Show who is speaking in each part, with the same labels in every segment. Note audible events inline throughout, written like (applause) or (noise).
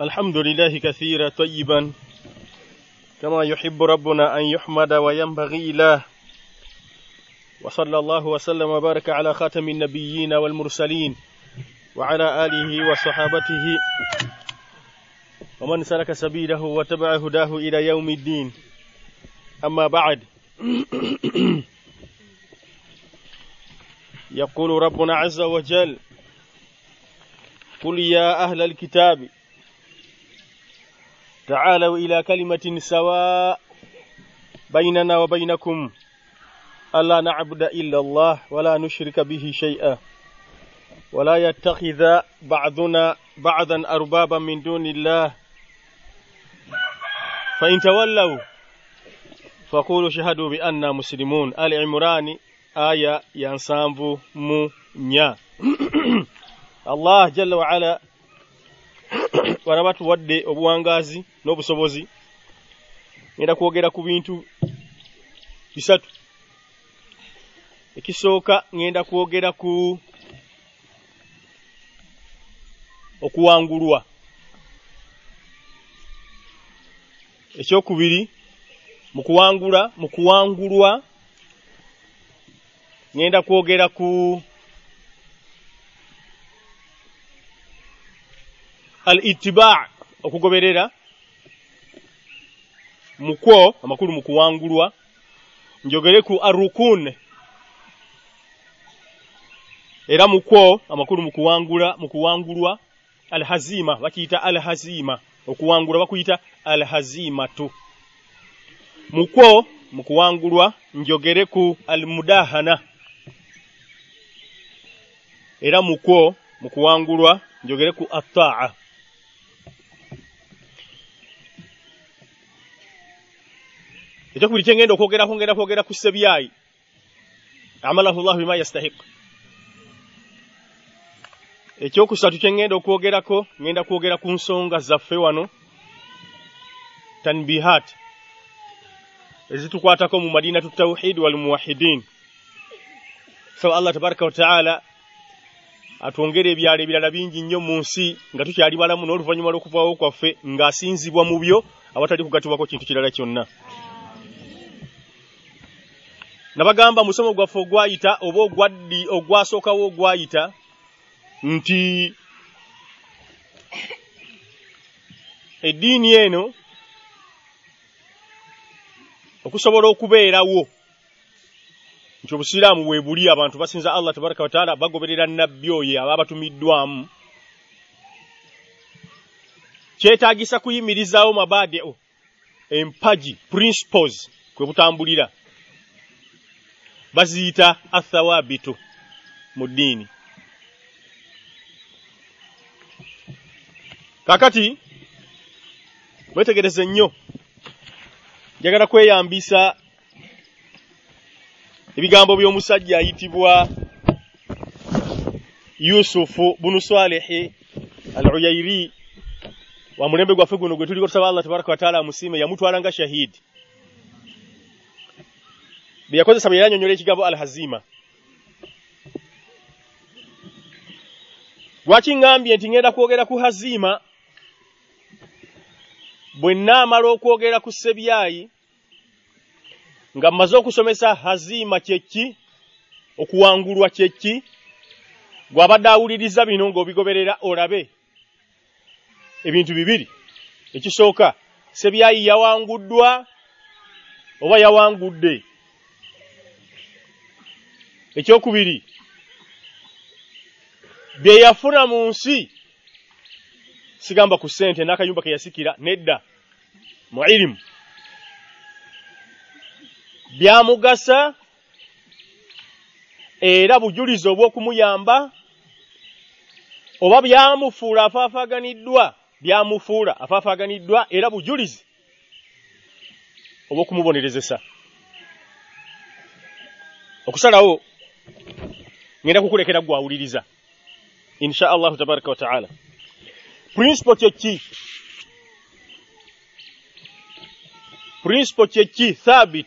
Speaker 1: الحمد لله كثيرا طيبا. كما يحب ربنا أن يحمد وينبغي له. وصلى الله وسلم وبارك على خاتم النبيين والمرسلين وعلى آله وصحابته. ومن سلك سبيله وتبع هداه إلى يوم الدين. أما بعد. يقول ربنا عز وجل قل يا أهل الكتاب تعالوا إلى كلمة سواء بيننا وبينكم. ألا نعبد إلا الله ولا نشرك به شيئا. ولا يتخذ بعضنا بعضا أربابا من دون الله. فإن تولوا فقولوا شهدوا بأننا مسلمون. آل عمران آية ينسامبو مو نيا. (coughs) الله جل وعلا waraba tuwadde obuwangazi n'obusobozi. Ngenda kwogera ku bintu bisatu. Ekisooka ngenda kwogera ku okuwangulwa. Ekyokubiri mu kuwangula mu kuwangulwa ngenda kwogera ku al ittiba' okugoberera mukwo amakulu mu kuwangulwa njogere ku arukun era mukwo amakulu mu kuwangula mu kuwangulwa al hazima bakiyita al hazima okuwangula bakuyita al hazimatu mukwo mu kuwangulwa njogere ku al mudahana era mukwo mu kuwangulwa njogere ku at-ta'a ekyokubiri kyengenda okwogera kwongera kwogera ku sebyayi amalahu llahu bima yastahiq. Ekyokusatu kyengenda okwogerako ngenda kwogera ku nsonga zaffe wano tanbihat. Ezitukwatako mu madinatu tawhid wal muwahidin so allah tabaraka wa taala atwongere ebyalo ebirala bingi nnyo mu nsi nga tukyali balamu n'oluvannyuma lw'okuvaawo kwaffe ng'asinzibwa mu byo awatali kugatibwako kintu kirala kyonna nabagamba musomo gwaffe ogwayita oba ogwaddi ogwasookawo ogwayita nti eddiini eno okusobola okubeerawo nti obusiraamu bwe buli abantu basinza allah tabaraka wataala bagoberera nabbi oyo aba batumiddwamu kyetaagisa kuyimirizaawo mabadeo empagi principles kwe butambulira baziyita athawabitu mu ddiini. Kakati mwetegereze nnyo njagala kweyambisa ebigambo by'omusajja ayitibwa yusufu bunu swalehi al uyairi wa mulembe gwaffe guno gwe tuliko tusaba allah tabaraka wataala amusiime yamutwala nga shahidi bye yakozesa bwe yaranyonyola ekigambo al hazima lwaki ŋŋambye nti ŋŋenda kwogera ku hazima? Bwe nnaamala okwogera ku sebyayi nga mmaze okusomesa hazima kyeki okuwangulwa kyeki gw'abadde awuliriza bino ng'obigoberera olabe. Ebintu bibiri. Ekisooka sebyayi yawanguddwa oba yawangudde ekyokubiri bye yafuna mu nsi sigamba ku ssente n'akayumba ke yasikira nedda mu irimu. Byamugasa era bujulizi obw'okumuyamba oba byamufuula afaafaaganiddwa byamufuula afaafaaganiddwa era bujulizi obw'okumubonerezesa. Okusalawo ngenda kukulekera gwawuliriza. Insha allah tabaraka wa taala. Principle kyeki principle kyeki thabit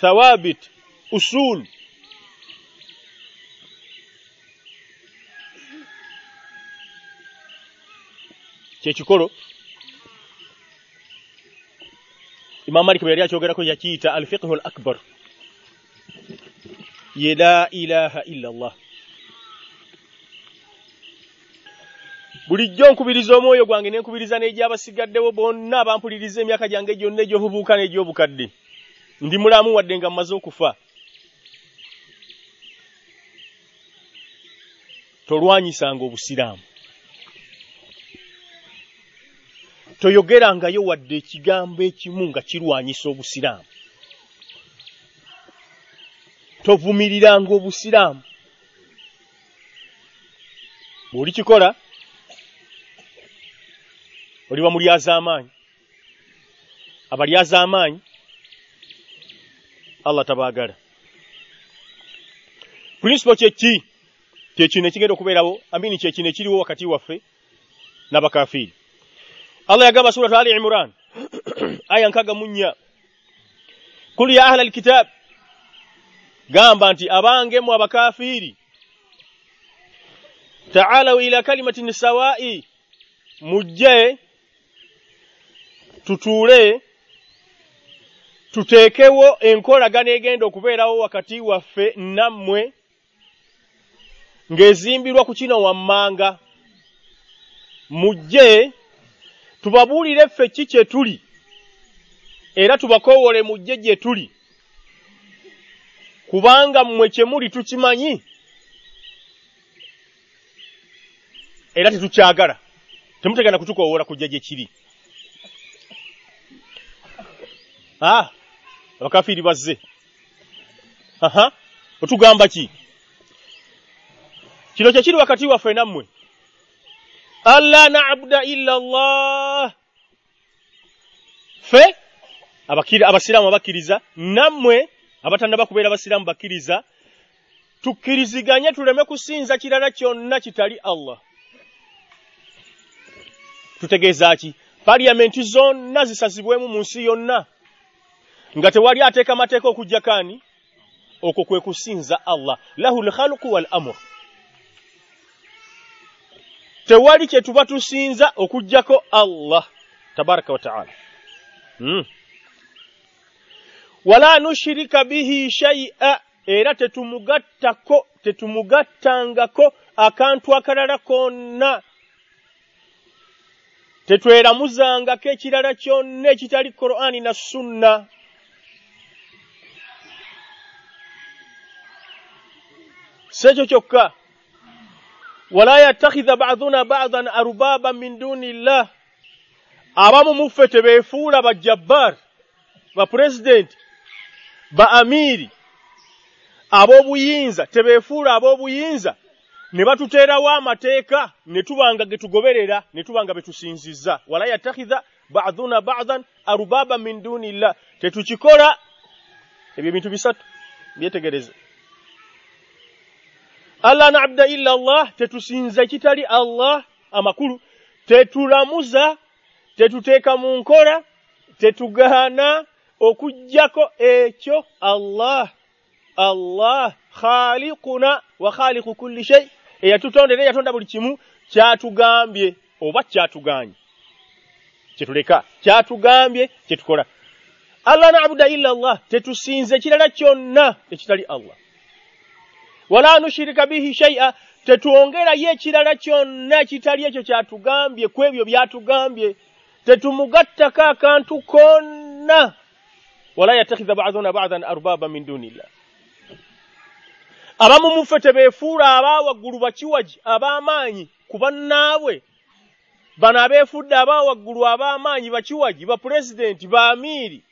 Speaker 1: thawabit usul. Kyekikolo imam malik bwe yali akyogerako yakiyita al fiqhu al akbar ye la ilaha illa allah bulijjo nkubiriza omwoyo gwange nenkubiriza n'egyabasigaddewo bonna abampuliriza emyaka gyange gyonna egy'obubuuka n'egy'obukadde. Ndi mulamu wadde nga mmaze okufa. Tolwanyisanga obusiraamu. Toyogerangayo wadde ekigambo ekimu nga kirwanyisa obusiraamu tovumiriranga obusiraamu. Bw'olikikola oliba mulyazaamaanyi abalyazaamaanyi allah tabaagala. Principle kyeki kyekino ekigenda okubeerawo? Amini kyekino ekiriwo wakati waffe n'abakafiiri. Allah yagamba surat ali imran (clears throat) aya nkaga munya kul ya ahla alkitab gamba nti abange mu abakafiiri taalaw ila kalimatin sawai mujje tutuule tuteekewo enkolagana egenda okubeerawo wakati waffe nammwe ng'ezimbirwa ku kino wammanga. Mujje tubabuulire ffe ki kye tuli era tubakoowole mujje gye tuli kubanga mmwe kye muli tukimanyi. Era tetukyagala temutegana kutukoowoola kujja gye kiri. Abakafiiri bazze. Aha otugamba ki? Kino kye kiri wakati waffe nammwe. Alla na'buda illa allah. Fe abasiraamu abakkiriza nammwe abatannaba kubeera abasiraamu bakkiriza tukkiriziganye tuleme kusinza kirala kyonna kitali allah. Tutegeeza ki? Paliyamenti zonna zisazibwemu mu nsi yonna. Nga tewali ateeka amateeka okujja kaani? Okwo kwe kusinza allah. Lahu lkhalqu wal amr. Tewali kye tuba tusinza okugjako allah. Tabaraka wa taala. Hmm. Wala nushirika bihi shay'a era tetumugattako tetumugattangako akantu akalala konna. Tetweramuzangako ekirala kyonna ekitali qur'ani na sunna. Sekyo kyokka. Wala yattakhidha ba'duna ba'dan arbaba min duni llah abamu muffe tebeefuula bajjabbar bapulezidenti ba amiri ab'obuyinza tebeefuula ab'obuyinza ne batuteerawo amateeka ne tubanga ge tugoberera ne tubanga be tusinzizza. Wala yattakhidha ba'duna ba'dan arbaba min duni llah tetukikola ebyo ebintu bisatu byetegereze. Alla na'buda illa allah tetusinza kitali allah amakulu. Tetulamuza tetuteeka mu nkola tetugaana okujjako ekyo allah allah khaliquna wa khaliqu kulli shay eyatutondera eyatonda buli kimu kyatugambye oba kyatuganye kyetuleka kyatugambye kyetukola. Alla na'buda illa allah tetusinze kirala kyonna ekitali allah. Wala nushirika bihi shay'a tetwongerayo ekirala kyonna kitali ekyo kyatugambye ku ebyo byatugambye tetumugattako akantu konna wala yattakhidha ba'duna ba'dan arbaba min dunillah abamu muffe tebeefuula abaawaggulu bakiwagi ab'amaanyi ku bannaabwe. Bano abeefudde abaawaggulu ab'amaanyi bakiwagi bapulezidenti baamiiri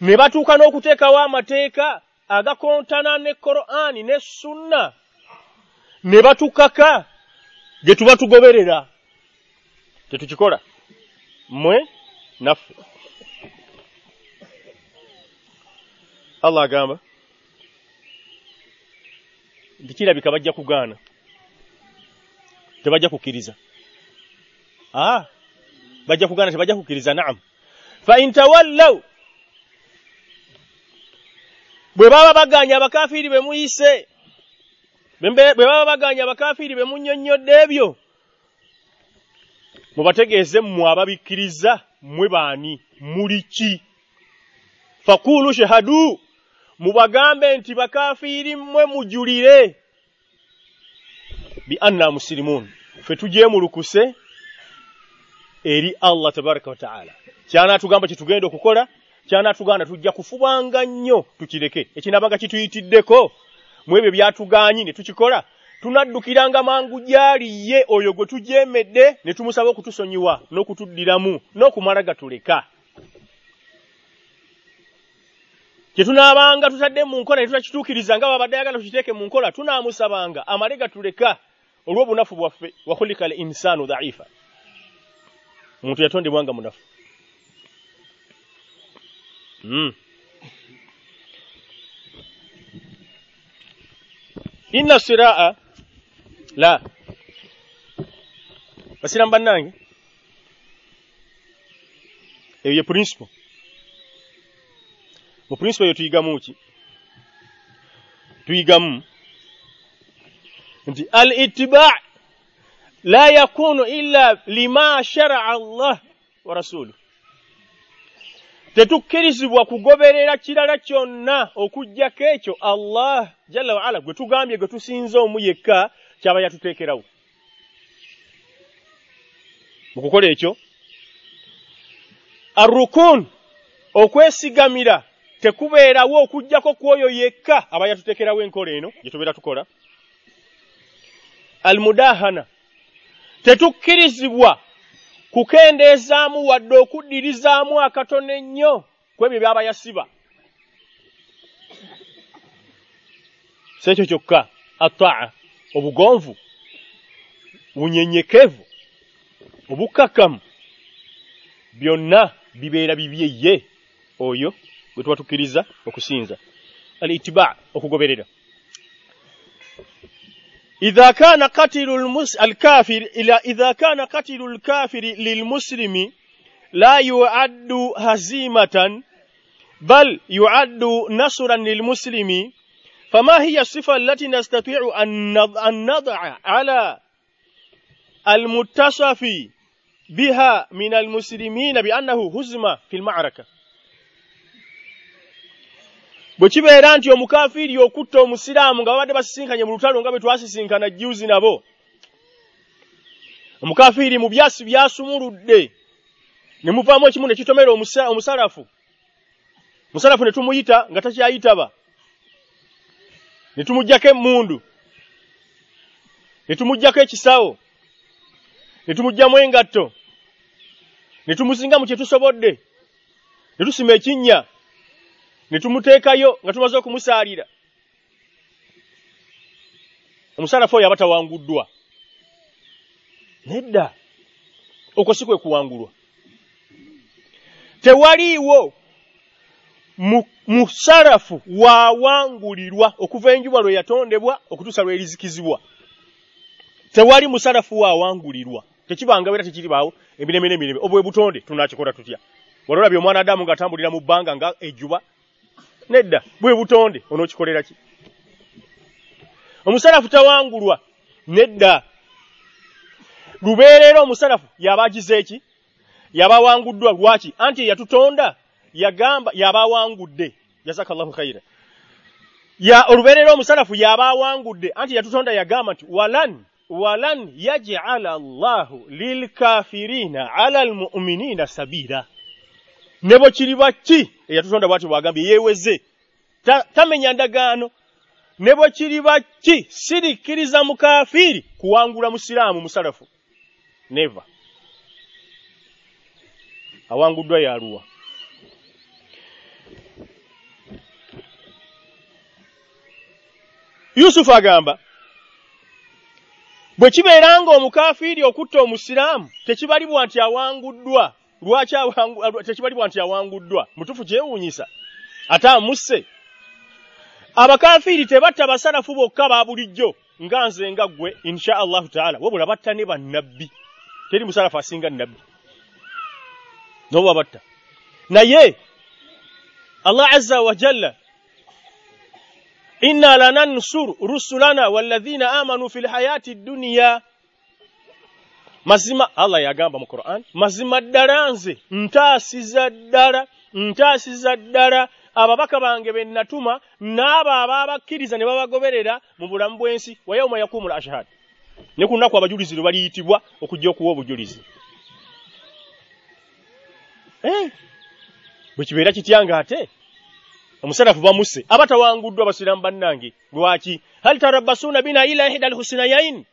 Speaker 1: ne batuuka n'okuteekawo amateeka agakontana ne Qur'ani ne sunna. Ne batukaka gye tuba tugoberera. Tetukikola mmwe naffe allah agamba nti kirabika bajja kugaana tebajja kukkiriza. Ah bajja kugaana tebajja kukkiriza naam. Fa in tawallaw bwe baba baganya abakafiiri be muyise bwe baba baganya abakafiiri be munnyonnyodde ebyo mubategeeze mmwe ababikkiriza mmwe baani? Muli ki? Fakulu shahadu mubagambe nti bakafiiri mmwe mujulire. Bi anna musilimun ffe tujeemulukuse eri allah tabaraka wataala kyanaatugamba kyetugenda okukola kyanaatugamba tujja kufubanga nnyo tukireke. Ekinaabanga kituyitiddeko mu ebyo byatugaanyi ne tukikola tunaddukiranga mangu gyali ye oyo gwe tujeemedde ne tumusaba okutusonyiwa n'okutuddiramu n'okumala gatuleka kyetunaabanga tutadde mu nkola ne tutakituukiriza nga babadde ayagala tukiteeke mu nkola tunaamusabanga amale gatuleka olw'obunafu bwaffe wakhulika al insaanu dhaifa omuntu yatondebwa nga munafu. Mm. inna siraa la. Basiramu bannange. Eyo ye principle mu principle eyo tuyigamu ki? Tuyigamu. Nti al ittiba la yakunu illa lima sharaa allah wa rasuluhu. Tetukkirizibwa kugoberera kirala kyonna okuggyako ekyo allah jalla waala gwe tugambye gwe tusinza omu yekka kyaba yatuteekerawo. Mu kukola ekyo arrukun okwesigamira tekubeerawo okuggyako ku oyo yekka aba yatuteekerawo enkola eno gye tubeera tukola. Almudahana. Tetukkirizibwa kukendeezaamu wadde okuddirizaamu akatono ennyo ku ebyo byaba yasiba. Si ekyo kyokka. Ataa obugonvu bunyenyekevu obukkakkamu byonna bibeera bibye ye oyo gwe tuba okusinza. Al itiba okugoberera إذا كان قتل المس... الكافر إلى إذا كان قتل الكافر للمسلم لا يعد هزيمة بل يعد نصرا للمسلم فما هي الصفة التي نستطيع أن نضع على المتصف بها من المسلمين بأنه هزم في المعركة bwe kibeera nti omukafiiri okutta omusiraamu nga babadde basisinkanye mu lutalo nga bwe twasisinkana juzi nabo omukafiiri mu byasi byasumuludde. Ne muvaamu ekimu ne kitomera omusa, omusalafu. Musalafu ne tumuyita nga takyayitaba. Ne tumuggyako emmundu. Ne tumuggyako ekisawo. Ne tumuggyamu engatto. Ne tumuzinga mu kye tusobodde. Ne tusima ekinnya ne tumuteekayo nga tumaze okumusaalira omusalafu oyo aba tawanguddwa. Nedda. Okwo si kwe kuwangulwa. Tewaliiwo musalafu waawangulirwa okuva enjuba lwe yatondebwa okutuusa lwerizikizibwa tewali musalafu waawangulirwa. Tekibanga beera tekiribaawo emireme n'emireme obwe butonde tunakikola tutya? Wali olabye omwana adamu ng'atambulira mu bbanga nga ejjuba nedda bwe butonde onookikolera ki? Omusalafu tawangulwa nedda. Lubeerera omusalafu yaba agize eki? Yaba awanguddwa lwaki? Anti eyatutonda yagamba yaba awangudde jazakallahu khaira ya olubeerera omusalafu yaba awangudde anti yatutonda yagamba nti walan walan yaj'ala allahu lilkafirina ala almu'minina sabira ne bwe kiriba ki? Eyatutonda bwati bwagambye yeeweze. Tamenya ndagaano. Ne bwe kiriba ki? Sirikkiriza mukafiiri kuwangula musiraamu musalafu. Neva awanguddwa yaluwa yusufu agamba bwe kibeera nga omukafiiri okutta omusiraamu tekibalibwa nti awanguddwa lwaki tekibalibwa nti awanguddwa? Mutufu kyewuunyisa ate amusse. Abakafiiri tebatta basalafu bokka ba bulijjo nga nze nga ggwe insha allahu taala. Wabula batta ne bannabbi. Teri musalafu asinga nnabbi. Noba batta. Naye allah azza wa jalla inna lanansur rusulana walladhina amanu fi lhayati dduniya mazima allah yagamba mu quran mazima ddala nze ntaasiza ddala ntaasiza ddala. Ababaka bange be natuma n'abo abaabakkiriza ne babagoberera mu bulamu bw'ensi wa yauma yakumu l ashhad. Ne ku nnaku abajulizi lwe baliyitibwa okujja okuwa obujulizi. Eh, bwe kibeera kitya nga ate omusanafu bamuse aba tawanguddwa abasiramu bannange lwaki? Hal tarabasuuna bina ila ihda alhusinayain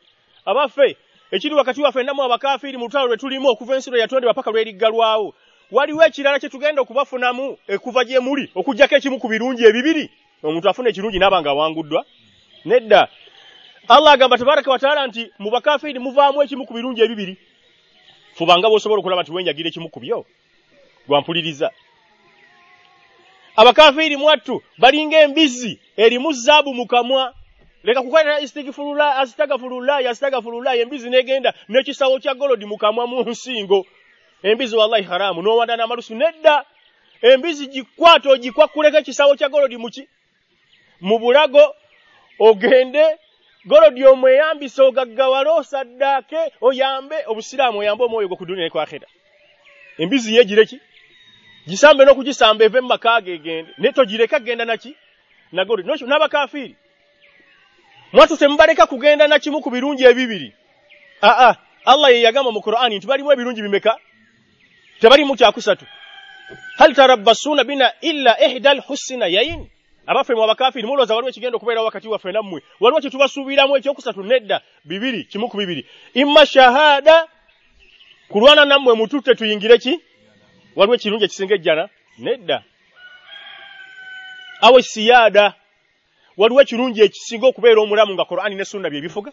Speaker 1: abaffe ekiri wakati waffe namu abakafiiri mu lutalo lwe tulimu okuva ensi lwe yatondebwa paka lweriggalwawo waliwo ekirala kye tugenda okubafunamu ekuva gye muli okugjako ekimu ku birungi ebibiri. Omuntu afuna ekirungi naaba nga awanguddwa. Nedda allah agamba tabaraka wataala nti mu bakafiiri muvaamu ekimu ku birungi ebibiri. Fubanga bw'osobola okulaba nti wenjagira ekimu ku byo lwampuliriza abakafiiri mwattu balinga embizzi erimu zaabu mu kamwa leka kukwata istigifulula astagafululayi astagafululayi embizzi negenda n'ekisawo kya golodi mu kamwa mu nsingo. Embizi wallahi haramu n'owanda n'amalusu nedda. Embizi gikwata ogikwakuleko ekisawo kya golodi muki mu bulago ogende golodi omweyambise ogaggawale osaddaake oyambe obusiraamu oyambe omwoyo gwe ku dunia ne ku akhira embizi yegireki gisambe n'okugisamba eve mu maka ge egende naye togireka kgenda naki na golodi. Nokyo n'abakafiiri mwatu temubaleka kugenda na kimu ku birungi ebibiri. Aa allah ye yagamba mu qur'ani nti balimu ebirungi bimeka? Tebalimu kyakusatu. Hal tarabbasuuna bina illa ihda alhusina yain abaffe mu abakafiiri mulowooza waliwo ekigenda okubeerawo wakati waffe nammwe? Waliwo kyetubasuubiramu ekyokusatu nedda bibiri kimu ku bibiri. Imma shahada kulwana nammwe mututte tuyingire ki? Waliwo ekirungi ekisinga ejjana? Nedda. Awe siyaada waliwo ekirungi ekisinga okubeera omulamu nga qur'ani ne sunna bye bifuga?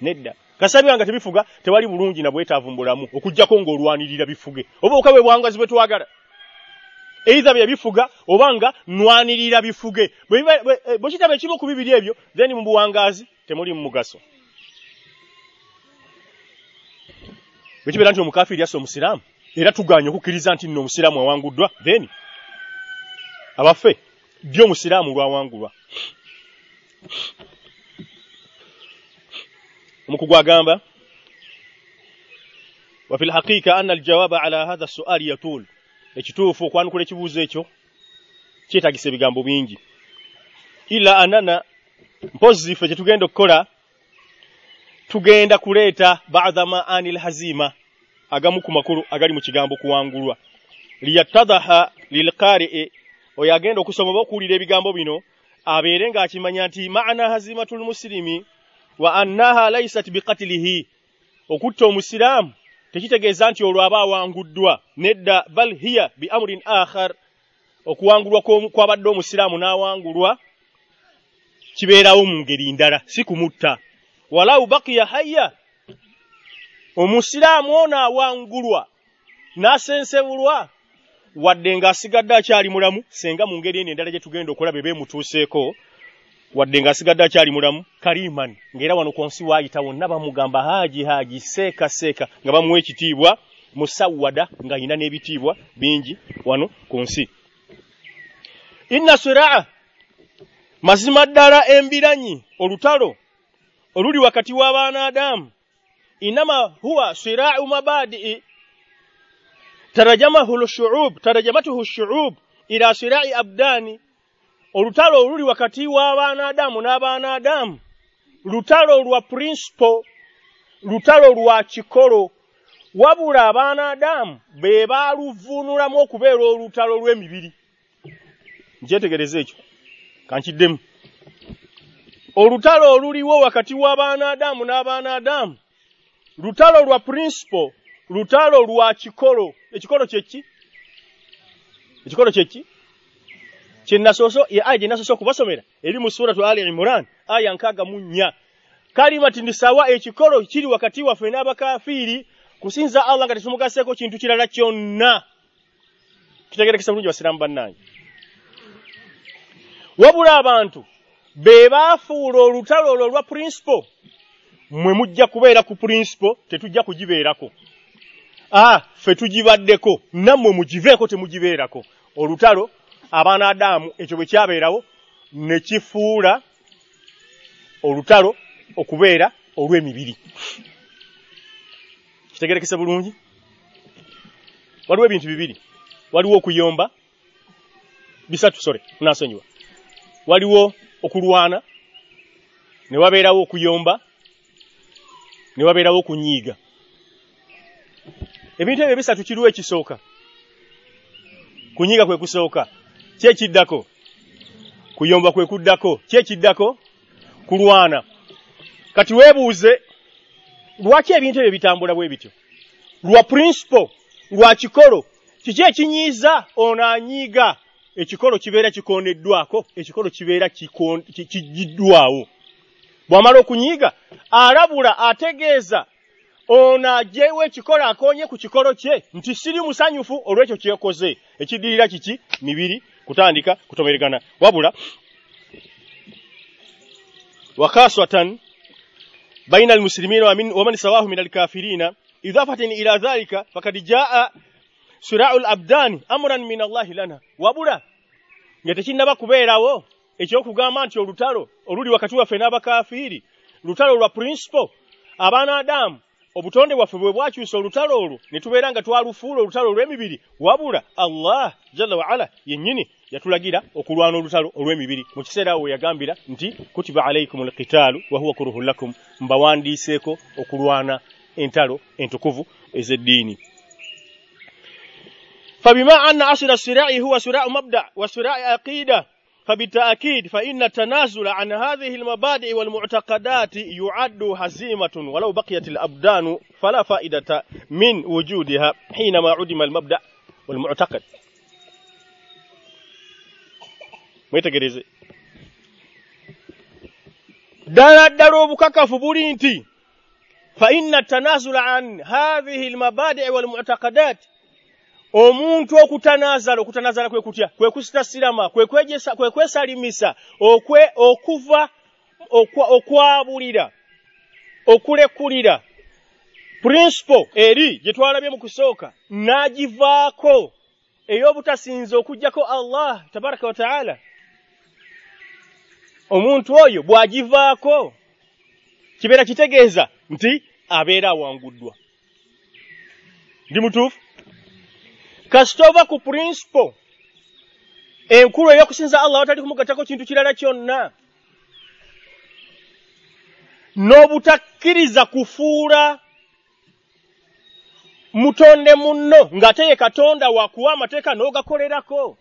Speaker 1: Nedda. Kasabira nga tebifuga tewali bulungi na bwetaavu mu bulamu okugjako ng'olwanirira bifuge. Oba okawe bwangazi bwe twagala. Eitha bye bifuga oba nga nwanirira bifuge. Bwe kitaba ekimu ku bibiri ebyo then mu buwangazi temuli mu mugaso. Bwe kibeera nti omukafiiri yassa omusiraamu era tuganye okukkiriza nti nno omusiraamu awanguddwa then abaffe ddy omusiraamu lwawangulwa omukugu agamba wafi lhaqiqa anna aljawaba ala hatha suali yatul. Ekituufu okwanukula ekibuuzo ekyo kyetagisa ebigambo bingi. Ila anana mpozi ffe kyetugenda okukola tugenda kuleeta baadha maani lhazima agamu ku makulu agali mu kigambo kuwangulwa. Liyattadaha lilqari'i oyo agenda okusoma oba okuwulira ebigambo bino abeere ng'akimanya nti maana hazimatul muslimi wa annaha laysat biqatilihi okutta omusiraamu tekitegeeza nti olwo aba awanguddwa nedda bal hiya bi amurin akhar okuwangulwa kwabadde omusiraamu n'awangulwa kibeerawo mu ngeri ndala si kumutta. Walau bakiya hayya omusiraamu ono awangulwa n'asensebulwa wadde ng'asigadde akyali mulamu senga mu ngeri eno endala gye tugenda okulaba ebeemutuuseeko wadde ng'asigadde akyali mulamu kaliman ng'era wano ku nsi waayita wonna bamugamba haaji haaji seeka seeka nga bamuwa ekitiibwa musawwada ng'ayina n'ebitiibwa bingi wano ku nsi. Inna siraa mazima ddala embiranyi olutalo oluli wakati w'abaana adamu. Inama huwa siraau mabadii tarajamahu lshuub tarajamatuhu shuub ila sirai abdani. Olutalo oluli wakati w'abaana adamu n'abaana adamu. Lutalo lwa principle lutalo lwa kikolo. Wabula abaana adamu be baaluvuunulamu okubeera olutalo lw'emibiri. Nkyetegereza ekyo kankiddemu. Olutalo oluliwo wakati w'abaana adamu n'abaana adamu. Lutalo lwa principle lutalo lwa kikolo. Ekikolo kyeki ekikolo kyeki kyenasoso ye aya gyenasoso okubasomera eri mu suratu ali imran aya nkaaga mu nnya. Kalimati ndisawa ekikolo kiri wakati waffe n'abakafiiri kusinza allah nga tetumugaseeko kintu kirala kyonna. Kitegerekesa bulungi basiraamu bannange. Wabula abantu be baafuula olutalo olwo olwa principle mwe mujja kubeera ku principle tetujja kugibeerako ah ffe tugibaddeko nammwe mugiveeko temugibeerako. Olutalo abaana adamu ekyo bwe kyabeerawo ne kifuula olutalo okubeera olw'emibiri. Kitegerekese bulungi? Waliwo ebintu bibiri. Waliwo okuyomba bisatu sore nasonyiwa waliwo okulwana ne wabeerawo okuyomba ne wabeerawo okunyiiga ebintu ebyo bisatu kiriwo ekisooka kunyiiga kwe kusooka ki ekiddako kuyomba kwe kuddako ki ekiddako kulwana kati weebuuze lwaki ebintu ebyo bitambula bwe bityo? Lwa principle lwa kikolo kiki ekinyiiza ono anyiiga? Ekikolo kibeera kikondeddwako ekikolo kibeera kigiddwawo. Bw'amala okunyiiga alabula ategeeza ono jewe ekikolo akonye ku kikolo kye nti siri musanyufu olw'ekyo kyekoze. Ekiddirira kiki? Mibiri kutandika kutomeragana wabula wakaswatan baina almuslimina waman sawahu min alkafirina idhafatan ila dhalika fakad jaa sura'u alabdani amran min allahi lana. Wabula nga tekinnaba kubeerawo ekyokugamba nti olutalo oluli wakati waffe n'abakafiiri lutalo lwa principle abana adamu obutonde bwaffe bwe bwakyusa olutalo olwo ne tubeera nga twalufuula olutalo olw'emibiri wabula allah jalla waala yennyini yatulagira okulwana olutalo olw'emibiri. Mu kiseera awo yagambira nti kutiba alaikum alqitaalu wahuwa kuruhu lakum mbawandiiseeko okulwana entalo entukuvu ez'eddiini. Fabima anna asira sirai huwa sirau mabda wa sirai aqida فبالتأكيد فإن التنازل عن هذه المبادئ والمعتقدات يعد هزيمة ولو بقيت الأبدان فلا فائدة من وجودها حينما عدم المبدأ والمعتقد. mwitegereze ddala ddala obukakafu buli faina tanazula an hadhihi lmabadii walmuctaqadat omuntu okutanazala okutanazala kwe kutya? Kwe kusitasirama kwe kwejesa kwe kwesalimisa okwe okuva okwa, okwabulira okulekulira. Principle eri gye twalabye mu kusooka n'agivaako. Ey'obutasinza okugjako allah tabaraka wa taala. Omuntu oyo bw'agivaako kibeera kitegeeza nti abeera awanguddwa. Ndi mutuufu kasita ova ku principle. Enkulu ey'okusinza allah watali kumugatako kintu kirala kyonna. N'obutakkiriza kufuula mutonde munno ng'ate ye katonda wakuwa amateeka n'ogakolerako.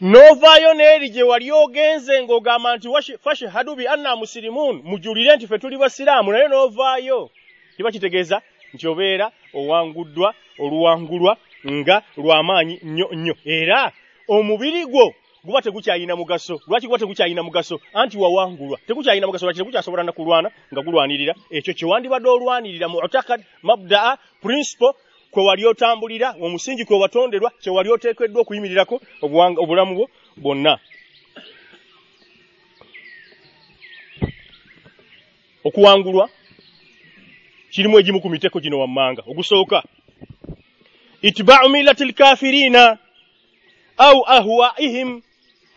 Speaker 1: N'ovaayo n'eri gye wali ogenze ng'ogamba nti fashhadu bi anna musirimun mujulire nti ffe tuli basiraamu naye n'ovaayo. Kiba kitegeeza nti obeera owanguddwa oluwangulwa nga lw'amaanyi nnyo nnyo. Era omubiri gwo guba tegukyayina mugaso. Lwaki guba tegukyayina mugaso? Anti wawangulwa. Tegukyayina mugaso lwaki tegukyasobola na kulwana nga gulwanirira? Ekyo kyewandibadde olwanirira mu'takad mabdaa principle kwe wali otambulira omusingi kwe watonderwa kye wali oteekeddwa okuyimirirako obulamu bwo bwonna. Okuwangulwa kirimu egimu ku miteko gino wammanga. Ogusooka itibau millati lkafirina au ahwaihim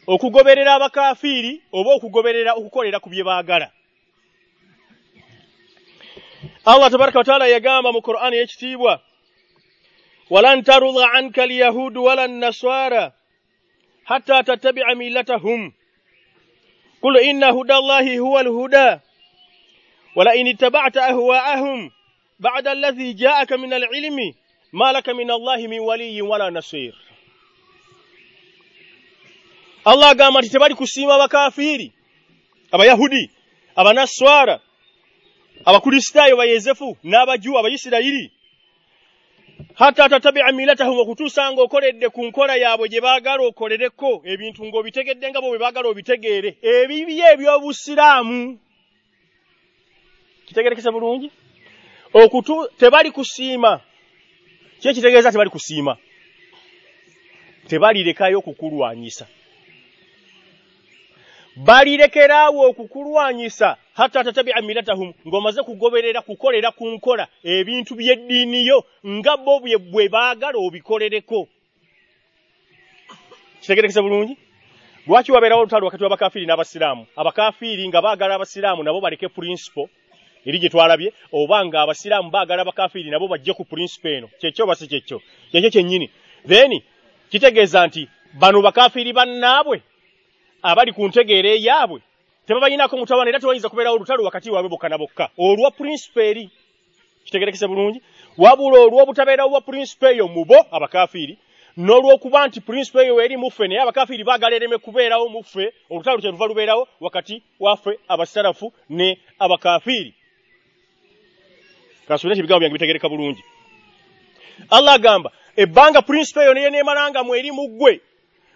Speaker 1: okugoberera abakafiiri oba okugoberera okukolera ku bye baagala. Allah tabaraka wataala yagamba mu qur'ani y'ekitiibwa walan tarudha anka alyahudu wala nnaswara hatta tattabica millatahum. Qul inna huda allahi huwa alhuda ولئن اتبعت أهواءهم بعد الذي جاءك من العلم ما لك من الله من ولي ولا نصير Allah agamba nti tebali kusiima abakafiiri abayahudi abanaswara abakristaayo bayezefu n'abaju abayisirayiri hatta tatabia milatahum okutuusa ng'okoledde ku nkola yaabwe gye baagala okolereko ebintu ng'obitegedde nga bo bwe baagala obitegeere ebibi eby'obusiraamu kitegerekese bulungi? Okutu tebali kusiima. Ki ekitegeeza tebali kusiima? Tebalirekayo okukulwanyisa balirekeraawo okukulwanyisa. Hatta tatabia milatahum ng'omaze kugoberera kukolera ku nkola ebintu by'eddiiniyo nga bo bwe baagala obikolereko. Kitegerekese bulungi? Lwaki wabeerawo olutalo wakati w'abakafiiri n'abasiraamu? Abakafiiri nga baagala abasiraamu nabo baleke principle eri gye twalabye oba nga abasiraamu baagala abakafiiri nabo bajje ku prinsipe eno. Kyekyo oba si kyekyo. Kyekyo kyennyini. Then kitegeeza nti bano bakafiiri bannaabwe abali ku ntegeera eyaabwe tebabayinako mutawana era tebayinza kubeerawo olutalo wakati waabwe bokka na bokka. Olwa prinsipe eri kitegerekese bulungi wabula olw'obutabeerawo bwa prinsipe eyo mu bo abakafiiri n'olw'okuba nti prinsipe eyo eri muffe naye abakafiiri baagala ereme kubeerawo muffe olutalo kyeluva lubeerawo wakati waffe abasarafu ne abakafiiri kansubire nti ebigambo byange bitegereka bulungi. Allah agamba ebbanga prinsipe eyo neye neemalanga mu eri mu ggwe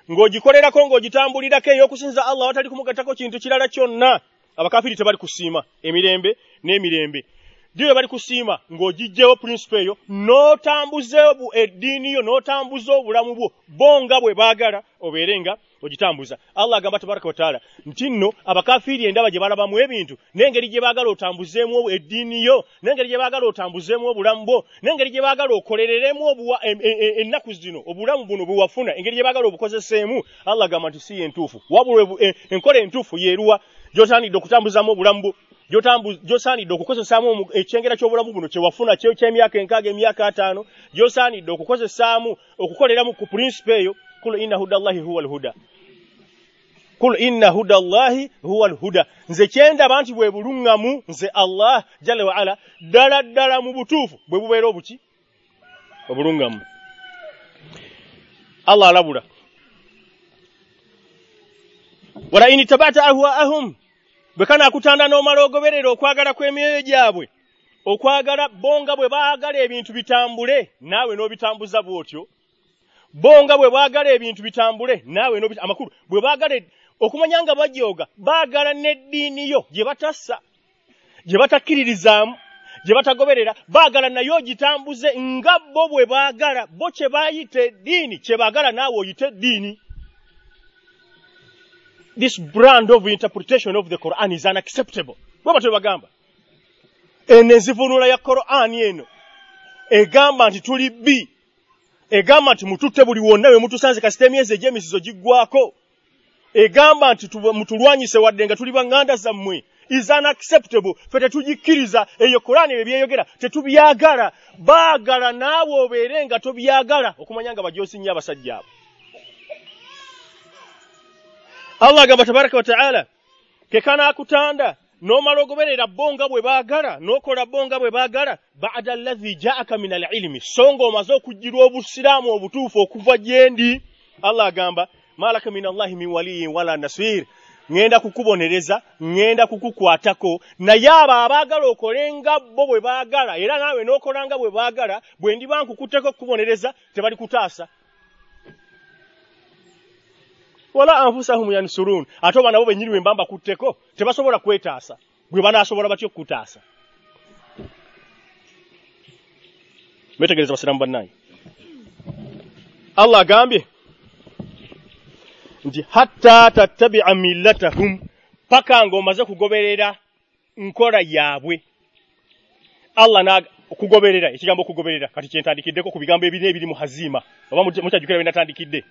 Speaker 1: ng'ogikolerako ng'ogitambulirako ey'okusinza allah watali kumugattako kintu kirala kyonna abakafiiri tebali kusiima emirembe n'emirembe. Dio bali kusiima ng'ogijjewo prinsipe eyo n'otambuza eddiini yo n'otambuza obulamu bwo bo nga bwe baagala obeere nga ogitambuza allah agamba tabaraka wataala nti nno abakafiiri endaba gye balabamu ebintu n'engeri gye baagala otambuzeemu eddiini yo n'engeri gye baagala otambuzeemu obulamu bwo n'engeri gye baagala okolereremu ennaku zino obulamu buno bwe wafuna engeri gye baagala obukozeseemu. Allah agamba nti si yentuufu wabula enkola entuufu yeeruwa gy'osaanidde okutambuzamu obulamu bwo gy'osaanidde okukozesaamu ekyengera ky'obulamu buno kye wafuna ky'emyaka enkaaga emyaka ataano gy'osaanidde okukozesaamu okukoleramu ku prinsipe eyo kul inna hudallahi huwa alhuda kul inna hudallahi huwa alhuda nze kyendaba nti bwe buluŋŋamu nze allah jalla wa ala ddala ddala mu butuufu. Bwe bubeera obuki? Obuluŋŋamu allah alabula. Wala in tabata ahwaahum bwe kanaakutanda n'omala ogoberera okwagala kw'emyoyo gyabwe okwagala bonga bwe baagala ebintu bitambule naawe n'obitambuza bw'otyo bonga bwe baagala ebintu bitambule naawe amakulu bwe baagala okumanya nga bajooga baagala n'eddiini yo gye batassa gye batakkiririzaamu gye batagoberera baagala naye ogitambuze nga bo bwe baagala bo kye baayita eddiini kye baagala naawe oyita eddiini this brand of interpretation of the Quran is unacceptable. Bwaba tebagamba. Eno enzivunula ya Quran eno egamba nti tuli bbi egamba nti mututte buli wonna we mutusanze kasita emyezi egy'emisizo giggwako egamba nti mutulwanyise wadde nga tuli baŋŋanda zammwe. Is unacceptable. Fe tetugikkiriza. Eyo Quran ebyo byeyogera tetubyagala. Baagala naawe obeere nga tobyagala okumanya nga bajoosi nnyo abasajja abo. Allah agamba tabaraka wataala kekanaakutanda n'omala ogoberera bonga bwe baagala n'okola bonga bwe baagala bada allahi jaaka min alilimi so nga omaze okujjirwa obusiraamu obutuufu okuva gyendi allah agamba malaka min allahi min waliyin wala nasir. Ŋŋenda kukubonereza ŋŋenda kukukwatako. Naye abo abaagala okole nga bo bwe baagala era naawe n'okola nga bwe baagala bwe ndiba nkukutteko okukubonereza tebali kutaasa wala anfusahum yansurun. Ate oba nabo bennyini bwe mbamba kutteko tebasobola kwetaasa. Bwe banaasobola batya okukutaasa? Betegereza basiramu bannaye. Allah agambye nti hatta tattabia millatahum paka ng'omaze kugoberera nkola yaabwe. Allah okugoberera ekigambo okugoberera kati kyentandikiddeko ku bigambo ebiri ebiri mu hazima. Oba mukyajukira byenatandikidde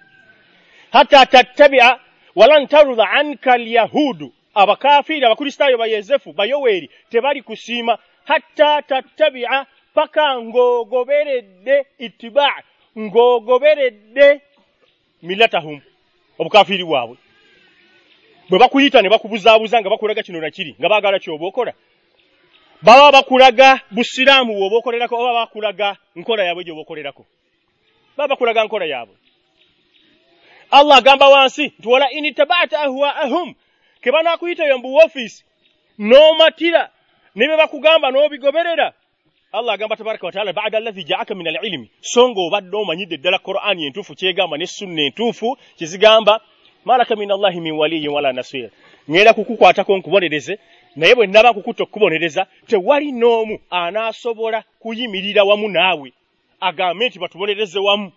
Speaker 1: hatta tattabia walan tarudha anka alyahudu. Abakafiiri abakristaayo bayezefu bayoweri tebali kusiima hatta tattabia paka ng'ogoberedde itibaa ng'ogoberedde millatahum obukafiiri bwabwe. Bwe bakuyita ne bakubuzaabuza nga bakulaga kino nakiri nga baagala kyoba okola baba bakulaga busiraamu bwoba okolerako oba bakulaga nkola yaabwe gyoba okolerako baba bakulaga nkola yaabwe allah agamba wansi nti wala in tabata ahwaahum ke banaakuyita yo mbu woofiisi n'omatira ne bye bakugamba n'obigoberera allah agamba tabaraka wataala bada allahi jaaka min alilimi so nga obadde omanyidde ddala qur'ani entuufu kyegamba ne sunna entuufu kizigamba malaka min allahi min waliyin wala nasir. Ŋŋenda kukukwatako nkubonereze naye bwe nnaba kukutta okukubonereza tewali n'omu anaasobola kuyimirira wamu naawe agambe nti batubonereze wamu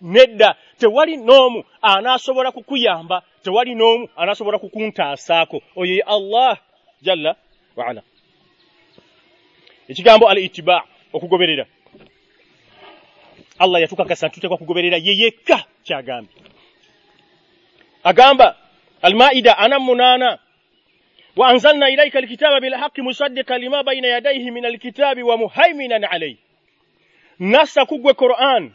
Speaker 1: nedda tewali n'omu anaasobola kukuyamba tewali n'omu anaasobola kukuntaasaako oyo ye allah jalla waala ekigambo al itiba okugoberera allah yatukakasa ntutekwa kugoberera ye yekka kyagambye agamba almaida ana munaana وأنزلنا إليك الكتاب بالحق مصدقا لما بين يديه من الكتاب ومهيمنا عليه nassa kugwe Qur'an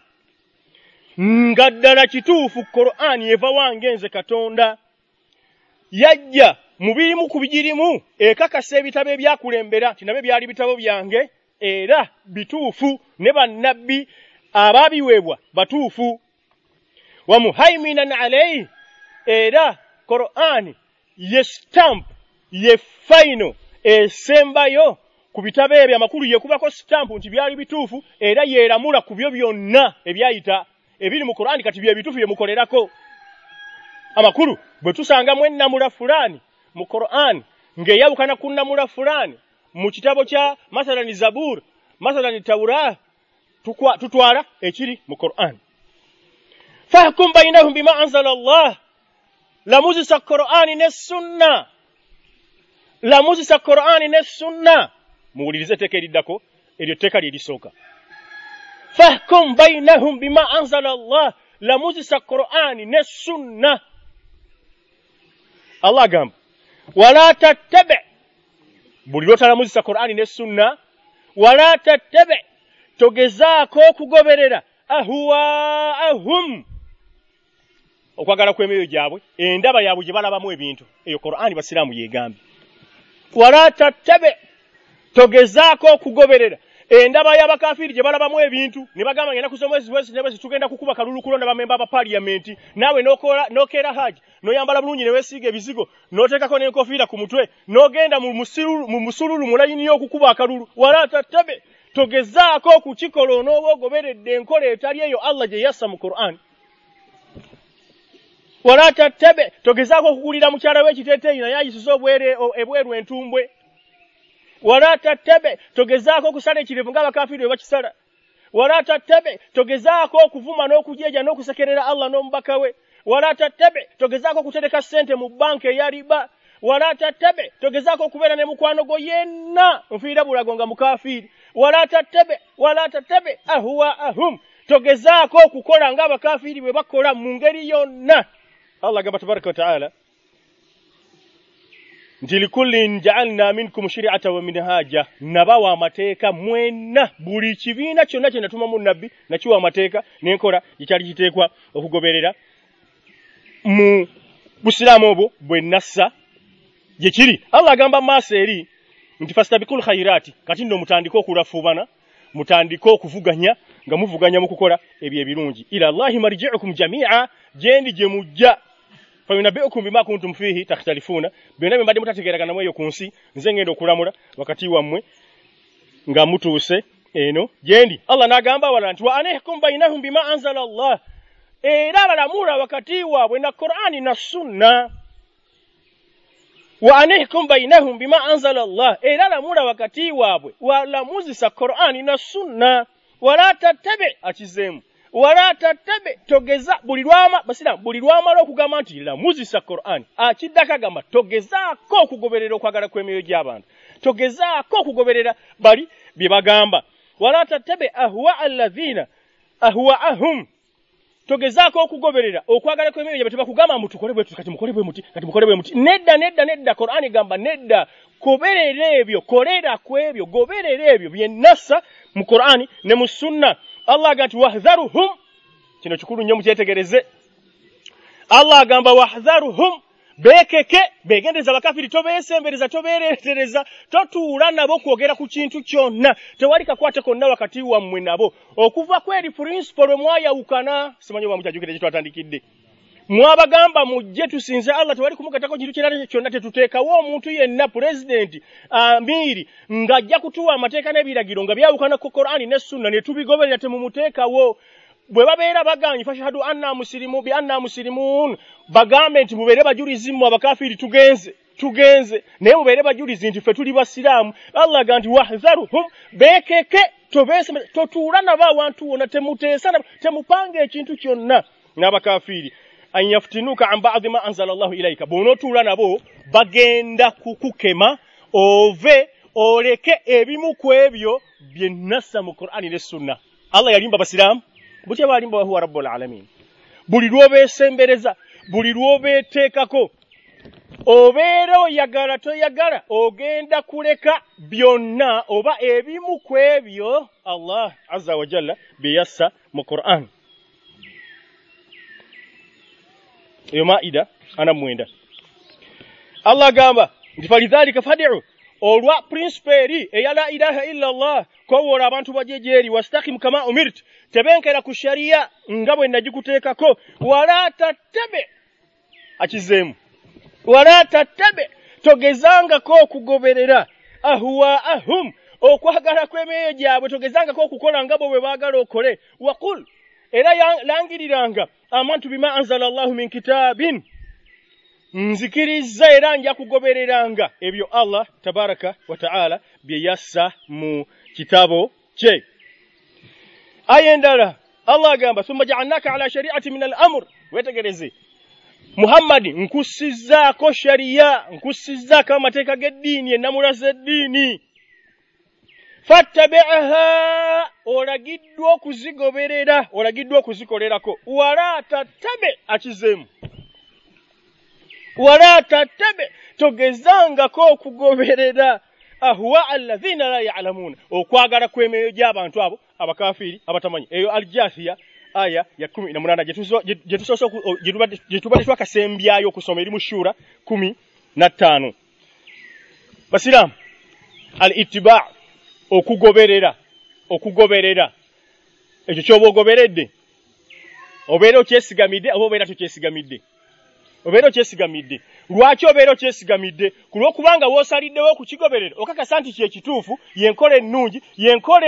Speaker 1: nga ddala kituufu Qur'an yeva wange nze Katonda. Yajja mu birimu ku bigirimu ekakasa ebitabo ebyakulembera nti nabyo byali bitabo byange era bituufu ne bannabbi abaabiweebwa batuufu. Wa muhaiminan alayhi era Qur'an ye stamp ye final esembayo ku bitabo ebyo amakulu yekubako stamp nti byali bituufu era yeeramula ku byo byonna ebyayita ebiri mu Qur'ani kati bye bituufu bye mukolerako. Amakulu bwe tusangamu ennamula fulani mu Qur'an ng'eyawukana ku nnamula fulani mu kitabo kya mathalani zabur mathalani tawra tutwala ekiri mu Qur'an. Fahkum bainahum bima anzala Allah. Lamuzisa Qur'ani ne sunna. Lamuzisa Qur'ani ne sunna. Muwulirize teka eriddako eryo tteeka lye lisooka fahkum bainahum bima anzala Allah lamuzisa Qur'ani ne sunna Allah agamba wala tattabi buli lwotalamuzisa Qur'ani ne sunna wala tattabi togezaako okugoberera ahuwaahum okwagala kw'emyoyo gyabwe endaba yaabwe gye balabamu ebintu eyo Qur'ani basiraamu yeegambye wala tattabi togezaako okugoberera endaba y'abakafiiri gye balabamu ebintu ne bagamba ngenda nebezi tugenda kukuba kalulu kulonda bamemba ba paliamenti naawe nokeera haji noyambala bulungi neweesiiga ebizigo noteekako n'enkofiira ku mutwe n'ogenda mu musululu mu layini y'okukuba akalulu. Wala tattabe togezaako okukikola onooba ogoberedde enkola etali eyo allah gye yassa mu qur'an. Wala tattabe togezaako okugulira mukyala w'ekiteeteeyi naye ayisiza ebweru entumbwe wala tattabe togezaako okusala ekirevu ng'abakafiiri bwe bakisala. Wala tattabe togezaako okuvuma n'okujeja n'okusekerera allah n'omubaka we. Wala tattabe togezaako okutereka ssente mu banka eya riba. Wala tattabe togezaako okubeera ne mukwano gwo yenna nfiira bulago nga mukafiiri. Wala tattabe wala tattabe ahuwa ahum togezaako okukola ng'abakafiiri bwe bakola mu ngeri yonna. Allah gamba tabaraka wataala nti likullin jaalna minkum shiriata wa minhaja. Nabawa amateeka mwena buli kibiina kyonna kye natumamu nabbi nakiwa amateeka n'enkola gyekyali kiteekwa okugoberera. Mu busiraamu obwo bwe nassa gye kiri. Allah agamba maaso eri nti fastabikul khairati kati nno mutandike okulafuubana mutandike okuvuganya nga muvuganya mu kukola ebyo ebirungi. Ila llahi marjiukum jamia gyendi gye mujja fayunabbiukum bima kuntum fihi takhtalifuna byonna bye mbadde mutategeeraganamu eyo ku nsi nze ngenda okulamula wakati wammwe nga mutuuse eno jendi. Allah n'agamba wala nti wa anihkum bainahum bima anzala allah. Era lamura wakati waabwe na qur'ani na sunna. Wa anehkum bainahum bima anzala allah. Era lamula wakati waabwe walamuzisa qur'ani na sunna. Wala tattabi akizeemu wala tattabe togeza buli lwama basiramu buli lwamala okugamba nti lamuzisa Qur'an. Akiddako agamba togezaako okugoberera okwagala kw'emyoyo gy'abantu. Togezaako okugoberera bali bye bagamba. Wala tattabe ahwa alladhina ahwaahum. Togezaako okugoberera okwagala kw'emyoyo gyabwe tebakugamba mbu tukole bwe kati mukole bwe muti kati mukole bwe muti. Nedda nedda nedda Qur'an gamba nedda. Goberera ebyo kolera ku ebyo goberera ebyo bye nassa mu Qur'ani ne mu sunna Allah agati wahdharuhum kino kikulu nnyo mukyetegereze. Allah agamba wahdharuhum beekeke beegendereza bakafiri tobeesembereza tobeereetereza totuula nabo kwogera ku kintu kyonna. Tewali kakwate konna wakati wammwe nabo. Okuva kweri principle lwe mwayawukana simanyi oba mukyajukira kye twatandikidde mwabagamba mujje tusinze allah tewali kumugatako kintu kirala kyonna tetuteekawo omuntu yenna pulezidenti amiiri ng'ajja kutuwa amateeka n'ebiragiro ukana ku korani ne sunna ne tubigoberera temumuteekawo bwe babeera baganye fashhadu anna musirimu bi anna musirimun bagambe nti mubeere bajulizi mmwe abakafiiri tugenze tugenze. Naye mubeere bajulizi nti ffe tuli basiraamu. Allah aga nti wahdharuhum beekeke totuula nabo awantu wonna temuteesa temupanga ekintu kyonna n'abakafiiri an yaftinuka an ba'di ma anzala Allahu ilayka. Bw'onootuula nabo bagenda kukukema ove oleke ebimu ku ebyo bye nassa mu Qur'ani ne Sunna. Allah yalimba basiraamu butya balimba wa huwa rabbul alamin? Buli lw'obeesembereza buli lw'obeeteekako obeera oyagala toyagala ogenda kuleka byonna oba ebimu ku ebyo allah azza wajalla bye yassa mu quran eyo maida ana mwenda. Allah agamba nti falidhalika fadiu olwa prinsipe eri eya la ilaha illa allah kowoola abantu bajejeri wastakimu kama umirt tebenkera ku shariya nga bwe nagikuteekako wala tattabe akizeemu wala tattabe togezangako okugoberera ahwaahum okwagala kw'emyoyo gyabwe togezangako okukola nga bo bwe baagala okole waqul era langiriranga amantu bima anzala allahu min kitaabin nzikiriza era nja kugobereranga ebyo allah tabaraka wa taala bye yassa mu kitabo kye. Aya endala allah agamba summa jaalnaka ala shariati min al amur wetegereze muhammadi nkussizaako shariya nkussizaako amateeka g'eddiini ennamulaza eddiini fattabiaha olagiddwa okuzigoberera olagiddwa okuzikolerako wala tattabe akizeemu. Wala tattabe togezangako okugoberera. Ahwa alladhina la ya'lamuuna. Okwagala kw'emyoyo gy'abantu abo abakafiiri abatamanyi. Eyo aljathiya aya ya kumi na munana gyetubadde twakasembyayo okusoma eri mu shura kumi na ttaano. Basiraamu al ittiba okugoberera okugoberera. Ekyo kyoba ogoberedde? Obeera okyesigamidde oba obeera tokyesigamidde obeera okyesigamidde? Lwaki obeera okyesigamidde? Ku lw'okubanga woosaliddewo okukigoberera okakasa nti kyekituufu yenkola ennungi yenkola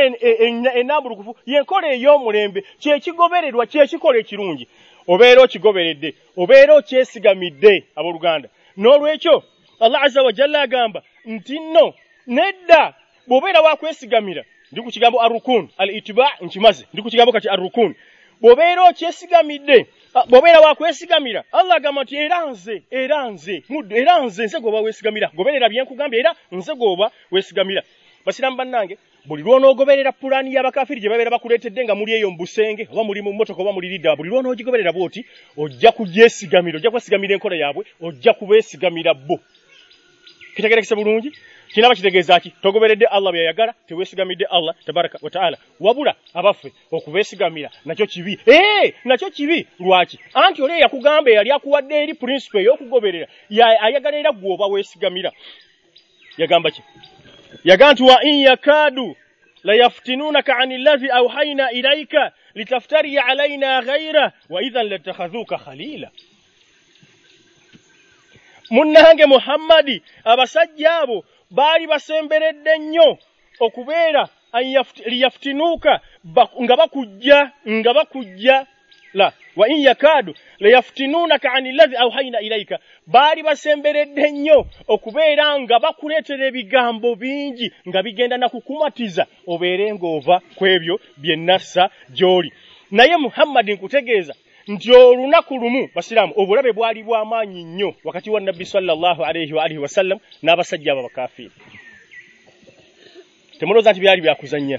Speaker 1: ennambulukufu yenkola ey'omulembe kyekigobererwa kyekikola ekirungi. Obeera okigoberedde obeera okyesigamidde abooluganda. N'olwekyo allah azza wajalla agamba nti nno nedda bw'obeera wakwesigamira ndi ku kigambo arukun al itiba nkimaze ndi ku kigambo kati arukun bw'obeera okyesigamidde bw'obeera wakwesigamira allah agamba nti era nze era nze muddu era nze nze gwoba weesigamira. Goberera byenkugambye era nze gwoba weesigamira. Basiramu bannange buli lwonoogoberera pulaani y'abakafiri gye babeera bakuleetedde nga muli eyo mu busenge oba muli mu mmotoka oba muli lidda buli lwonoogigoberera bw'oti ojja kugyesigamira ojja kwesigamira enkola yaabwe ojja kubeesigamira bo. Kitegerekese bulungi kinaba kitegeeza ki togoberedde allah byeyagala teweesigamidde allah tabaraka wataala wabula abaffe okubeesigamira nakyo kibi. Ee nakyo kibi. Lwaki? Anti oli eyakugamba eyali akuwadde eri prinsipe ey'okugoberera ayagala era gwoba weesigamira. Yagamba ki? Yagamba nti wa in yakaadu layaftinunaka ani llazi auhaina ilaika litaftariya alaina ghaira wa idhan latakhadhuka khalila. Munnange muhammadi abasajja abo baali basemberedde nnyo okubeera liyaftinuuka nga bakujja nga bakujja la wa in yakaadu layaftinuunaka ani llazi auhaina ilaika baali basemberedde nnyo okubeera nga bakuleetera ebigambo bingi nga bigenda nakukumatiza obeere ng'ova ku ebyo bye nassa gy'oli. Naye muhammadi nkutegeeza nti olunaku lumu basiraamu obulabe bwali bw'amaanyi nnyo wakati wa nabbi sallallahu alaihi wa alihi wasallam n'abasajja abo abakafiiri. Temulowooza nti byali byakuzannya.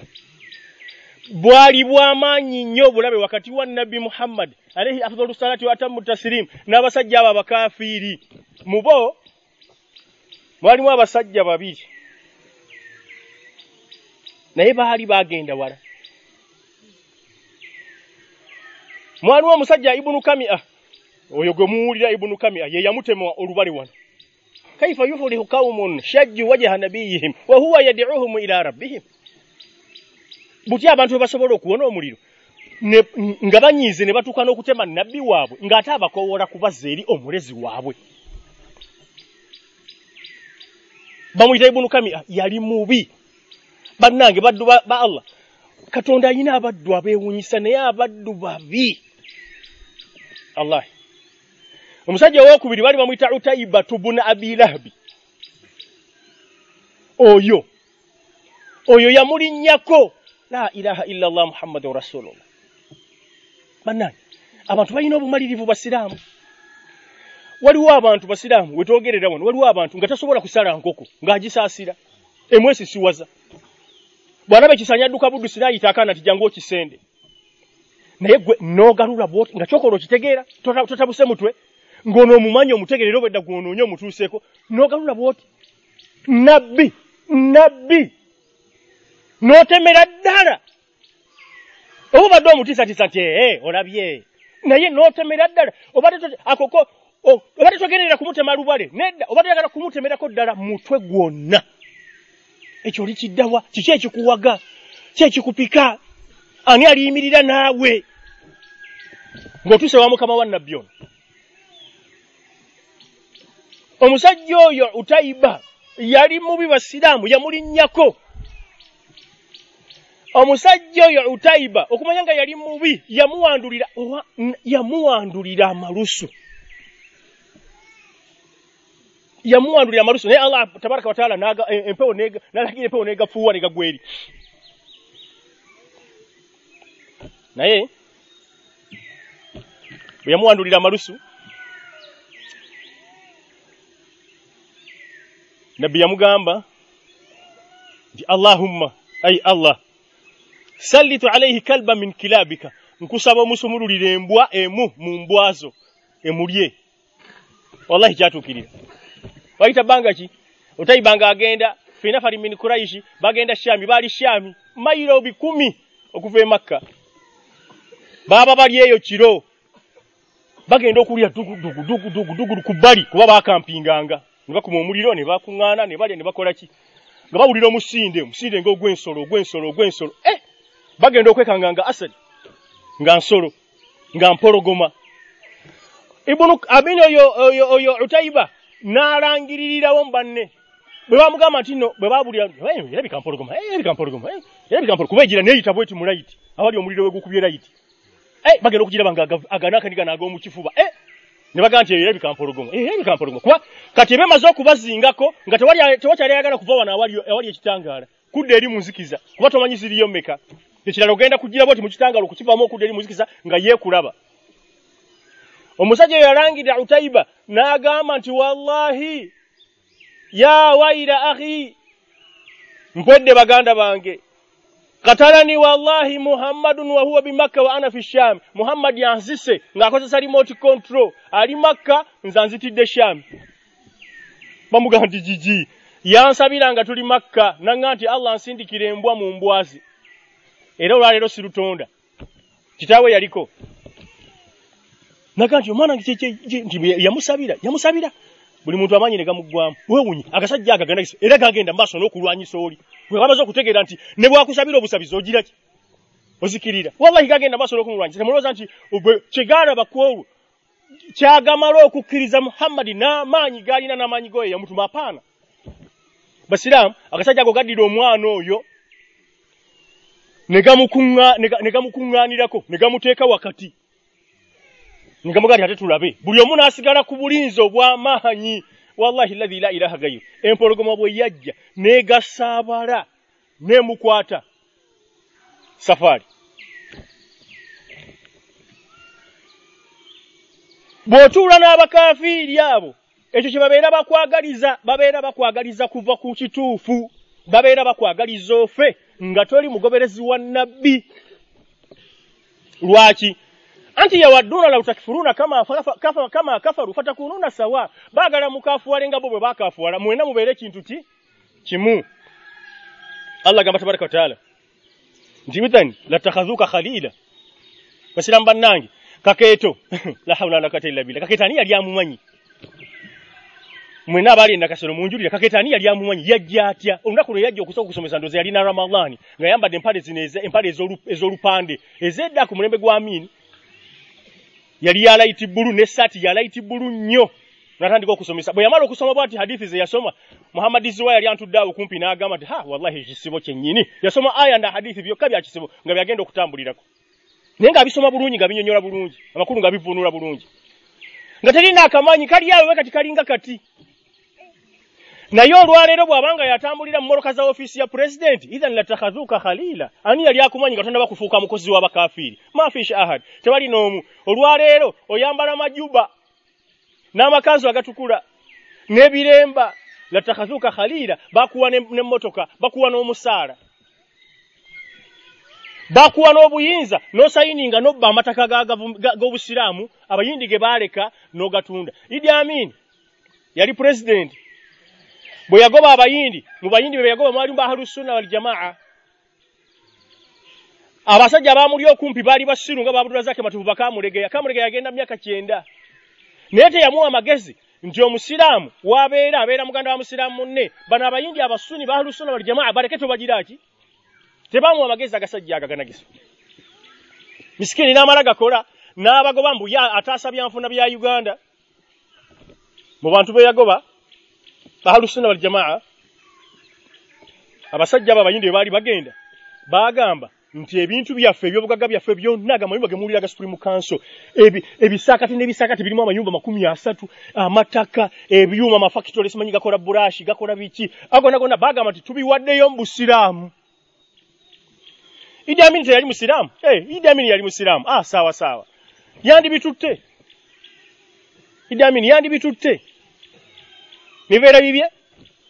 Speaker 1: Bwali bw'amaanyi nnyo obulabe wakati wa nabbi muhammad alaihi afdalu salati wa atamu tasirimu n'abasajja abo abakafiiri. Mu bo mwalimu abasajja babiri. Naye baali bagenda wala mwalimu omusajja ibunu kamia oyo gwe muwulira ibunu kamia ye yamutema olubale wano. Kaifa yufulihu qaumun shajju wajha nabiyihim wa huwa yad'uhum ila rabbihim. Butya abantu bwe basobola okuwona omuliro? Nga banyiize ne batuuka n'okutema nabbi waabwe ng'ate abakowoola kubazza eri omulezi waabwe. Bamuyita ibunu kamia yali mubi. Bannange baddu ba, ba allah. Katonda alina abaddu abeewunyisa naye abaddu babi allahi omusajja owokubiri bali bamuyita utaibatu buna abilahabi oyo. Oyo yamulinnyako. La ilaha illa llah muhammadun rasulullah. Bannange abantu balina obumalirivu basiraamu waliwo abantu basiraamu wetwogerera wano waliwo abantu nga tasobola kusala nkoko ng'agisaasira emwesisiwaza. Bw'alaba ekisanya adduka buddusi n'ayita akaana ti jangu okisende naye gwe noogalula bwoti nga kyokola okitegeera totabuse mutwe ng'ono omumanyi omutegerera obwedda gwonoonye omutuuseeko n'ogalula bwoti nabbi nabbi n'otemera ddala. Oba obadde omutiisatiisa nti ee olabye. Naye n'otemera ddala obadde akoko obadde togenderera kumutema lubale nedda obadde oyagala kumutemerako ddala mutwe gwonna. Ekyo oli kiddawa kiki ekikuwaga ki ekikupika ani aliyimirira naawe. Ng'otuuse wa mukama wa nabbi ono. Omusajja oyo utayiba yali mubi basiraamu yamulinnyako. Omusajja oyo utayiba okumanya nga yali mubi yamuwandulira yamuwandulira amalusu. Yamuwandulira amalusu naye allah tabaraka wataala empewo nalagira empewo negafuuwa negagweri naye bwe yamuwandulira amalusu nabbi yamugamba nti allahumma ai allah sallitu alaihi kalba min kilabika nkusaba omusumululira embwa emu mu mbwazo emulye. Wallahi kyatuukirira. Wayita bbanga ki? Otayibanga agenda finafari min kuraishi bagenda shami baali shami mayiro bikumi okuva e makka baaba bali eyo kiro. Bagenda okulya dugudugudugudugu ku bbali kuba bakampinganga. Ne bakuma omuliro ne bakuŋŋaana ne balya ne bakola ki? Nga bawulira omusinde omusinde ngaogw'ensolo ogw'ensolo ogw'ensolo. Eh! Bagenda okwekanga nga asadi nga nsolo nga mpologoma. Ibunu abini oyo oyo oyo utayiba n'alangiririrawo mu banne. Bwe bamugamba nti nno bwe babulira erabika mpologoma erabika mpologoma erabika mpologoma. Kuba egira neeyita bweti mu layiti awali omuliro we gukubye layiti bagenda okugiraba nga aganaakaniga n'ag'omu kifuba. Ne bagamba nti erabika mpologoma erabika mpologoma kuba kati ebemaze okubazingako nga tewakyali ayagala kuva wano awali ekitangaala kudda eri mu nzikiza. Kuba tomanyi ziriyo mmeka? Ekirala ogenda kugira bwoti mu kitangaala okukivaamu okudda eri mu nzikiza nga yeekulaba omusajja oyo yalangirira utayiba n'agamba nti wallahi ya waira akhi mpwedde baganda bange katalani wallahi muhammadun wahuwa bimakka wa ana fi sham. Muhammadi yanzise ng'akozesa remote control. Ali makka nze anzitidde sham. Bamugamba nti jiji yansabira nga tuli makka. Naŋŋa nti allah ansindikira embwa mu mbwazi. Era olwaleero sirutonda kitaawe yaliko. Naga nti omwana nti yamusabira yamusabira buli muntu amanyi ne gamuggwamu wewunyi agasajja aga ganda era gagenda maaso n'okulwanyisa oli bwe bamaze okutegeera nti ne bwakusabira obusabizi ogira ki ozikirira. Wallahi gagenda maaso n'okumulwanyisa temulowooza nti kyegaalaba ku olwo kyagamala okukkiriza muhammadi n'amaanyi gaalina n'amaanyi goyo yamutuma apaana basiraamu agasajja ago gaddira omwana oyo ne gamukuŋŋaanirako ne gamuteeka wakati ngamugaa ti ate tulabe buli omu n'asigala ku bulinzi obw'amaanyi wallahi lahi la ilaha gayru. Empologoma bwe yajja n'egasaabala n'emukwata. Safaari. Bw'otuula n'abakafiiri abo ekyo kye babeera bakwagaliza babeera bakwagaliza kuva ku kituufu babeera bakwagaliza ofe nga toli mugoberezi wa nabbi lwaki anti yawadduna la utakifuruna kama kafa, kama kafaru fatakununa sawa. Bagala mukafuwale nga bo bwe bakafuwala mwena mubeere kintu ki kimu. Allah gamba tabaraka wataala nti idhan latakhadhuka khalila. Basiramu bannange kakeeto (laughs) la hawla wala quwwata illa billah. Kaketani yali amumanyi mwena abaali na munjulire kaketani yali amumanyi yajja atya. Olunaku lwe yajja okusooka okusomesa ndoza yalina ramadhani. Nga yambadde empale zino empale ez'olupande ez'edda ku mulembe gwa amiini yali ya light blue n'essaati ya light blue nnyo. Natandika okusomesa. Bwe yamala okusoma bwati hadithi ze yasoma muhammadi ziwa yali antudde awo kumpi n'agamba nti ha wallahi ekisibo kyennyini yasoma aya nda hadithi byokka bya kisibo nga byagenda okutambulirako. Naye ng'abisoma bulungi nga binyonyola bulungi amakulu nga bivuunula bulungi. Nga terina akamanyi kali awo kati kalinga kati naye olwaleero bw'abanga yatambulira mu mmotoka za ofiisi ya pulezidenti ithan latakhadhuka khalila ani yali akumanyi nga tonaba kufuuka mukozi w'abakafiiri mafish ahad tewali n'omu. Olwaleero oyambala majuba n'amakanzu agatukula n'ebiremba. Latakhadhuka khalila bakuwa n'emmotoka bakuwa n'omusaala. Bakuwa n'obuyinza n'osayininga n'obba amataka g'obusiraamu abayindi ge baaleka n'ogatunda. Idi amin yali pulezidenti bwe yagoba abayindi mu bayindi be yagoba mwalimu bahalusunna waljamaa abasajja abaamuli okumpi baali basiru nga babudulazake matuvu bakamulegeya kamulegeya. Yagenda myaka kyenda. Naye teyamuwa magezi nti omusiraamu wabeera abeera muganda wa musiraamu munne. Bano abayindi abasuni bahalusuna waljamaa baleke tobagiraki tebamuwa amagezi agasajja agaganagisa misikini n'amala gakola n'abagoba mbu ataasa byanfuna bya uganda. Mu bantu be yagoba bahalusuna waljamaa abasajja abo abayindi bwe baali bagenda baagamba nti ebintu byaffe ebyobugagga byaffe byonna gamayumba gemuwulira ga supreme council ebisakati n'ebisakati birimu amayumba makumi asatu amataka ebyuma amafactory simanyi gakola burashi gakola biki. Agona gonna bagamba nti tubiwaddeyo mu busiraamu. Idi amini teyali musiraamu? Hey, idi amini yali musiraamu. Ah sawa sawa yandibitutte. Idi amini yandibitutte nibeera bibye?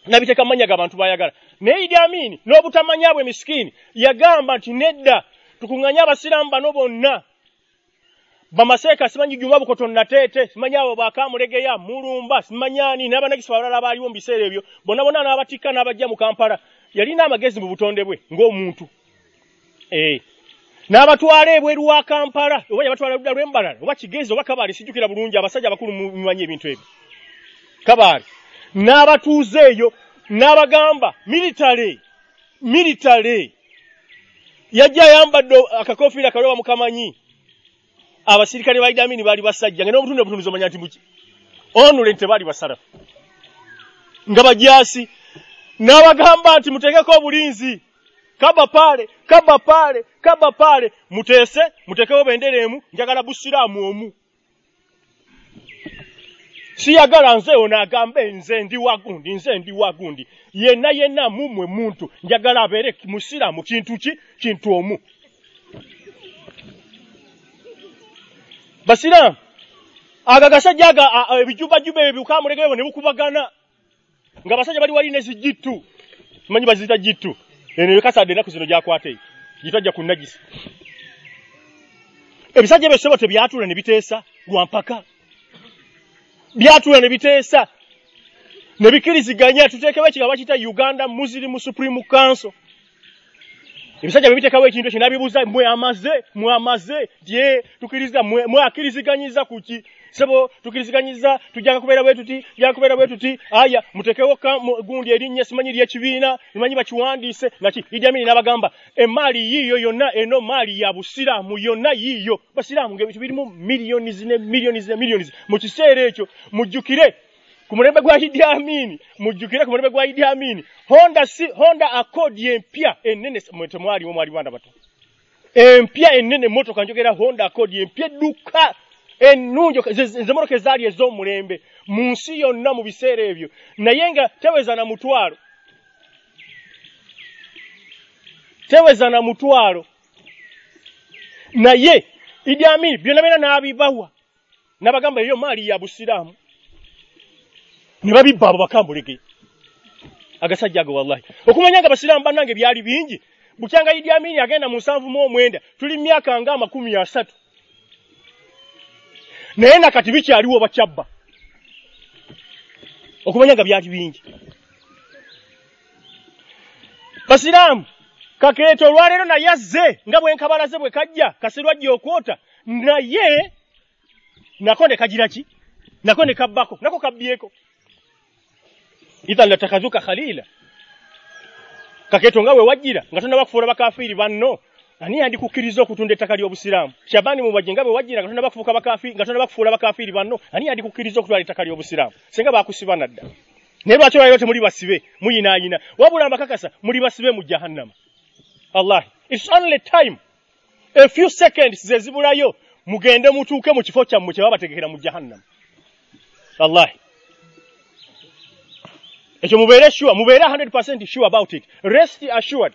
Speaker 1: Nabiteeka mu manya g'abantu bayagala. Naye idi amini n'obutamanya bwe misikini yagamba nti nedda tukuŋŋanye abasiraamu bano bonna. Bamaseeka simanyi juma bukoto nateete simanyi abo bakamulegeya mulumba simanyani n'abanagisi balala baaliwo mu biseera ebyo. Bonna bonna n'abatikka n'abajja mu kampala yalina amagezi mu butonde bwe ng'omuntu. Ee n'abatwala ebweru wa kampala oba yabatwala ludda lw'embalala oba kigezi oba kabaali sijjukira bulungi abasajja abakulu mumanyi ebintu ebyo. Kabaali n'abatuuze eyo n'abagamba militale militale yajja ayambadde akakofiira kalioba mukamanyi abasirikale ba idamini baali basajja nga n'obutundu obutunduzi omanya nti muki onule tebaali basalafu. Nga bajasi n'abagamba nti muteekeko obulinzi. Kaba pale kaba pale kaba pale muteese muteekewo bendera emu njagala busiraamu omu siyagala nze ono agambe nze ndi wagundi nze ndi wagundi. Yenna yenna mumwe muntu. Njagala abeere musiraamu kintu ki? Kintu omu. Basiraamu aga gasajja aga ebijubajuba ebyo bukamulegeyo ne bukubagana. Nga basajja bali wali nezijittu manyi bazita jittu? Eno yekasadde ennaku zino gyakwata eyo gitajja ku najisi ebisajja ebyo sobo tebyatula ne biteesa lwampaka byatula ne biteesa ne bikiriziganya tuteekewo ekigaba kita uganda muslim supreme council. Ebisajja bebiteekawo ekintu ekyo nabibuuza mwe amaze mwe amaze? Tye tukiriza mwe akiriziganyiza kuki sebo tukiriziganyiza tujjanga kubeera bwe tuti tujjanga kubeera bwe tuti. Aya muteekewo gundi erinnya simanyi ly'ekibiina simanyi bakiwandiise naki idi amini n'abagamba emaali yiiyo yonna eno maali ya busiraamu yonna yiiyo. Basiraamu ngaebintu birimu miliyoni zine miliyoni zine miliyoni zine mu kiseera ekyo mujjukire ku mulembe gwa idi amini mujjukire ku mulembe gwa idi amini honda si honda accord empya enene temwaliwo mwali banda bato empya enene motoka njogera honda accord empya edduka ennungi ezemmotoka ezaali ez'omulembe. Mu nsi yonna mu biseera ebyo. Naye nga teweza na mutwalo. Teweza na mutwalo. Naye idi amini byonna byonna n'abibawa. N'abagamba eyo maali ya busiraamu. Ne babibba abo bakambulege. Agasajja ago wallahi. Okumanya nga basiraamu bannange byali bingi bukyanga idi amini agenda mu nsanvu mu omwenda tuli myaka nga amakumi asatu naye nakati bikyaliwo bakyabba. Okumanya nga byali bingi. Basiraamu kakeeto olwaleero naye azze nga bwenkabalaze bwe kajja kaserwajja okwota. Naye nako ne kagira ki? Nako ne kabbako nako kabbyeko. Idhan latakazuka khalila. Kakeeto nga we wajjira nga tonaba kufuula bakafiiri banno ani yandikukkiriza okutunda ettaka ly'obusiraamu? Shabani mubajje nga bwe wajjira nga tonaba kufuuka bakafiiri nga tonaba kufuula bakafiiri banno ani yandikukkiriza okutwala ettaka ly'obusiraamu? Singa bakusiba nadda. Naye lwaki olwaliro temuli basibe muyinaayina? Wabula ambakakasa muli basibe mu jahannama. Allahi its only time. A few seconds ze zibulayo mugende mutuuke mu kifo kyammwe kye babategekera mu jahannama. Allahi ekyo mubeere sure mubeere 100% sure about it. Rest assured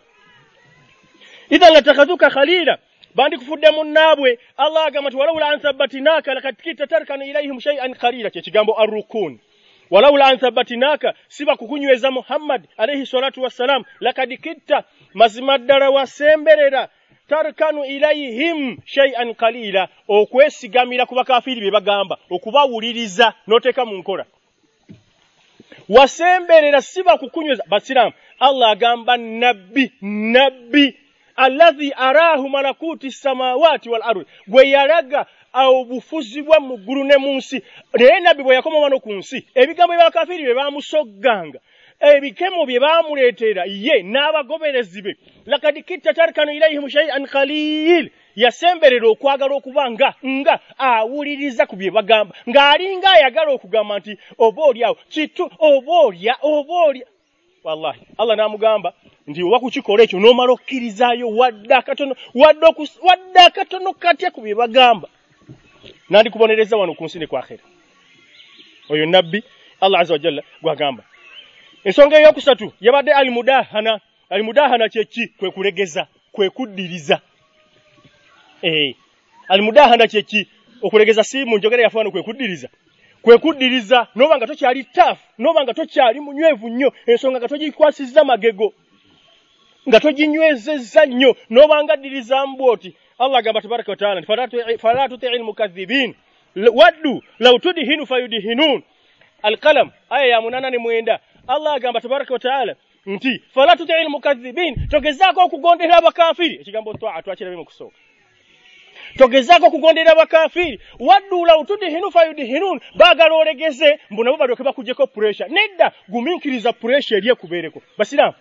Speaker 1: idhan latakadhuka khalila bandikufudde munnaabwe allah agamba nti walawula an thabbatinaka lakad kitta tarkanu ilaihim shay'an qalila kyekigambo arrukun. Walawula an thabbatinaka siba kukunyweza muhammad alaihi salatu wassalam lakad kitta mazima ddala wasemberera tarkanu ilayhim shay'an qalila okwesigamira ku bakafiri bye bagamba okubawuliriza n'oteeka mu nkola. Wasemberera siba kukunyweza basiramu allah agamba nabbi nabbi allazi arahu malakuti samawati wal ardi. Gwe yalaga obufuzi bwa mu ggulu ne mu nsi. Naye nabbi bwe yakoma wano ku nsi ebigambo byabakafiri bye bamusogganga ebikemo bye baamuleetera ye n'abagoberezi be lakad kitta tarkanu ilaihim shay'an qalil. Yasemberera okwagala okuba nga nga awuliriza ku bye bagamba. Ng'alinga ayagala okugamba nti oba oliawo kitu oba olya oba olya wallahi. Allah n'amugamba nti oba kukikola ekyo n'omala okkirizaayo wadde akatono wadde wadde akatono katya ku bye bagamba? Nandikubonereza wano ku nsi ne kwakhera oyo nabbi allah aza wajalla gwagamba. Ensonga eyokusatu yabadde almudahana. Almudahana kyeki kwe kulegeza kwe kuddiriza. Eh almudahana kyeki okulegeza si mu njogera yafaano kwe kuddiriza kwe kuddiriza noba nga tokyali taafu noba nga tokyali munywevu nnyo ensonga nga togikwasizza magego nga toginywezezza nnyo noba nga ddiriza mbwoti allah agamba tabaraka wataala fala tutii lmukadhibin waddu law tudhinu fayudhinun. Alqalam aya ya munana ne mwenda. Allah agamba tabaraka wataala nti fala tutii lmukadhibin togezaako okugondera abakafiri ekigambo twaa twakirabe mu kusooka togezaako okugondera abakafiri waddu law tudhinu fayudhinun baagala olegeze mbu nabo balyoke bakugyeko puresha nedda gumiikiriza puresha eri ekubeereko. Basiraamu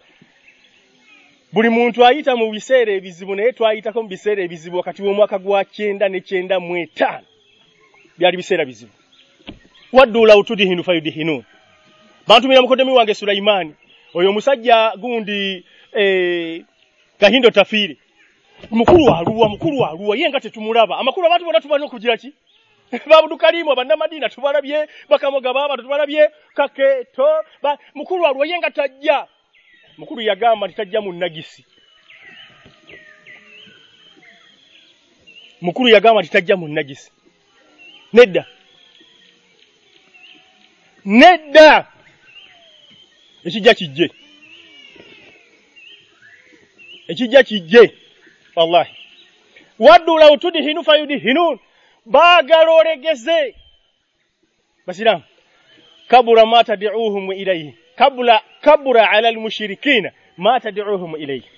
Speaker 1: buli muntu ayita mu biseera ebizibu naye twayitako mu biseera ebizibu wakati w'omwaka gwa kyenda ne kyenda mu etaano. Byali biseera bizibu. Waddu law tudhinu fayudhinun bantumira mukodemi wange sulaimaani oyo omusajja gundi eh, kahindo tafiire mukulu waluwa mukulu waluwa ye nga tetumulaba. Amakulu abantu bona tubalina okugira ki? (laughs) Babudukalimu abannamadiina tubalabye bakamoga babantu tubalabye kaketo mukulu waluwa ye nga tajja. Mukulu yagamba nti tajja mu nagisi mukulu yagamba nti tajja mu nagisi nedda. Nedda! Ekijja kijje. Ekijja kijje wallahi. Waddu law tudhinu fayudhinun baagala olegeze. Basiramu kabura ma tadiuhum ilayhi. Kabula kabura ala almushirikina ma tadiuhum ilayhi.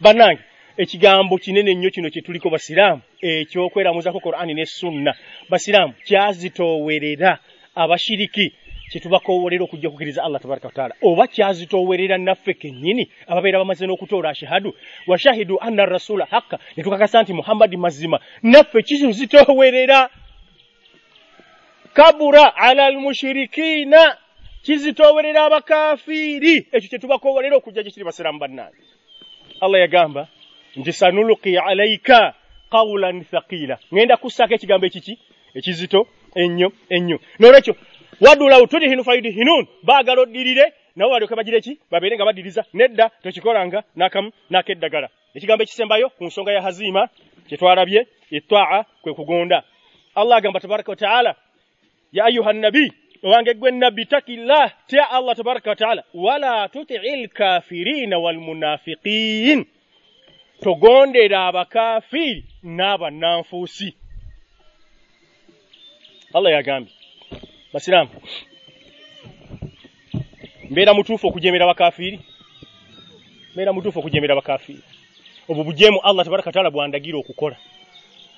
Speaker 1: Bannange ekigambo kinene nnyo kino kyetuliko basiraamu ekyokweramuzaako qur'ani ne sunna. Basiraamu kyazitoowerera abashiriki kyetubakowolera okujja okukkiriza allah tabaraka wataala oba kyazitoowerera naffe kennyini ababeera bamaze n'okutoola ashahadu. Washahidu anna rasula hakka ne tukakasa nti muhammadi mazima. Naffe kizitoowerera. Kabura ala almushirikiina kizitoowerera abakafiiri ekyo kyetubakowolera okujja gye kiri basiraamu bannange. Allah yagamba nti sanulqi alaika qawlan thaqila. Ŋenda kussaako ekigambo ekiki? Ekizito? Ennyo? Ennyo? Nolwekyo wadulawo tudhinu fayudhinun baagala oddirire nabo balyoke bagire ki babeere nga madiriza nedda tokikolanga nakamu nakeddagala ekigambo ekisembayo ku nsonga ya hazima chetuwa arabie itwaa kwe kugonda. Allah agamba tabaraka wataala ya ayuha nabi owange gwe nabbi takillah tya allah tabaraka wataala wala tutii lkafirina walmunafiqin togondera naba n'abannanfuusi allah yagambye basiraamu mbeera mutuufu okujemera abakafiri mbeera mutuufu okujemera abakafiri obwo bujeemu allah tabaraka wataala bwandagira okukola.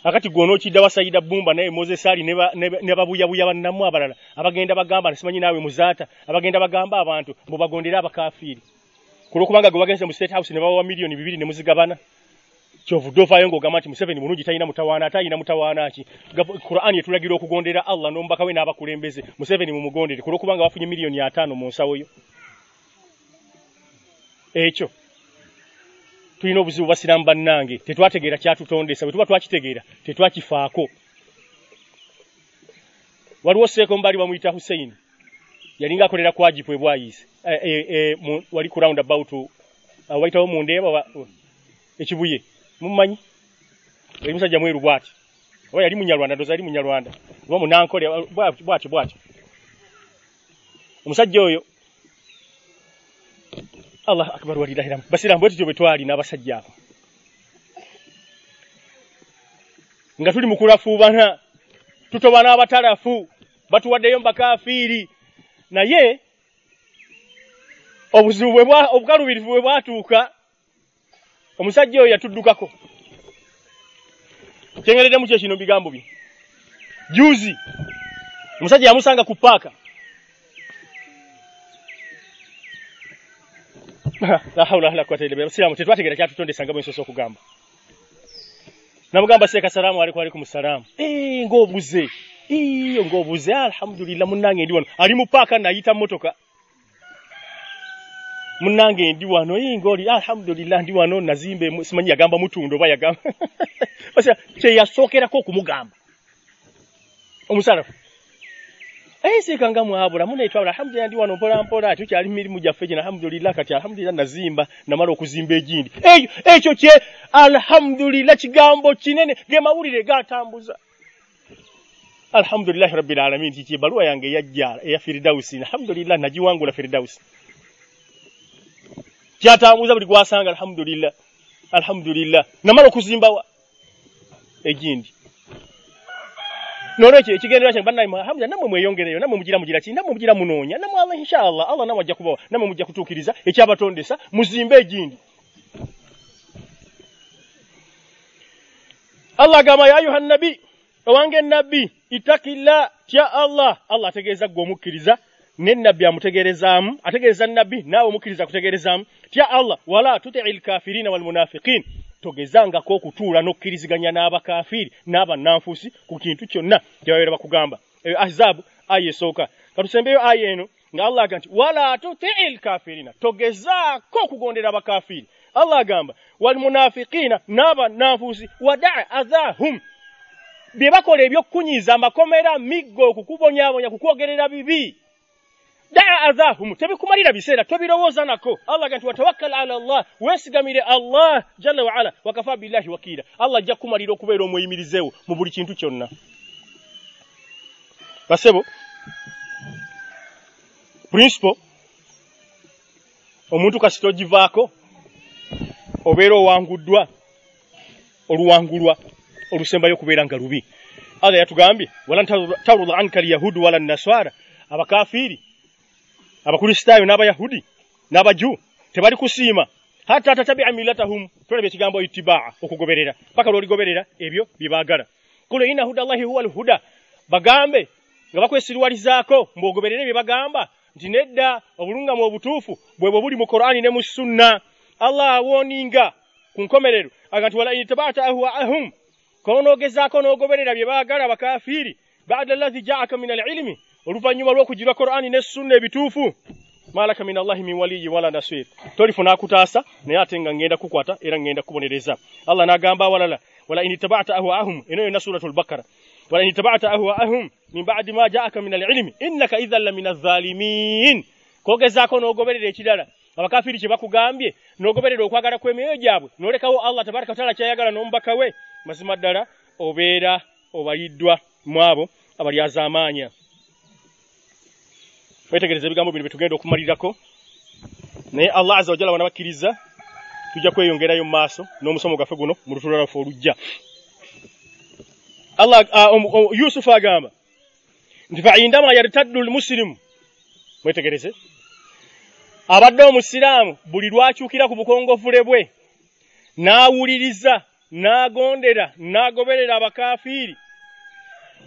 Speaker 1: Akati gwona okidda wasayida bumba naye moses ali ne babuyabuya bannamu abalala abagenda bagamba nsimanyi naawe muzaata abagenda bagamba abantu mbubagondere abakafiri kulwokubanga gwe bagenze mu state house ne bawawa miliyoni bibiri ne muzigabana kyovudde ovaayo ng'ogamba nti museveni mulungi talina mutawaana ate alina mutawaana ki? Qur'ani yetulagira okugondera allah n'omubaka we n'abakulembeze. Museveni mumugondere kulwokubanga bafunye miliyoni ataano mu nsawo yo. Ekyo tulina obuzibu basiramu bannange tetwategeera kyatutondesa bwe tuba twakitegeera tetwakifaako. Waliwo seeko mbaali bamuyita hussein yalinga akolera kwajipu ebwayise e, e, e, wali ku round about uh, wayitawo mundeeba ekibuye mumanyi? Yali musajja mweru bwati? Oba yali munyarwanda ndoza yali munyarwanda? Oba munankole bwatyo bwatyo omusajja oyo allah akbar walilahiramu basiramu bwe tutyo bwe twali n'abasajja abo. Nga tuli mu kulafuubana tutoba n'abatalafu batuwaddeyo mubakafiiri naye obuzibu obukalubirivu bwe bwatuuka omusajja oyo yatuddukako. Kyengereddemu kyo kino bigambo bye. Juzi omusajja yamusanga ku paaka. (laughs) La hawla wala quwwata illa billah. Siramu tetwategera kyatutondesa nga bwe nsoose okugamba. Namugamba seeka salaamu alaikum alaikum salaamu eh ng'obuze. Iyo ng'obuze. Alhamdulillah munnange ndi wano. Ali mu paaka nayita motoka munnange ndi wano. Ee ng'oli alhamdulillah ndi wano. Nazimbe simanyi yagamba mutundo oba yagamba (laughs) kyeyasookerako okumugamba. Omusalafu Aisika nga mwabula muneetwala alhamdulillah ndi wano mpola mpola ati kyali mirimu gyaffe gino alhamdulillah kati alhamdulillah nazimba namala okuzimba egindi. Eyo ekyo kye alhamdulillah kigambo kinene ge mawulire gatambuza. Alhamdulillah rabbil alamin kiki baluwa yange yajja eya firdausi alhamdulillah nagiwangula firdausi kyatambuza buli gwasanga alhamdulillah alhamdulillah. Namala okuzimba egindi. Nolwekyo ekigendera kyange bannayima alhamdulillah nammwe mweyongereyo nammwe mugira mugira ki? Nammwe mugira munoonya nammwe allah inshallah allah nammwe ajja kubawa nammwe mujja kutuukiriza ekyabatondesa muzimbe egindi. Allah agamba ya ayuha nabi owange nabbi itakilla tya allah. Allah ategeeza gwe omukkiriza nenabbi amutegerezaamu ategeeza nabbi naawe omukkiriza kutegerezaamu tya allah wala tutii lkafirina walmunafiqin togezangako okutuula n'okkiriziganya n'abakafiiri n'abannanfuusi ku kintu kyonna kyebabeera bakugamba. Eyo ahzaabu aya esooka. Katusembeyo aya eno nga allah aga nti wala tutii lkafirina togezaako okugondera abakafiiri. Allah agamba walmunafiqiina n'abannanfuusi wadaa adhaahum. Bye bakola ebyokkunyiiza amakomera miggo okukubonyaabonya kukwogerera bibi daa adhahum tebikumalira biseera tobirowooza nako. Allah ga nti watawakkal ala allah weesigamire allah jalla waala wakafa billahi wakiira allah ajja kukumalira okubeera omweyimirizeewo mu buli kintu kyonna. Basebo principle omuntu kasita ogivaako obeera owanguddwa oluwangulwa olusembayo okubeera nga lubi. Allah yatugambye walan tarudha anka alyahudu wala naswara abakafiiri abakristaayo n'abayahudi n'abaju tebali kusiima hatta tatabia millatahum tulabye ekigambo itibaa okugoberera paka lwoligoberera ebyo byebaagala kul ina huda llahi huwa alhuda bagambe nga bakwesiriwalizaako mbwogoberere bye bagamba nti nedda obulungamu obutuufu bwebwe buli mu qur'ani ne mu sunna. Allah awooninga ku nkomerero aga nti wala in tabata ahwaahum konogezaako n'ogoberera bye baagala abakafiiri bada allazi jaaka min alilimi oluvannyuma lw'okugirwa qur'ani ne sunna ebituufu malaka min allahi min waliyi wala nasir. Tolifuna akutaasa naye ate ngenda kukwata era ngenda kubonereza. Allah n'agamba awalala wala in tabata ahwaahum eno yonna suratu lbakara wala in tabata ahwaahum min badi ma jaaka min alilimi innaka idhan la min azalimin kogezaako n'ogoberera ekirala. Abakafiri kye bakugambye n'ogoberera okwagala kw'emyoyo gyabwe n'olekawo allah tabaraka wataala kyayagala n'omubaka we mazima ddala obera obaliddwa mwabo abo abalyazaamaanya wetegereza ebigambo bino byetugenda okumalirako. Naye allah aza wajala wanabakkiriza tujja kweyongerayo mu maaso n'omusomo gwaffe guno mu lutula lwaffe olujja allah uh, um, um, yusufu agamba nti fa indama yartaddu lmusilimu mwetegereze. Abadde omusiraamu buli lwakyukira ku bukongovule bwe n'awuliriza n'agondera n'agoberera abakafiiri.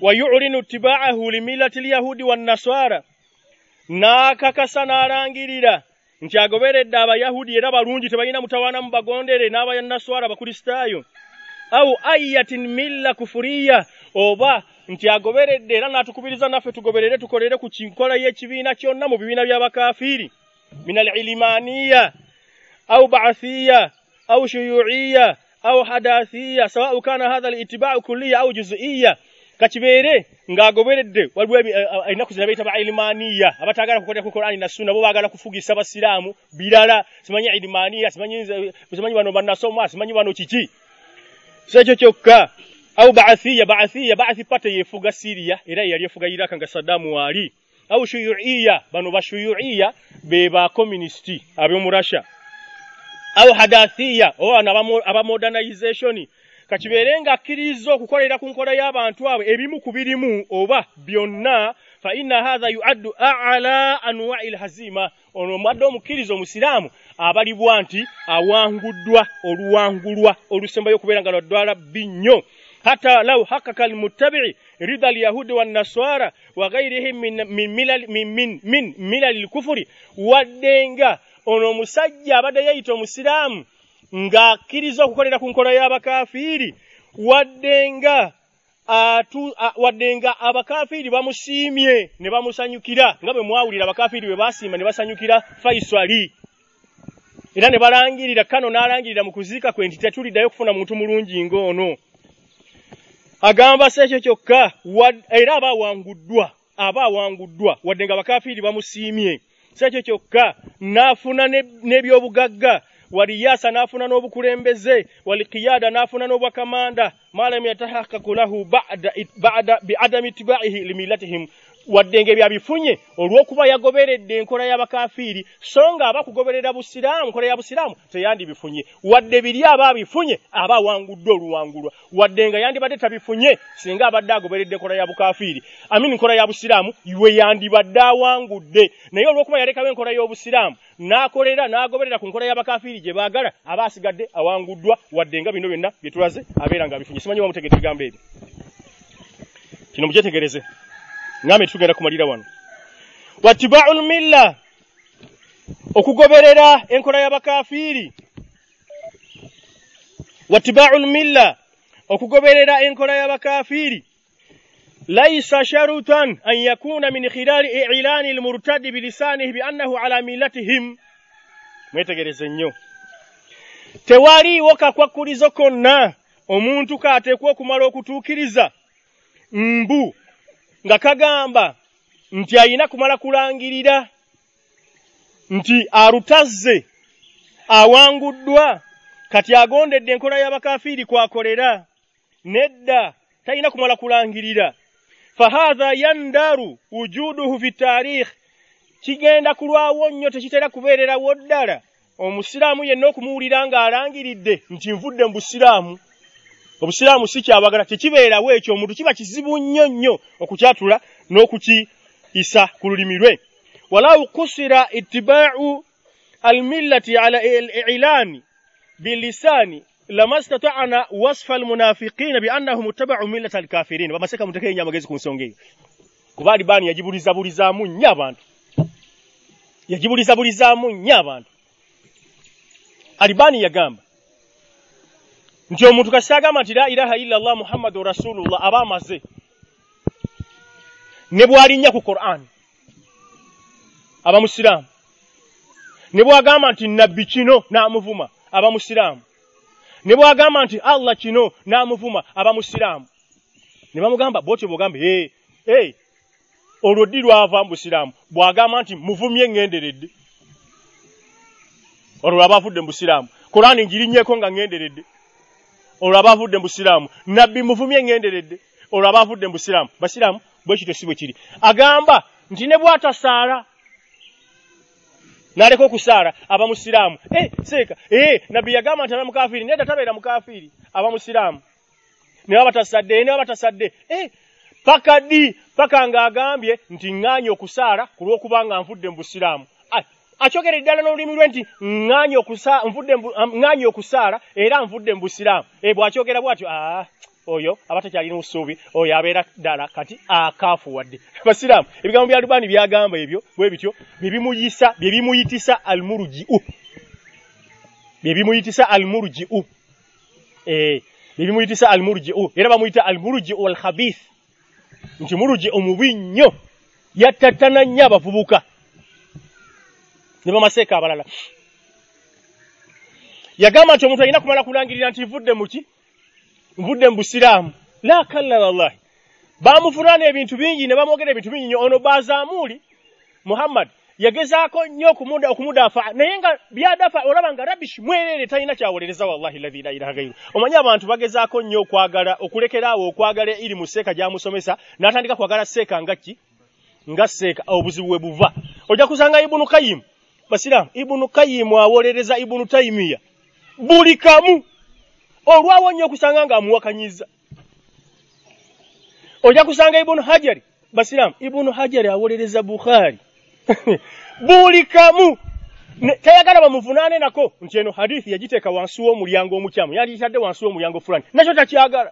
Speaker 1: Wa yulinu tibaahu limillati lyahudi wannaswara n'akakasa n'alangirira nti agoberedde abayahudi era balungi tebalina mutawaana mu bagondere n'abanaswara abakristaayo au ayatin milla kufuriya oba nti agoberedde era n'atukubiriza nafe tugoberere tukolere ku kinkola y'ekibiina kyonna mu bibiina by'abakafiiri min alilimaniya au baathiya au shuyuiya au hadathiya sawau kana hatha itibau kulliya au juzuiya kakibeere ng'agoberedde waliwo ennaku zina bayita ba ilimaniya abatagala kukolera ku qurani na sunna bo baagala kufugisa basiraamu birala simanyi ilimaniya simanyi bano banasoma simanyi bano kiki? So ekyo kyokka au baathiya baathiya baathi pate yefuga siriya era yeyali efuga iraka nga saddaamu waali au shuyuiya bano bashuyuiya be bakomunisiti ab'omu russia. Au hadathiya oba bano abamodernization kakibeere nga akkiriza okukolera ku nkola y'abantu abo ebimu ku birimu oba byonna fa inna hatha yuaddu ala anwai lhazima ono omwadde omukkiriza omusiraamu abalibwa nti awanguddwa oluwangulwa olusembayo okubeera nga lwaddwala bbi nnyo. Hatta law hakaka almuttabi'i rida alyahudi wannaswara wa gairihim min milali lkufuri waddenga ono omusajja abadde yayita omusiraamu ng'akkiriza okukolera ku nkola y'abakafiiri waddenga atu waddenga abakafiiri bamusiimye ne bamusanyukira nga bwe mwawulira abakafiiri bwe basiima ne basanyukira faisali. Era ne balangirira kano n'alangirira mu kuziika kwe nti tetuliddayo kufuna muntu mulungi ng'ono. Agamba si ekyo kyokka era aba awanguddwa aba awanguddwa wadde nga abakafiiri bamusiimye. Si ekyo kyokka n'afuna n'ebyobugagga waliyasa n'afuna n'obukulembeze walikiyada n'afuna n'obwakamanda malam yatahakaku lahu bada biadami itibaihi limillatihim wadde nga ebyabifunye olw'okuba yagoberedde enkola y'abakafiiri so nga aba kugoberera busiraamu nkola ya busiraamu teyandibifunye. Wadde biri aba abifunye aba awanguddwa oluwangulwa. Wadde nga yandibadde tabifunye singa abadde agoberedde enkola ya bukafiiri. Amini nkola ya busiraamu we yandibadde awangudde. Naye olw'okuba yalekawo enkola y'obusiraamu n'akolera n'agoberera ku nkola y'abakafiiri gye baagala aba asigadde awanguddwa wadde nga bino byonna bye tulaze abeera ng'abifunye simanyi oba mutegedde ebigambo ebyo. Kino mukyetegereze ngambe tugenda kumalira wano. Watibau lmilla okugoberera enkola y'abakafiiri. Watibau lmilla okugoberera enkola y'abakafiiri. Laisa sharutan an yakuna min khilali ilani lmurtadi bilisanihi biannahu ala millatihim. Mwetegereze nnyo. Tewaliiwo kakwakkulizo konna omuntu kaateekwa okumala okutuukiriza. Mbu nga kagamba nti ayina kumala kulangirira nti arutazze awanguddwa kati agondedde enkola y'abakafiiri kwakolera nedda talina kumala kulangirira. Fahatha yandaru wujuduhu fi tarikh kigenda kulwawo nnyo tekitera kubeererawo ddala. Omusiraamu yenna okumuwulira ng'alangiridde nti nvudde mu busiraamu obusiraamu si kyabagala tekibeerawo ekyo. Omuntu kiba kizibu nnyo nnyo okukyatula n'okukiyisa ku lulimi lwe. Walaw kusira ittibaau almillati ala ilaani bilisani lama stata'na wasfa almunafiqina biannahum ittabau millata alkafirin bamaseka mutekeyo nnyo amagezi ku nsonga eyo. Kuba alibaani yagibulizabulizaamu nnyo abantu. Yagibulizabulizaamu nnyo abantu. Alibaani yagamba nti omuntu kasita agamba nti la ilaha illa allah muhammadu rasulullah aba amaze. Ne bw'alinnya ku quran aba musiraamu. Ne bw'agamba nti nabbi kino n'amuvuma aba musiraamu. Ne bw'agamba nti allah kino n'amuvuma aba musiraamu. Ne bamugamba bwotyo bw'ogamba ee ee olwo ddi lwava mu busiraamu? Bw'agamba nti muvumye ŋŋenderedde. Olwo lwaba avudde mu busiraamu. Qurani ngirinnyeeko nga ŋŋenderedde olwo aba avudde mu busiraamu. Nabbi muvumye ŋŋenderedde olwo aba avudde mu busiraamu. Basiraamu bwe kityo si bwe kiri. Agamba nti ne bw'atasaala n'aleka okusaala aba musiraamu e seeka ee nabbi yagamba nti aba mukafiiri nedda tabeera mukafiiri aba musiraamu ne baba batasadde ne baba batasadde. E paka ddi? Paka ng'agambye nti ŋŋaanye okusaala ku lw'okuba nga nvudde mu busiraamu akyogere ddala n'olulimi lwe nti ŋŋaanye okusaala era nvudde mu busiraamu e bw'akyogera bw'atyo aa oyo aba takyalina obusuubi oyo abeera ddala kati akaafuwadde. (laughs) Basiraamu ebigambo bya lubaani byagamba ebyo bwe bityo byebimuyisa bye bimuyitisa almurujiu bye bimuyitisa almurujiu bye bimuyitisa almurujiu era bamuyita almurujiu alkhabith nti muruji omubi nnyo yattattana nnyo abavubuka ne bamaseeka abalala. Yagamba nti omuntu alina kumala kulangirira nti nvudde muki nvudde mu busiraamu. La kalla wallahi. Bamufuna n'ebintu bingi ne bamwogera ebintu bingi nnyo ono bazamuuli muhammad yagezaako nnyo okumudafa naye nga byadafa olaba nga rabishi mwereere talina kyawolereza wallahi lahi la ilaha gairu omanyi abantu bagezaako nnyo okwagala okulekeraawo okwagala iri mu seeka gyamusomesa n'atandika kwagala seeka nga ki? Nga seeka obuzibu we buva. Ojja kusanga ibunu kayimu basiraamu ibunu kayimu awolereza ibunu taimiya buli kamu. Olwawo nnyo okusanga ng'amuwakanyiza ojja kusanga ibunu hajari. Basiraamu ibunu hajari awolereza bukhaari. (laughs) Buli kamu. Tayagala bamuvunaane nako. Nti eno hadithi yagiteeka wansi w'omulyango omukyamu. Yagitadde wansi w'omulyango fulani. Nakyo takyagala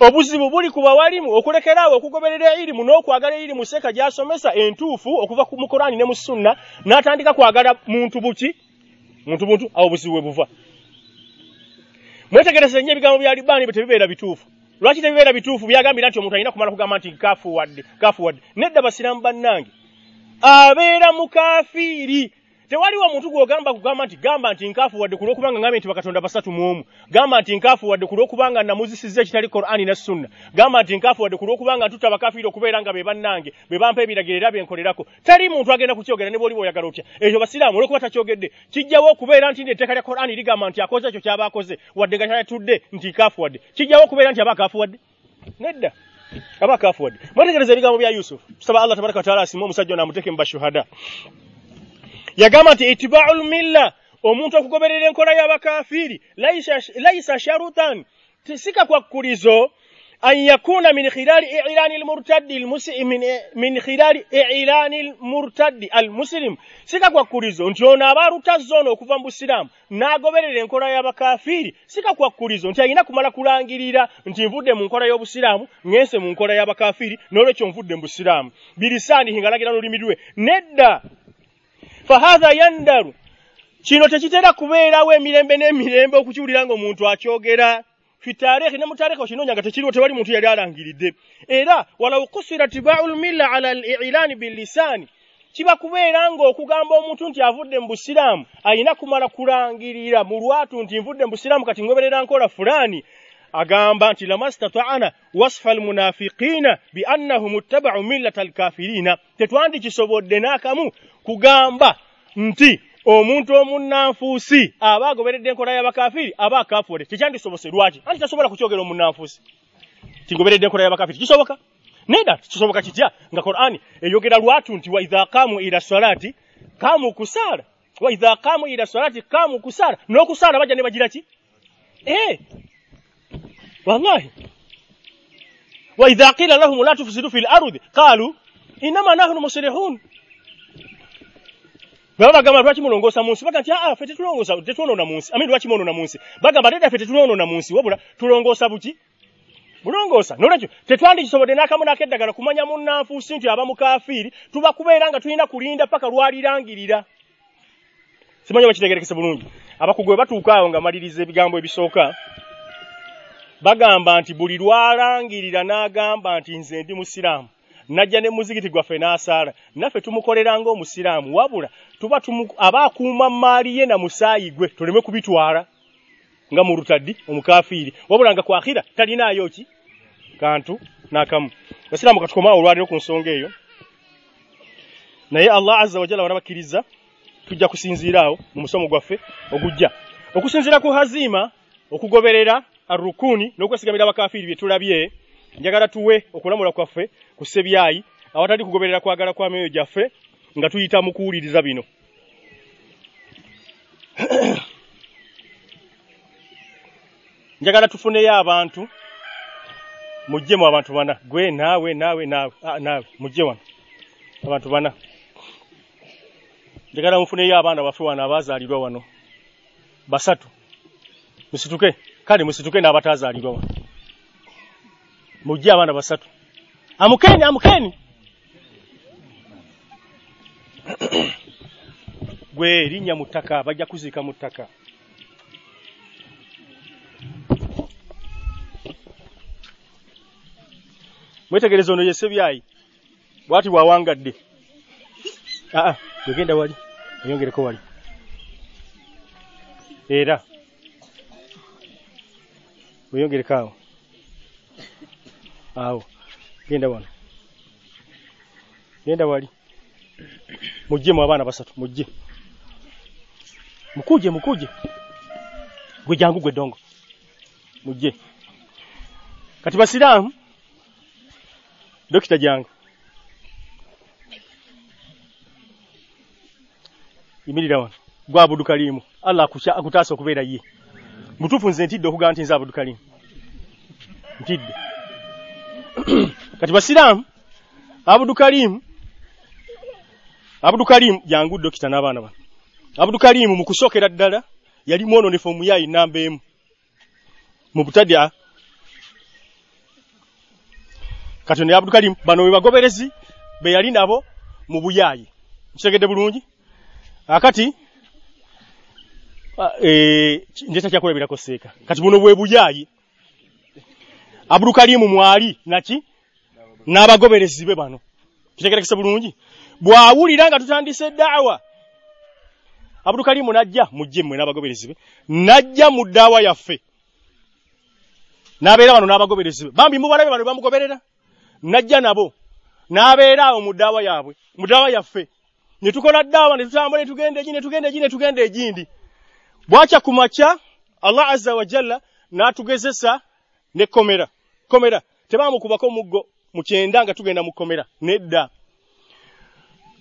Speaker 1: obuzibu buli ku bawalimu okulekeraawo okugoberera irimu n'okwagala irimu seeka gy'asomesa entuufu okuva mu korani ne mu sunna n'atandika kwagala muntu buki? Muntu buntu awo obuzibu bwe buva. Mwetegereze nnyo ebigambo bya libaani bwe tebibeera bituufu. Lwaki tebibeera bituufu? Byagambira nti omuntu alina kumala kugamba nti kaafuwadde kaafuwadde nedda basiramu bannange. Abeera mukafiiri tewaliwo omuntu gwogamba kugamba nti gamba nti nkaafu wadde ku lwokubanga ngambe nti bakatonda basatu mu omu. Gamba nti nkaafu wadde ku lwokubanga namuzisiza ekitali qur'ani ne sunna. Gamba nti nkaafu wadde ku lwokubanga ntutta bakafiiri okubeera nga be bannange be bampa ebiragiro era byenkolerako tali muntu agenda kukyogera ne bwoliba oyagala otya? Ekyo basiraamu olwokuba takyogedde kijjawo okubeera nti etteeka lya qur'ani ligamba nti akoze ekyo kyaba akoze wadde nga kyatudde nti nkaafu wadde kijjawo okubeera nti aba akaafu wadde nedda. Aba akaafu wadde mwetegereza ebigambo bya yusufu tusaba allah tabaraka wataala asimu omusajja ono amuteeke mu bashuhada yagamba nti itibaul milla omuntu okugoberera enkola y'abakafiiri laisa sharutan tisika kwakkulizo an yakuna min khilali ilani lmurtaddi min khilali ilani lmurtaddi almuslim. Sika kwakkulizo nti ono aba alutazza ono okuva mu busiraamu n'agoberera enkola y'abakafiiri sika kwakkulizo nti alina kumala kulangirira nti nvudde mu nkola y'obusiraamu ŋŋense mu nkola y'abakafiiri n'olwekyo nvudde mu busiraamu. Birisaanihi ngalagira n'olulimi lwe nedda fahatha yandaru kino tekitera kubeerawo emirembe n'emirembe okukiwulira ng'omuntu akyogera. Fitarehi ne mutarehi okinoonya nga tekiriwo tewali muntu yali alangiridde. Era walaw kusira tibau lmilla ala lilaani billisaani kiba kubeera ng'okugamba omuntu nti avudde mu busiraamu ayina kumala kulangirira mu lwatu nti nvudde mu busiraamu kati ngoberera nkola fulaani agamba nti lama stataana wasfa almunafiqiina biannahum ittabau millata alkafiriina tetwandikisobodde n'akamu kugamba nti omuntu omunnanfuusi aba agoberedde enkola y'abakafiiri aba akafuule tekyandisobose lwaki? Anti tasobola kukyogera omunnanfuusi? Kigoberedde enkola y'abakafiiri kisoboka? Neda kisoboka kitya? Nga qur'ani eyogera lwatu nti waidha qaamu ila salati qaamu kusaala. Waidha qaamu ila salati qaamu kusaala. N'okusaala bajja ne bagira ki? Eh wallahi. Waidha qila lahum la tufsidu fi lardi qaalu innama nahnu muslihun. Baba bagamba lwaki mulongoosa mu nsi baga nti aa ffe tetwonoona mu nsi amini lwaki mwonoona mu nsi bagamba nedda ffe tetulonona mu nsi wabula tulongoosa buki? Bulongoosa nolwekyo tetwandikisobodde n'akamu n'akeddagala kumanya munnanfuusi nti aba mukafiiri tuba kubeera nga tulina kulinda paka lwalirangirira. Simanyi bakitegerekese bulungi? Abakugu bwe batuuka awo nga maliriza ebigambo ebisooka bagamba nti buli lwalangirira n'agamba nti nze ndi musiraamu najja ne muzikiti gwaffe n'asaala naffe tumukolera ng'omusiraamu wabula tuba aba akuuma maali ye na musaayi gwe tuleme kubitwala nga mu lutaddi omukafiiri. Wabula nga kwakhira talinaayo ki? Kantu n'akamu. Basiraamu katukomaawo olwaliro ku nsonga eyo. Naye allah azza wajalla wanabakkiriza tujja kusinziira awo mu musomo gwaffe ogujja. Okusinziira ku haziima okugoberera arukuni n'okwesigamira abakafiiri bye tulabye njagala tuwe okulamula kwaffe ku ssebyayi awatali kugoberera kwagala kwa myoyo gyaffe nga tuyita mu kuwuliriza bino. (clears throat) Njagala tufuneyo abantu mujjemu abantu bana. Gwe naawe naawe naawe ah, naawe mujje wano abantu bana. Njagala mufuneyo abaana baffe wano abaazaalirwa wano. Basatu musituke kale musituke n'abataazaalirwa wano mujje abaana basatu. Amukeni amukeni! (clears throat) Gwe erinnya mu ttaka bajja kuziika mu ttaka. Mwetegereza ono yesebyayi bwati bwawangadde. Aa wegenda wali oyongereko wali. Era weyongereko awo awo. Genda wano. Genda wali. Mujje mu abaana basatu mujje. Mukuje mukuje. Gwe jangu gwe dongo. Mujje. Kati basiraamu? Dokita jangu. Imirira wano. Gwabudu kalimu allah akutaasa okubeera ye mutuufu nze ntidde okugamba nti nze abudukalimu ntidde. (clears throat) Kati basiraamu abudukalimu abudukalimu jangu dokita n'abaana bano abudukalimu mu kusookera ddala yali mwononefu omuyaayi namba emu. Mu butadya. Katonda ya abudukalimu bano we bagoberezi be yali nabo mu buyaayi. Kitegedde bulungi. Akati eh ndeta kyakulabirako seeka kati buno bwe buyaayi abudukalimu mwali naki? N'abagoberezi be bano. Kitegerekese bulungi? Bw'awulira nga tutandise daawa. Abudukalimu najja mujje mmwe n'abagoberezi be. Najja mu ddaawa yaffe. N'abeera wano n'abagoberezi be. Bambi mubalabe bano bamugoberera? Najja nabo. N'abeera awo mu ddaawa yaabwe mu ddaawa yaffe. Ne tukola ddaawa ne tutambula ne tugenda egi ne tugenda egi ne tugenda egindi bwakya ku makya allah azza wa jalla n'atugezesa ne komera komera tebaamukubako muggo mu kyenda nga tugenda mu komera nedda.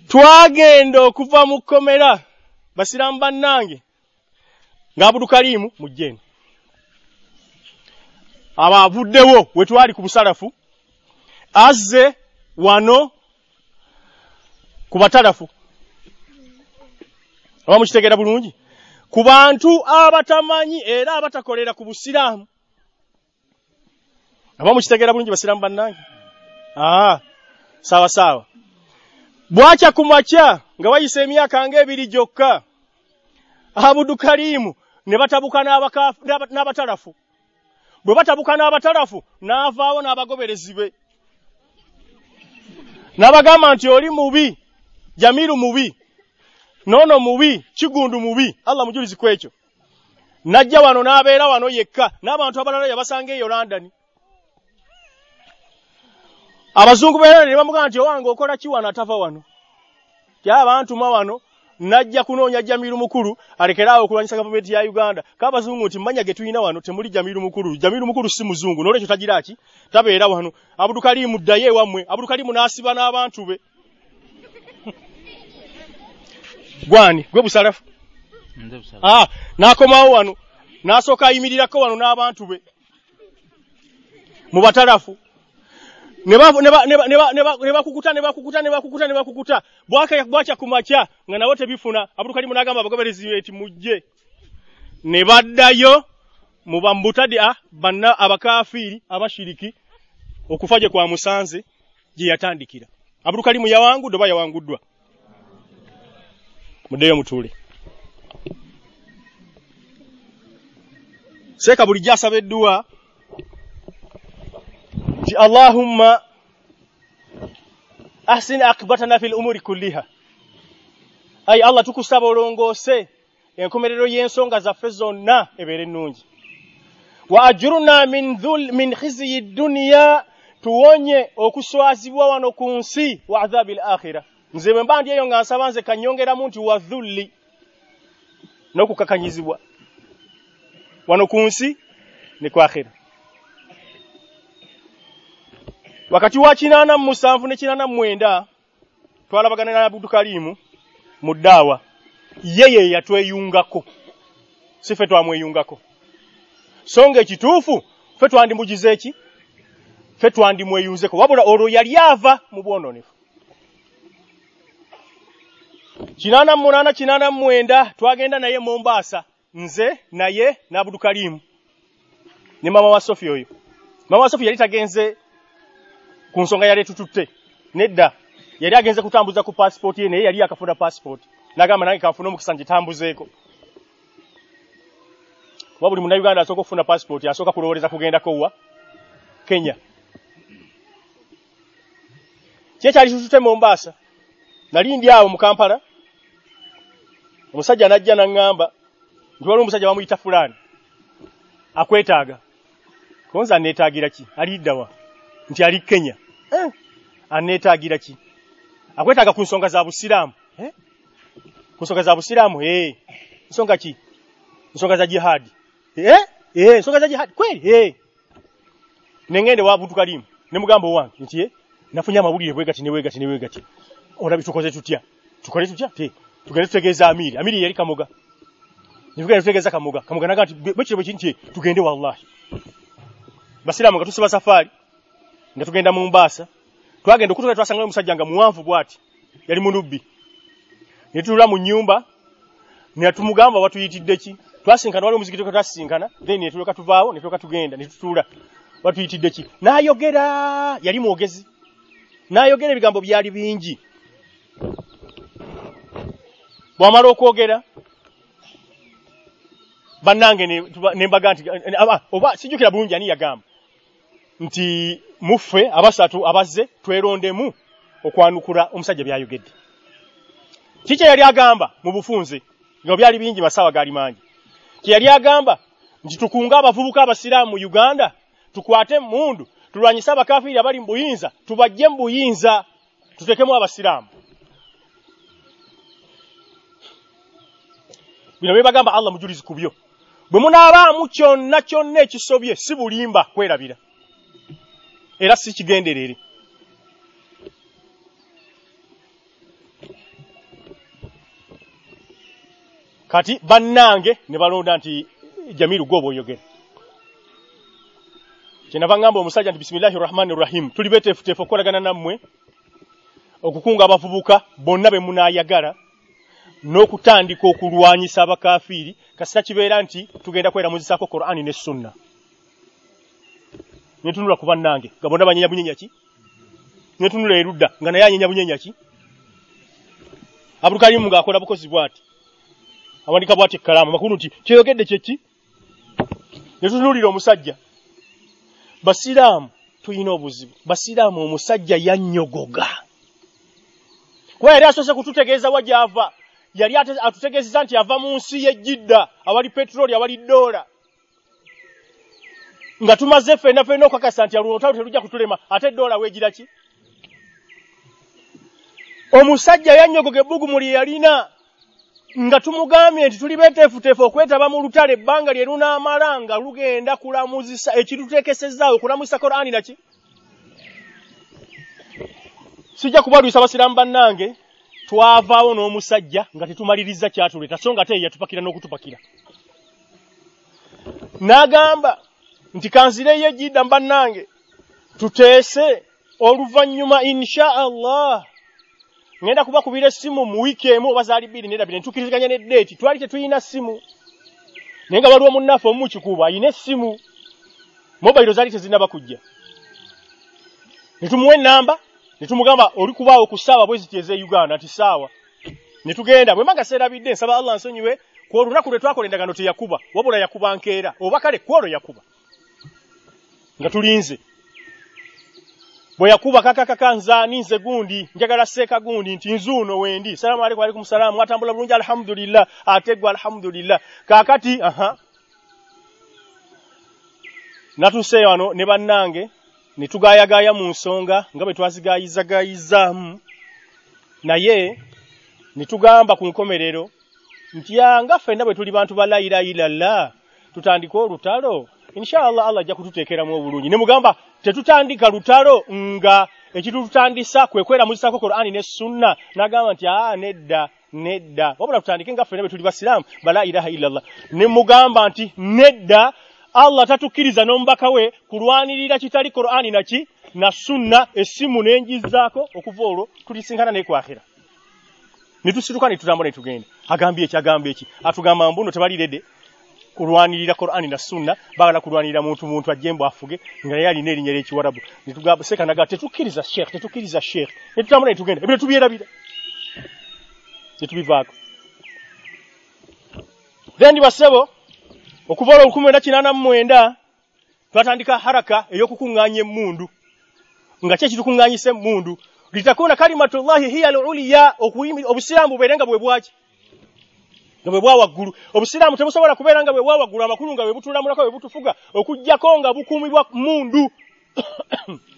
Speaker 1: Twagenda okuva mu komera basiramu bannange ng'abudukaliimu mujjeeno abo avuddewo we twali ku busalafu azze wano ku batalafu. Oba mukitegeera bulungi ku bantu abatamanyi era abatakolera ku busiraamu. Aba mukitegeera bulungi basiraamu bannange? Aa sawa sawa bwakya ku makya nga wayisa emyaka ng'ebiri gyokka abudukaliimu ne batabuka n'abatalafu. Bwe batabuka n'abatalafu n'avaawo n'abagoberezi be. N'abagamba nti oli mubi jamiru mubi noono mubi kigundu mubi. Allah mujulizi ku ekyo najja wano n'abeera wano yekka n'abantu abalala yabasanga eyo londoni abazungu beera ne bamugamba nti owange okola ki wano atava wano? Ti abantuma wano najja kunoonya jamiru mukulu alekeraawo okulwanyisa gavumenti ya uganda. Kabazungu nti mmanya ge tulina wano temuli jamiru mukulu. Jamiru mukulu si muzungu n'olwekyo tagira ki? Tabeera wano. Abudukalimu ddayo ewammwe abudukalimu n'asiba n'abantu be gwani gwe busalafu? Ah n'akomawo wano n'asooka ayimirirako wano n'abantu be. Mu batalafu. Ne ba- ne ba- ne ba- ne ba- ne ba- ne bakukuta ne bakukuta ne bakukuta ne bakukuta. Bwakya ku makya nga nabo tebifuna. Abudukalimu n'agamba abagoberezi be nti mujje. Ne baddayo mu bambutadia banna abakafiiri abashiriki okufa gye kwa musanze gye yatandikira. Abudukalimu yawangudde oba yawanguddwa muddeyo mutuule. Seeka bulijjo asaba edduwa nti allahumma ahsin akibatana fi lumuri kulliha. Ayi allah tukusaba olongoose enkomerero y'ensonga zaffe zonna ebeere ennungi. Wa ajurna min, min khiziyi duniya tuwonye okuswazibwa wano ku nsi wa adhabi l akhira nze bwe mba ndi eyo nga nsaba nze kanyongeramu nti wa dhulli n'okukakanyizibwa. Wano ku nsi ne ku akhira. Wakati wa kinaana mu musanvu ne kinaana mu mwenda twalabagana na abudukalimu mu ddaawa. Ye ye yatweyungako. Si ffe twamweyungako. So nga ekituufu ffe twandimugize eki? Ffe twandimweyunzeko. Wabula olwo yali ava mu bwononefu munaana kinaana mu mwenda twagenda naye mombaasa nze naye n'abudukalimu. Ne mama wa sofi oyo. Mama wa sofi yali tagenze ku nsonga yali etututte nedda yali agenze kutambuza ku passport ye naye yali akafuna passport. Nagamba nange kanfuna omukisa ngitambuzeeko. Kuba buli munnayuganda asooka okufuna passport asooka kulowooleza kugendako wa? Kenya. Kyekyali tututte mombaasa nali ndi awo mu kampala omusajja najja naŋŋamba nti waliwo omusajja bamuyita fulaani akwetaaga konza aneetaagira ki aliddawa nti ali kenya eh? aneetaagira ki akwetaaga ku nsonga za busiraamu eh? ku nsonga za busiraamu eh. nsonga ki nsonga za jihadi eh? eh, nsonga za jihadi kweli eh. nengende wa butukalimu ne mugamba owange nti eh? nafunye amawulire bwegati ne bwegati ne bwegati olabi tukoze tutya tukole tutya te tugende tutegeeza amiri. Amiri yali kamoga nitugenda tutegeeza kamuga. Kamuga naga nti bwekiro bwekinti tugende wallahi. Basiraamu nga tusiba safaari nga tugenda mu mbaasa. Twagenda okutuula twasanga omusajja nga muwanvu bw'ati yali munubbi ne tutula mu nnyumba ne tumugamba watuyitidde ki? Twasinkana wali omuzikiti ko twasinkana then ne tuleka tuvaawo ne tuleka tugenda ne tutuula. Watuyitidde ki? N'ayogera yali mwogezi. N'ayogera ebigambo byali bingi bw'amala okwogera? Bannange ne mbaga nti eh, aba- oba sijjukira bulungi ani yagamba? Nti muffe abasatu abazze twerondemu okwanukula omusajja byayogedde. Kiki yali agamba mu bufunze? Nga byali bingi masaawa gaali mangi. Kye yali agamba nti tukunga abavubuka abasiraamu mu uganda tukwate emundu tulwanyise abakafiiri abali mu buyinza tubajje mu buyinza tutekemu abasiraamu bino byebagamba allah mujulizi ku byo. Bwe munaabaamu kyonna kyonna ekisobye si bulimba kwerabira. Era si kigenderere. Kati bannange ne balonda nti jamiru gwoba oyogera. Kyenava ngamba omusajja nti bisimillahi rahmani rahim tuli beteefuteefu okukolagana nammwe okukunga abavubuka bonna be munaayagala n'okutandika okulwanyisa abakafiiri. Kasita kibeera nti tugenda kweramuzisaako qur'ani ne sunna. Netunula ku bannange. Nga bonna banyenya bunyenya ki? Netunula erudda nga naye anyenya bunyenya ki? Abulukalimu ng'akola bukozi bw'ati. Awandika bw'ati ekkalaamu. Makulu nti kyeyogedde kyeki netutunuulira omusajja. Basiraamu tulina obuzibu. Basiraamu omusajja yannyogoga. Kuba yali asoose kututegeeza wa gy'ava yali atutegeezeza nti ava mu nsi y'ejjidda awali peteroli awali doola nga tumaze ffenna ffenna okukakasa nti olutalo telujja kutulema. Ate doola weegira ki omusajja yannyogoga ebbugumu lye yalina nga tumugambye nti tuli beteefuteefu okwetaba mu lutalo ebbanga lye lunaamala nga lugenda kulamuzisa ekituteekesezaawo okulamuzisa korani naki sijja kubalwisa basiraamu bannange twavaawo n'omusajja nga tetumaliriza kyatuleeta so nga ye yatupakira n'okutupakira. N'agamba nti kanzireyo ejjidda bannange tuteese oluvannyuma insha allah. Ngenda kubakubira essimu mu wiiki emu oba zaali bbiri nerabire ntukiriziganya ne deeti twali tetulina ssimu. Naye nga waliwo munnaffe omu mukikuubo ayina essimu. Mobayiro zaali tezinaba kujja. Ne tumuwa ennamba ne tumugamba oli kubaawo ku ssaawa bwe ziti ez'e uganda nti saawa ne tugenda bwe manga seerabidde nsaba allah nsonyiwe ku olunaku lwe twakola endagano teyakuba wabula yakuba nkeera. Oba kale kwolwo yakuba. Nga tulinze bwe yakuba kakakaka nzaani nze gundi njagala seeka gundi nti nzuuno wendi salaamu aleikum aleikum salaamu mwatambula bulungi alhamdulillah. Ate gwe alhamdulillah. Kaakati aha. Natuuse wano ne bannange ne tugaayagaaya mu nsonga nga bwe twazigayizagayizaamu. Naye ne tugamba ku nkomerero nti yanga ffenna bwe tuli bantu ba la ilaha illallah tutandike olutalo. Inshallah allah ajja kututeekeramu obulungi. Ne mugamba tetutandika lutalo nga ekitutandisa kwe kweramuzisako qur'ani ne sunna. N'agamba nti aa nedda nedda. Wabula tutandike nga ffenna bwe tuli basiraamu ba la ilaha illallah. Ne mugamba nti nedda allah tatukkiriza n'omubaka we kulwanirira kitali qur'ani naki na sunna essimu n'enjizaako okuva olwo tulisinkana naye kwakhira. Ne tusituka ne tutambula ne tugenda. Agambye eki agambye eki? Atugamba mbuno tebalirede kulwanirira Qur'ani na Sunna bagala kulwanirira muntu muntu ajembo afuge nga yali alina erinnya ly'ekiwarabu. Ne tugamba seka naga tetukkiriza sheikh tetukkiriza sheikh ne tutambula ne tugenda. Ebyo tubyerabira. Ne tubivaako. Then basebo okuva olwo olukumi lwenda kinaana mu mwenda twatandika haraka ey'okukuŋŋaanya emmundu. Nga ki ekitukuŋŋaanyisa emmundu litakuna kalimatullahi hiya aluliya obusiraamu bubeere nga bwe bwaki nga bwe bwa waggulu. Obusiraamu tebusobola kubeera nga bwe bwa waggulu amakulu nga bwe butulamulako bwe butufuga okuggyako nga bukuumibwa mundu (coughs)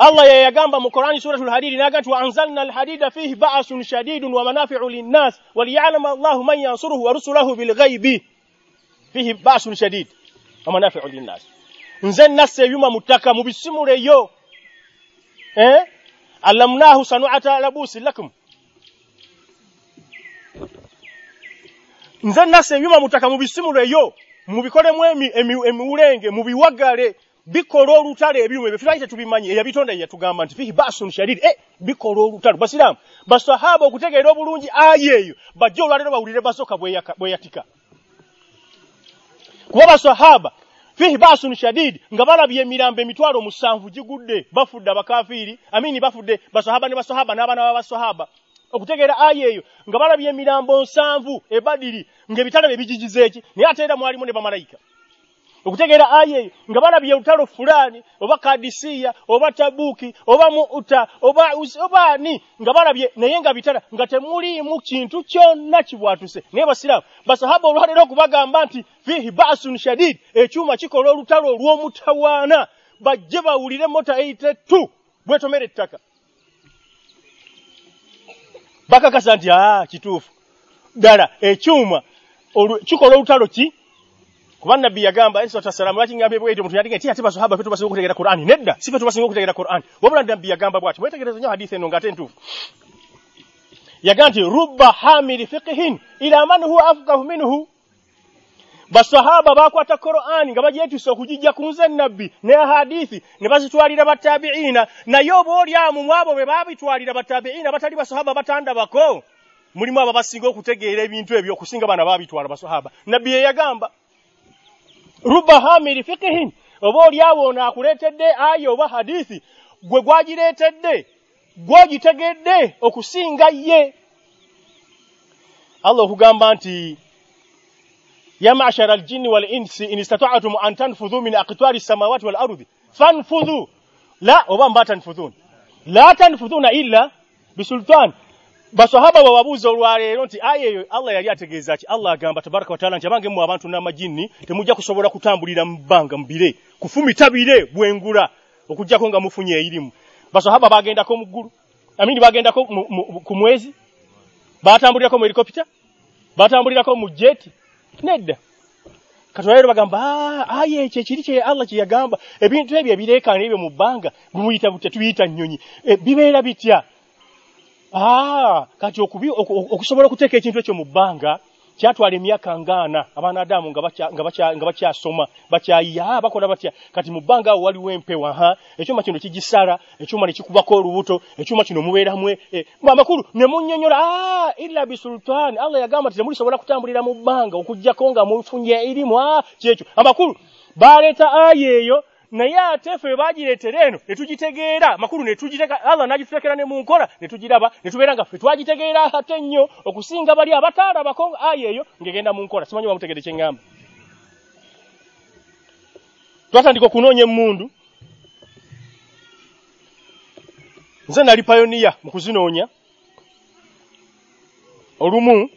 Speaker 1: allah ye yagamba mu qurani suratu lhadidi naga nti waanzalna alhadida fihi ba'asun shadidun wa manafiu linnas waliyalama allahu man yansuruhu wa rusulahu bilghaibi fihi ba'asun shadid wa manafiu linnas. Nze nassa ebyuma mu ttaka mubisimuleyo eh? allamnahu sanuata labusi lakum. Nze nasa ebyuma mutaka mubisimuleyo mubikolemu emiwulenge mubiwagale bikola olutalo ebyuma ebyo tulali tetubimanyi eyabitonda yeyatugamba nti fihi basun shadid. E bikola olutalo. Basiraamu basahaba okutegeera obulungi ayi eyo bajje olwalero bawulire basooka bweyatika kuba basahaba fihi basun shadid nga balabye emirambo emitwalo musanvu gigudde bafudde abakafiiri amini bafudde basahaba ne basahaba n'abaana b'abasahaba okutegeera ayi eyo nga balabye emirambo nsanvu ebadiri ng'ebitala bye bigigiza eki naye ate era mwalimu ne bamalayika okutegeera ayi eyo nga balabye olutalo fulaani oba kadisiya oba tabuuki oba muuta oba obaani nga balabye naye nga bitala nga temuliimu kintu kyonna kibwatuse. Naye basiraamu basahaba olwalero okubagamba nti fihi basun shadid ekyuma kikola olutalo olw'omutawaana bajje bawulire mota 82 bwetomera ettaka. Bakakasa nti aa kituufu. Ddala ekyuma kikola olutalo ki kuba nabbi yagamba salaamu lwaki ngambye bwetyo? Omuntu yadinga ti ate basahaba fe tubasinga okutegeera qur'ani. Nedda si fe tubasinga okutegeera qur'ani. Wabula nabbi yagamba bwati mwetegereza nnyo hadisi eno ng'ate ntuufu. Yagamba nti rubba hamili fiqihin ila man huwa afqahu minhu. Basahaba bakwata qur'ani nga bagyetuse okugijja ku nze nabbi ne hadithi ne bazitwalira batabiina naye oba olyamu mu abo be baabitwalira batabiina batali basahaba batandabako mulimu abo basinga okutegeera ebintu ebyo okusinga bana baabitwala basahaba. Nabbi ye rubba hamiri fikihin oba oliawo ono akuleetedde aya oba hadithi gwe gwagireetedde gwogitegedde okusinga ye. Allah okugamba nti ya mashara aljinni wal insi in istata'tum an tanfudhu min aqtari samawati wal ardi fanfudhu. La oba mba tanfudhun? La tanfudhuna illa bisultan basahaba bawabuuza olwaleero nti aya eyo allah yali ategeeza ki? Allah agamba tabaraka wataala nti abange mu abantu n'amajinni temujja kusobola kutambulira mu bbanga mubire kufumita bire bwengula okugjako nga mufunye eyirimu. Basahaba bagendako mu ggulu. Amini bagendako ku mwezi. Batambulirako mu helikopita batambulirako mu jeti nedda. Katwalero bagamba ah, aya ekyo ekiri kye allah kye yagamba. Ebintu ebyo ebireekaana ebyo mu bbanga bimuyita butya tubiyita nnyonyi. E, bibeera bitya Ah, kati okusobola okuteeka ekintu ekyo mu bbanga kyatwala emyaka ngaana abaanadamu nga nga bakyasoma bakyayiya ah, bakola batya. Kati mu bbanga awo waliwo empewa ha? Ekyuma kino kigisala ekyuma ne kikubako olubuto ekyuma kino mubeeramu e, amakulu ne munnyonnyola ah, illa bisultaani allah yagamba nti temulisobola kutambulira mu bbanga okugjako nga mufunye erimu kyekyo. Amakulu baleeta aya eyo naye ate ffe bagireetera eno ne tugitegeera makulu ne tugiteeka allah n'agituteekera ne mu nkola ne tugiraba ne tubeera nga ffe twagitegeera ate nnyo okusinga bali abataalabako aya eyo ng'egenda mu nkola. Simanyi bamutegedde kye ŋŋamba twatandika okunoonya emmundu. Nze nali payoniya mu kuzinoonya. Olumu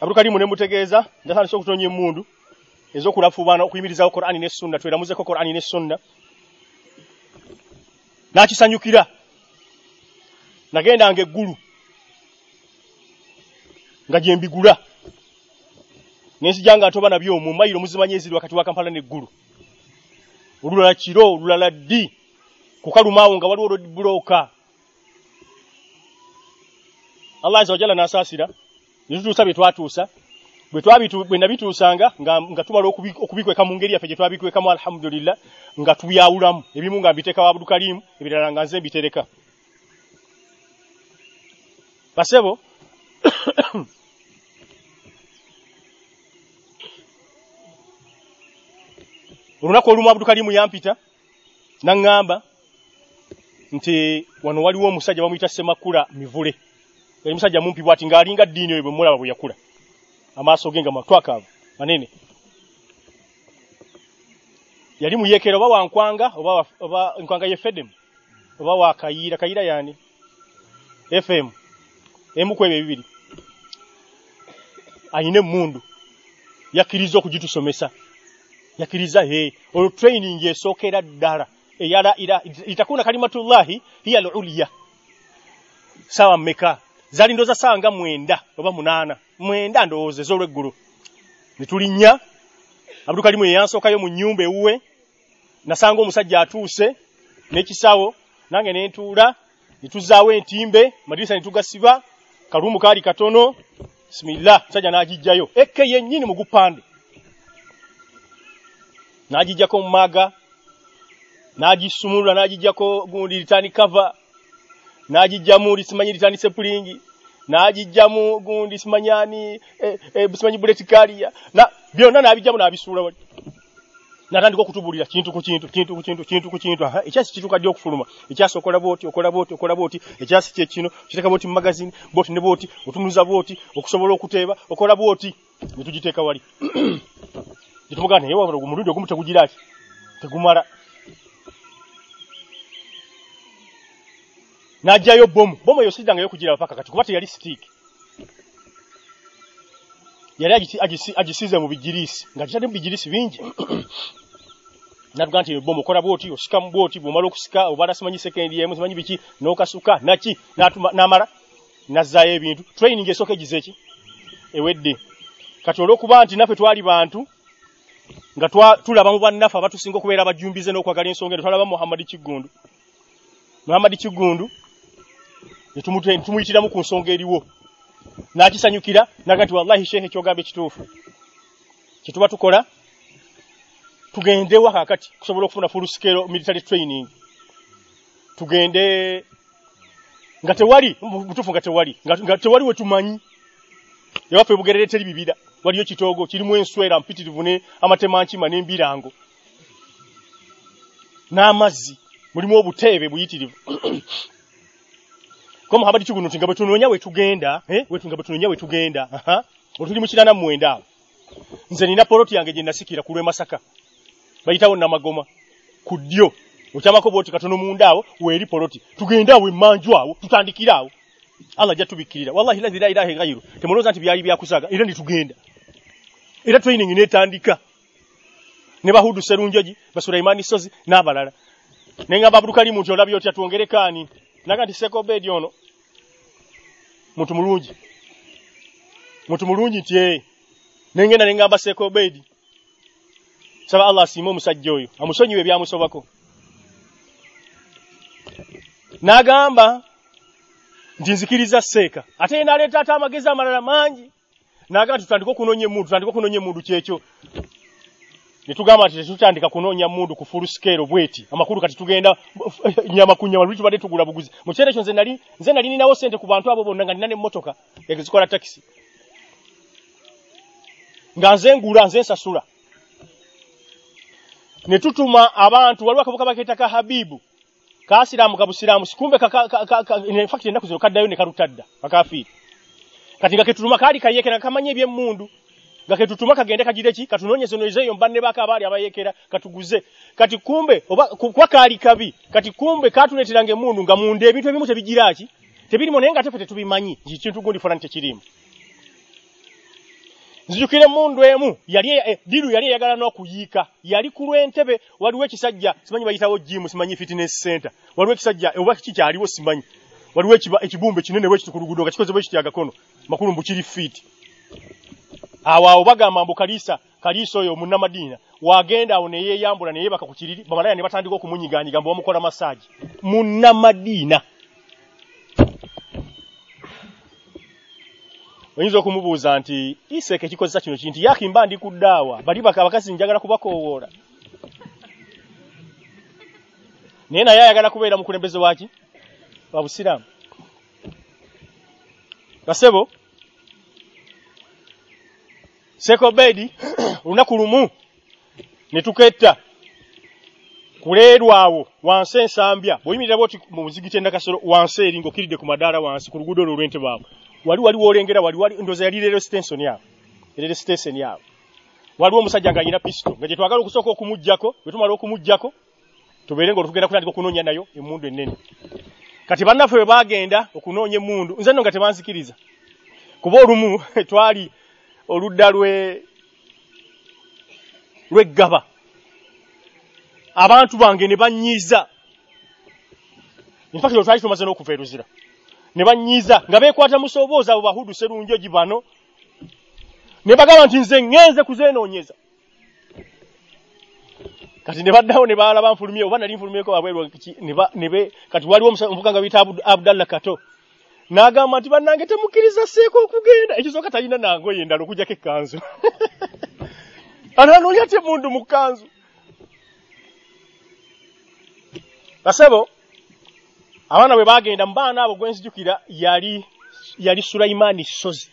Speaker 1: abulukalimu ne mutegeeza njatandise okutonnya emmundu ez'okulafuubana okuyimirizawo Qur'ani ne Sunna tweramuzeko Qur'ani ne Sunna. N'akisanyukira nagendanga eggulu nga gye mbigula. Nensijanga atoba nabyo mu mayiro muzimanye eziri wakati wa Kampala n'eggulu. Olulala kiro olulala ddi? Kukalumaawo nga waliwo road bloka. Allah azza wa jalla n'asaasira ne tutuusa bye twatuusa bwe twabitu bwe nabituusanga nga, nga tumala okubikweka mu ngeri yaffe gye twabikwekamu alhamdulillah nga tubyawulamu. Ebimu nga mbiteeka wa abdukalimu ebirala nga nze mbitereka. Basebo (coughs) olunaku olumu abdukalimu yampita naŋŋamba nti wano waliwo omusajja bamuyita semakula mivule. Yali musajja mumpi bwati ng'alinga ddiini oyo bwe mulaba bwe yakula amaaso ge nga matwakaavu manene. Yali muyekera oba wankwanga oba, oba nkwanga ye fedem oba wa kayira? Yani fm emuku ebyo bibiri ayina emundu yakkiriza okugitusomesa. Yakkiriza he olwo training esookera ddala. Eyala litakuna kalimatullahi hiya al uliya sawa mmeka? Zali ndoza sawa nga mwenda oba munaana mwenda ndowooza ez'olweggulu ne tulinnya. Abdukalimu ye yansookayo mu nnyumba ewuwe. Nasanga omusajja atuuse n'ekisawo nange ne ntuula ne tuzzaawo entimbe madirisa ne tugasiba kalumu kaali katono. Bismillah musajja n'agijjayo ekke yennyini mu gupande. N'agijjako mu maaga n'agisumulula n'agijjako gundi litani kava n'agijjamu lisimanyi litani sepulingi n'agijjamu gundi simanyani e, e, simanyi bullet carrier na byonna n'abijjamu n'abisuula wali natandika okutubulira kintu ku kintu kintu ku kintu kintu ku kintu. Aha ekyasi kituka ddi okufuluma ekyasi okola bwoti okola bwoti okola bwoti ekyasi kye kino kiteka bwoti mu magazine bwoti ne bwoti otumuza bwoti okusobola okuteeba okola bwoti. Ne tugiteeka wali. (clears throat) Gitumugana naye wabula omulundi ogumu tegugira ati tegumala n'ajjayo bomu bomu eyo siddangayo kugira paka kati sitiiki yali agisi- agisi- agisize mu bijirisi nga kitadde mu bijirisi bingi. (clears throat) Natuga nti bomu okola bwoti osika mu bwoti bw'omala okusika obala simanyi sekendi simanyi biki n'okasuka naki n'atuma- n'amala nazzaayo ebintu. Training esooka egize eki ewedde. Kati olw'okuba nti naffe twali bantu nga twa- tulaba mu bannaffe abatusinga okubeera abajumbize n'okwagala ensonga eno twalaba muhammadi kiggundu muhammadi kiggundu ne tumute- ne tumuyitiramu ku nsonga eriwo. N'akisanyukira naga nti wallahi shehe kyogamba ekituufu kyetuba tukola tugendewa kakati kusobola okufuna full scale military training. Tugende nga tewali mutufu nga tewali nga tewali wetumanyi ewaffe bugerere teri bibira waliyo kitoogo kirimu enswera mpitirivu ne amatemankima n'embirango. N'amazzi mulimu obuteebe buyitirivu ko muhammadi kigunu nti nga bwe tunoonya we tugenda eh, we nga bwe tunoonya we tugenda. Aha. Otuli mu kirana mu mwenda. Awo nze nina poloti yange gye nasikira ku lw'e masaka. Bayitawo namagoma. Ku ddyo okyamako bwoti katono munda awo weeri poloti. Tugende awo emmanju awo tutandikire awo. Allah ajja tubikkirira wallahi la ilaha ghairu temulowooza nti byali byakusaga era nitugenda era training netandika ne bahudu serunjogi basulaimani sozi n'abalala. Neŋŋamba abdukalimu nti olabye otya twongere naga nti sekobedi ono muntu mulungi. Muntu mulungi nti ee nengenda neŋŋamba sekobedi saba allah asiime omusajja oyo amusonyiwe ebyamusobako. N'agamba nti nzikiriza seeka. Ate ye n'aleeta ate amagezi amalala mangi. N'agamba tutandike okunoonya emundu tutandike okunoonya emundu kyekyo ne tugamba nti tetutandika kunoonya mundu ku full scale bweti. Amakulu kati tugenda nyama ku nyama luli tubadde tugula buguzi? Mu kiseera ekyo nze nali nze nali ninawo sente ku bantu abo bonna nga nina n'emmotoka ezikola takisi nga nze ngula nze nsasula. Ne tutuma abantu waliwo akabuka bakeeta ka habibu kaasiraamu kabusiraamu sikumbe kaka- ka- ka- ka- in fact ennaku zino kaddayo ne kalutadda akafiiri kati nga ketutuma kaali kayekera kamanya ebyemmundu nga ketutuma kagende kagire ki? Katunoonyeze noizeeyo mbanne baka abaali abayekera katuguze. Kati kumbe oba ku- kuba kaali kabi kati kumbe katuleeteranga emmundu nga munda ebintu ebimu tebigira ki? Tebirimu naye nga tefe tetubimanyi kintu gundi fulani tekirimu. Nzijukira emundu emu yali eh, diru yali eyagala n'okuyiika. Yali ku lw'entebe waliwo ekisajja simanyi bayitawo jimu simanyi fitness center. Waliwo ekisajja oba kikyaliwo simanyi. Waliwo ekibumbe kinene bwekiti ku luguudo nga kikoze bwekiti agakono. Makulu mbu kiri fiiti awo awo bagamba mbu kaliisa kaliisa oyo munnamadiina wagenda awo neyeeyambula neyeebaka ku kiriri bamalaya ne batandika okumunyiganyiga mbu bamukola masaagi munnamadiina. Oyinza okumubuuza nti iseeka ekikozesa kino kinti yakimba ndi ku ddaawa bali baka abakazi njagala kubakoowoola. Naye naye ayagala kubeera mukulembeze waki wa busiraamu. Basebo sekobedi olunaku lumu ne tuketta. Kuleerwawo wansi ensambya. Bw'oyimirira bwoti mu muzigiti endakasolo wansi eri ng'okiridde ku madaala wansi ku luguudo olwo olw'entebe awo wali wali woolengera wali wali ndooza yali leero sitensoni awo leero sitensoni awo waliwo omusajja ng'alina pisito nga gye twagala okusooka okumuggyako bwe tumala okumuggyako tubeere nga olutugenda kutandika okunoonya nayo emmundu ennene. Kati bannaffe bwe baagenda okunoonya emmundu nze nno nga tebanzikiriza. Kuba olumu (laughs) twali oludda lwe lw'eggaba abantu bange ne banyiiza. Infakiti twali tumaze n'okuva eruzira ne banyiiza nga beekwata mu sooboozi abo bahudu serunjogi bano ne bagamba nti nze ŋŋenze kuzenoonyeza kati ne baddawo ne balaba nfulumye oba nali nfulumyeko be- kati waliwo omuvuka nga biyita abdallah kato n'agamba nti bannange temukkiriza seeko okugenda. Ekisooka talina nangoye endala okugjako ekkanzu. (laughs) Ananoonya temundu mu kkanzu? Basebo abaana bwe bagenda mu baana abo gwenzijukira yali yali sulaimaani sozi.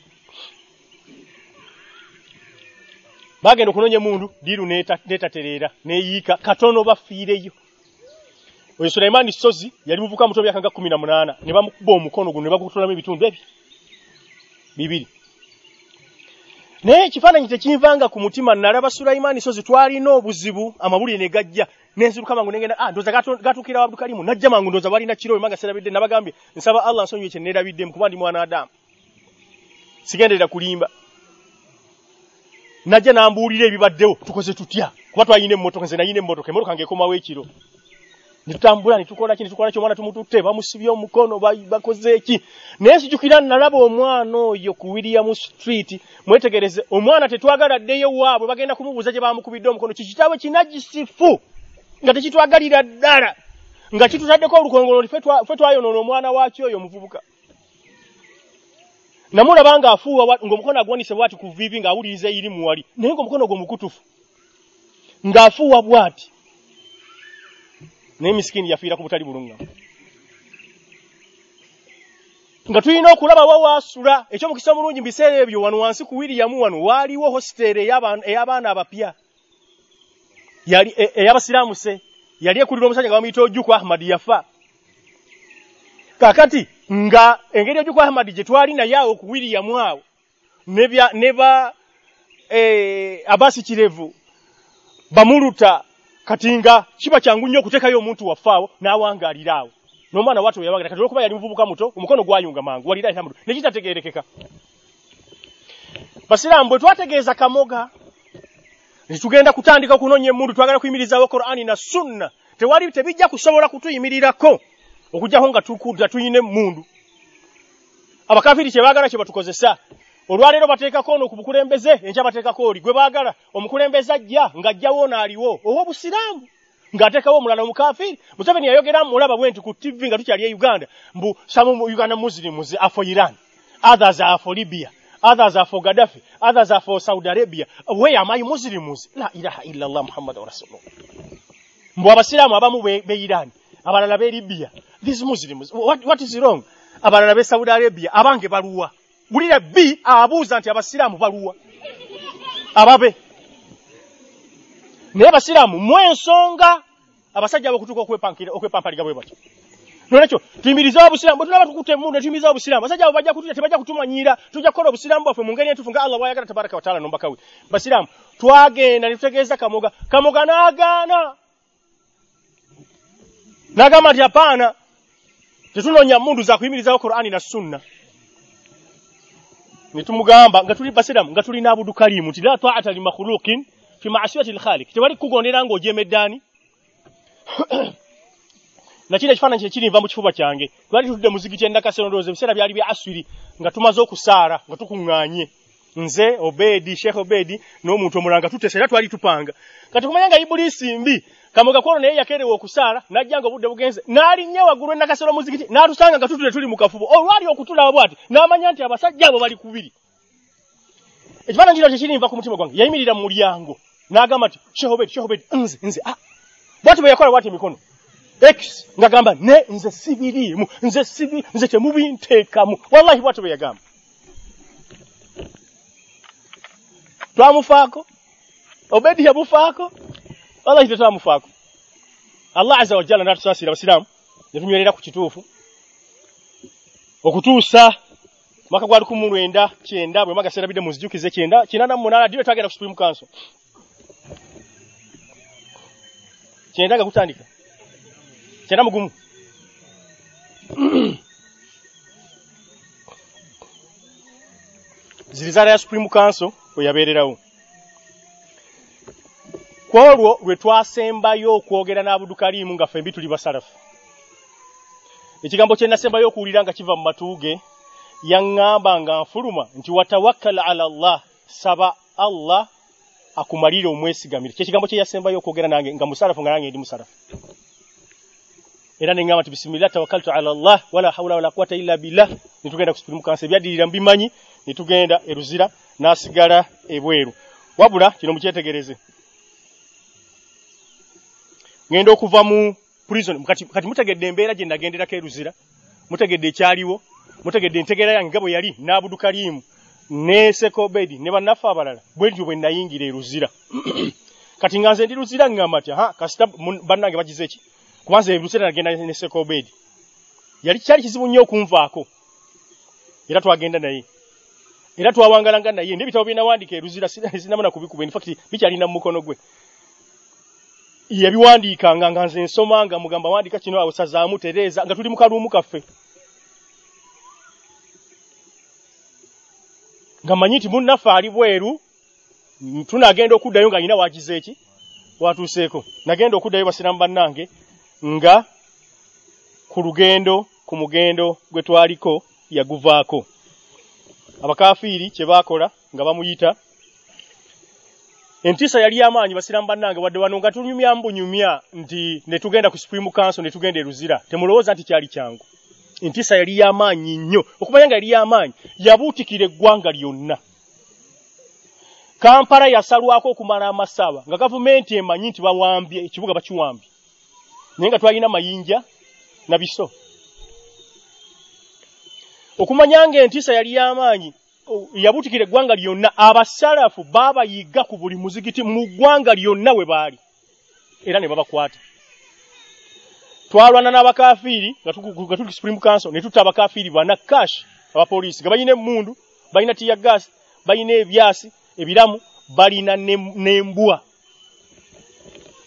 Speaker 1: Bagenda okunoonya emundu diiru neetatereera neeyiika katono bafiireyo oyo sulaimaani sozi yali muvuka muto myaka nga kumi na munaana. Ne bamukuba omukono guno ne bagutolamu ebitundu ebi bibiri. Naye ekifaananyi tekinvanga ku mutima nalaba sulaimaani sozi twalina obuzibu amawulire ne gajja nenziruka mangu negenda ah ndoza gatuukira wa abdukalimu najja mangu ndoza balina kiro emanga serabidde nabagambye nsaba allah nsonyiwe kye neerabiddemu kuba ndi mwana adamu. Sigenderera kulimba. Najja nambuulira ebibaddewo tukoze tutya? Kuba twalina emmotoka nze nayina emmotoka emmotoka ngaekomawo ekiro nitutambula nitukola ki? Nitukola ki? Omwana tumututte bamusibye omukono bakoze eki naye sijukira nalaba omwana oyo ku william street mwetegereze omwana tetwagala ddeyo waabwe bagenda kumubuuza gye bamukubidde omukono. Kikitawe kinagisifu nga tekitwagalira ddala nga kitutaddeko olukongolo ffe twayonoona omwana wakyo oyo omuvubuka. Namulaba nga afuuwa ng'omukono agwanise bwati ku vivi ng'awuliriza iri muwali naye ng'omukono gwe mukutufu ng'afuuwa bwati naye misikini yafiira ku butali bulungamu nga tulina okulaba wa waasula ekyomukisa omulungi mu biseera ebyo wano wansi ku wiriyamu wano waaliwo hositeeri ey'abaana abapya. Yali ey'abasiraamu se yali ekulira omusajja nga bamuyita ojuku ahmad yafa. Kakati nga engeri ojuku ahmad gye twali naye awo ku wiriyamu awo ne ba abasi kirevu bamuluta kati nga kiba kyangu nnyo okuteekayo omuntu waffaawo n'awangaalira awo. N'omwana watu yabagira kati olwokuba yali muvubuka muto omukono gwayunga mangu walira alhamdu nekitategerekeka basiraamu bwe twategeeza kamoga netugenda kutandika okunoonya emundu twagala kuyimirizawo qur'ani na sunna tewali tebijja kusobola kutuyimirirako okujjako nga tukuda tuyina emundu abakafiri kyebaagala kye batukozesa olwaleero bateekako ono ku bukulembeze enkya bateekako oli gwe baagala omukulembeze ajja ng'ajjawo naaliwo ow'obusiraamu ng'ateekawo omulala omukafiri museveni yayogera mulaba bwe nti ku tv nga tukyali e uganda mbu some uganda muslims are for iran others are for libya others are for gaddafi others are for saudi arabia where am i muslims? La ilaha illallah muhammadu rasulullah. Mbu abasiraamu abamu be iran abalala be libya these muslims what, what is wrong? Abalala be saudi arabia abange baluwa wulira b abuuza nti abasiraamu baluwa? Ababe. Naye abasiraamu mu ensonga abasajja bokutuuka okwepampaliga bwe batyo. Nolwekyo tuyimirizewo obusiraamu bwe tulaba tukutte emundu netuyimirizawo obusiraamu abasajja abo bajja kutulya tebajja kutumanyira tujja kukola obusiraamu bwaffe mu ngeri entufu nga allah bwayagala tabaraka wataala nombakawe basiraamu twagenda ne tutegeeza kamoga. Kamoga n'agaana. N'agamba nti apaana tetunoonya mundu zakuyimirizawo qur'ani na sunna netumugamba nga tuli basiramu nga tulina abudu kalimu nti la taata li makhluqin fi maasiyati lkhalik tewali kukugondera ng'ojemeddani (clears throat) nakino ekifaananyi kye kirinva mu kifuba kyange. Twali tutudde muzigiti endakaseno ndowooza ebiseera byali bya aswiri nga tumaze okusaara nga tukuŋŋaanye. Nze obedi sheekh obedi n'omuntu omulala nga tutese era twali tupanga. Kati kumanya nga ibulisi mbi kamoga kwolo naye yakerewa okusaala najja nga obudde bugenze n'alinnya waggulu endakasero muzigiti n'atusanga nga tutudde tuli mu kafubo. Olwali okutulaba bwati n'amanya nti abasajja abo bali kubiri. Ekifaananyi kino kyekirinva ku mutima gwange yayimirira mu mulyango n'agamba nti sheekh obedi sheekh obedi nze nze ah bwati bwe yakola bwati emikono x ngagamba ne nze sibiriimu nze sibi nze temubinteekamu wallahi bwati bwe yagamba. Twamufaako? Obedi yamufaako wallahi tetwamufaako allah aza wajalla natusaasira abasiraamu netunywerera ku kituufu. Okutuusa mwaka gwali kumu lwenda kyenda bwe magaserabidde munzijukize kyenda kinana mumunana ddiwe twagenda ku supreme council. Kyenda nga kutandika. Kyenda mugumu zirizaala ya supreme council we yabeererawo ku olwo lwe twasembayo okwogera n'abudukaliimu nga fembi tuli basalafu. Ekigambo kye nasembayo okuwulira nga kiva mu matuuge yaŋŋamba nga nfuluma nti watawakkala ala llah saba allah akumalire omwesigamire. Kyekigambo kye yasembayo okwogera nange nga musalafu nga nange ndi musalafu. Era ne ngamba nti bisimilah tawakkaltu ala allah wala hawla wala quwata illa billah. Ne tugenda ku supreme council ebyaddirira mbimanyi ne tugenda eruzira n'asigala ebweru. Wabula kino mukyetegereze ngenda okuva mu prison. Kati, mutegedde embeera gye nagenderako eruzira mutegedde ekyaliwo. Mutegedde entegeera yange nga bwe yali n'abudukaliimu ne sekobedi ne bannaffe abalala bwetyo bwe nayingira eruzira (clears throat) kati nga nze ndi ruzira ngamba ti ha kasita bannange bagize ki? Kubanza eruzira nagenda ne sekobedi yali kyali kizibu nnyo okunvaako. Era twagenda naye. Era twawangalanga naye. N'ebitabo bye nawandiika eruzira sina- sinamuna kubikuba in fact bikyalina mu mukono gwe yabiwandiikanga nga nze nsoma nga mugamba wandika kino awosazaamu tereeza nga tuli mu kaluumu kaffe. Nga manyi nti munnaffe ali bweru tunagenda okuddayo nga alina wagize eki? Watuuseeko. Nagenda okuddayo basiramu bannange nga ku lugendo ku mugendo gwe twaliko yaguvaako. Abakafiiri kye baakola nga bamuyita entiisa yali y'amaanyi basiramu bannange wadde wano nga tunyumya mbunyumya nti ne tugenda ku supreme council ne tugenda eruzira temulowooza nti kyali kyangu. Entiisa yali y'amaanyi nnyo. Okumanya nga yali y'amaanyi yabuutikira eggwanga lyonna. Kampala yasalwako okumala amasaba nga gavumenti emanyi nti bawambye ekibuga bakiwambye. Naye nga twalina mayinja na biso. Okumanya nga entiisa yali y'amaanyi yabuutikira eggwanga lyonna abasalafu baabayiga ku buli muzigiti mu ggwanga lyonna we baali. Era ne babakwata. Twalwana n'abakafiiri nga tuli supreme council ne tutta abakafiiri bana cash abapoliisi nga balina emmundu balina tiya gas balina ebyasi ebiramu balina ne- n'embwa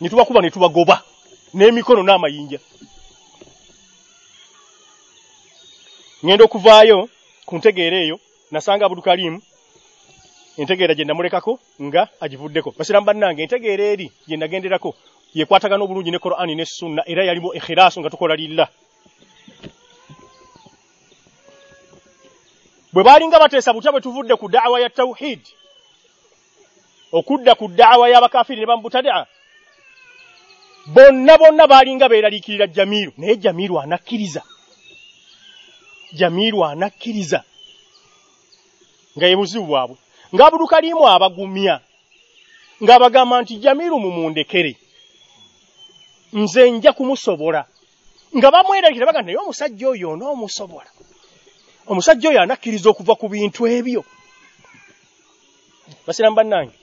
Speaker 1: ne tubakuba ne tubagoba n'emikono n'amayinja. Ngenda okuvaayo ku ntegeera eyo nasanga abudukalimu entegeera gye namulekako nga agivuddeko. Basiramu bannange entegeera eri gye nagenderako yekwatagana obulungi ne Qur'ani ne sunna era yalimu ikhirasu nga tukola lillah. Bwe balinga bateesa butya bwe tuvudde ku da'wa ya tawhid okudda ku da'wa y'abakafiri ne bamubutadaa bonna bonna balinga beeraliikirira jamiru naye jamiru anakkiriza. Jamiru anakkiriza nga ye buzibu bwabwe ng'abudukalimu abagumya ng'abagamba nti jamiru mumundekere nze nja kumusobola. Nga bamweraliikira bagamba naye omusajja oyo onoomusobola omusajja oyo anakkiriza okuva ku bintu ebyo. Basiramu bannange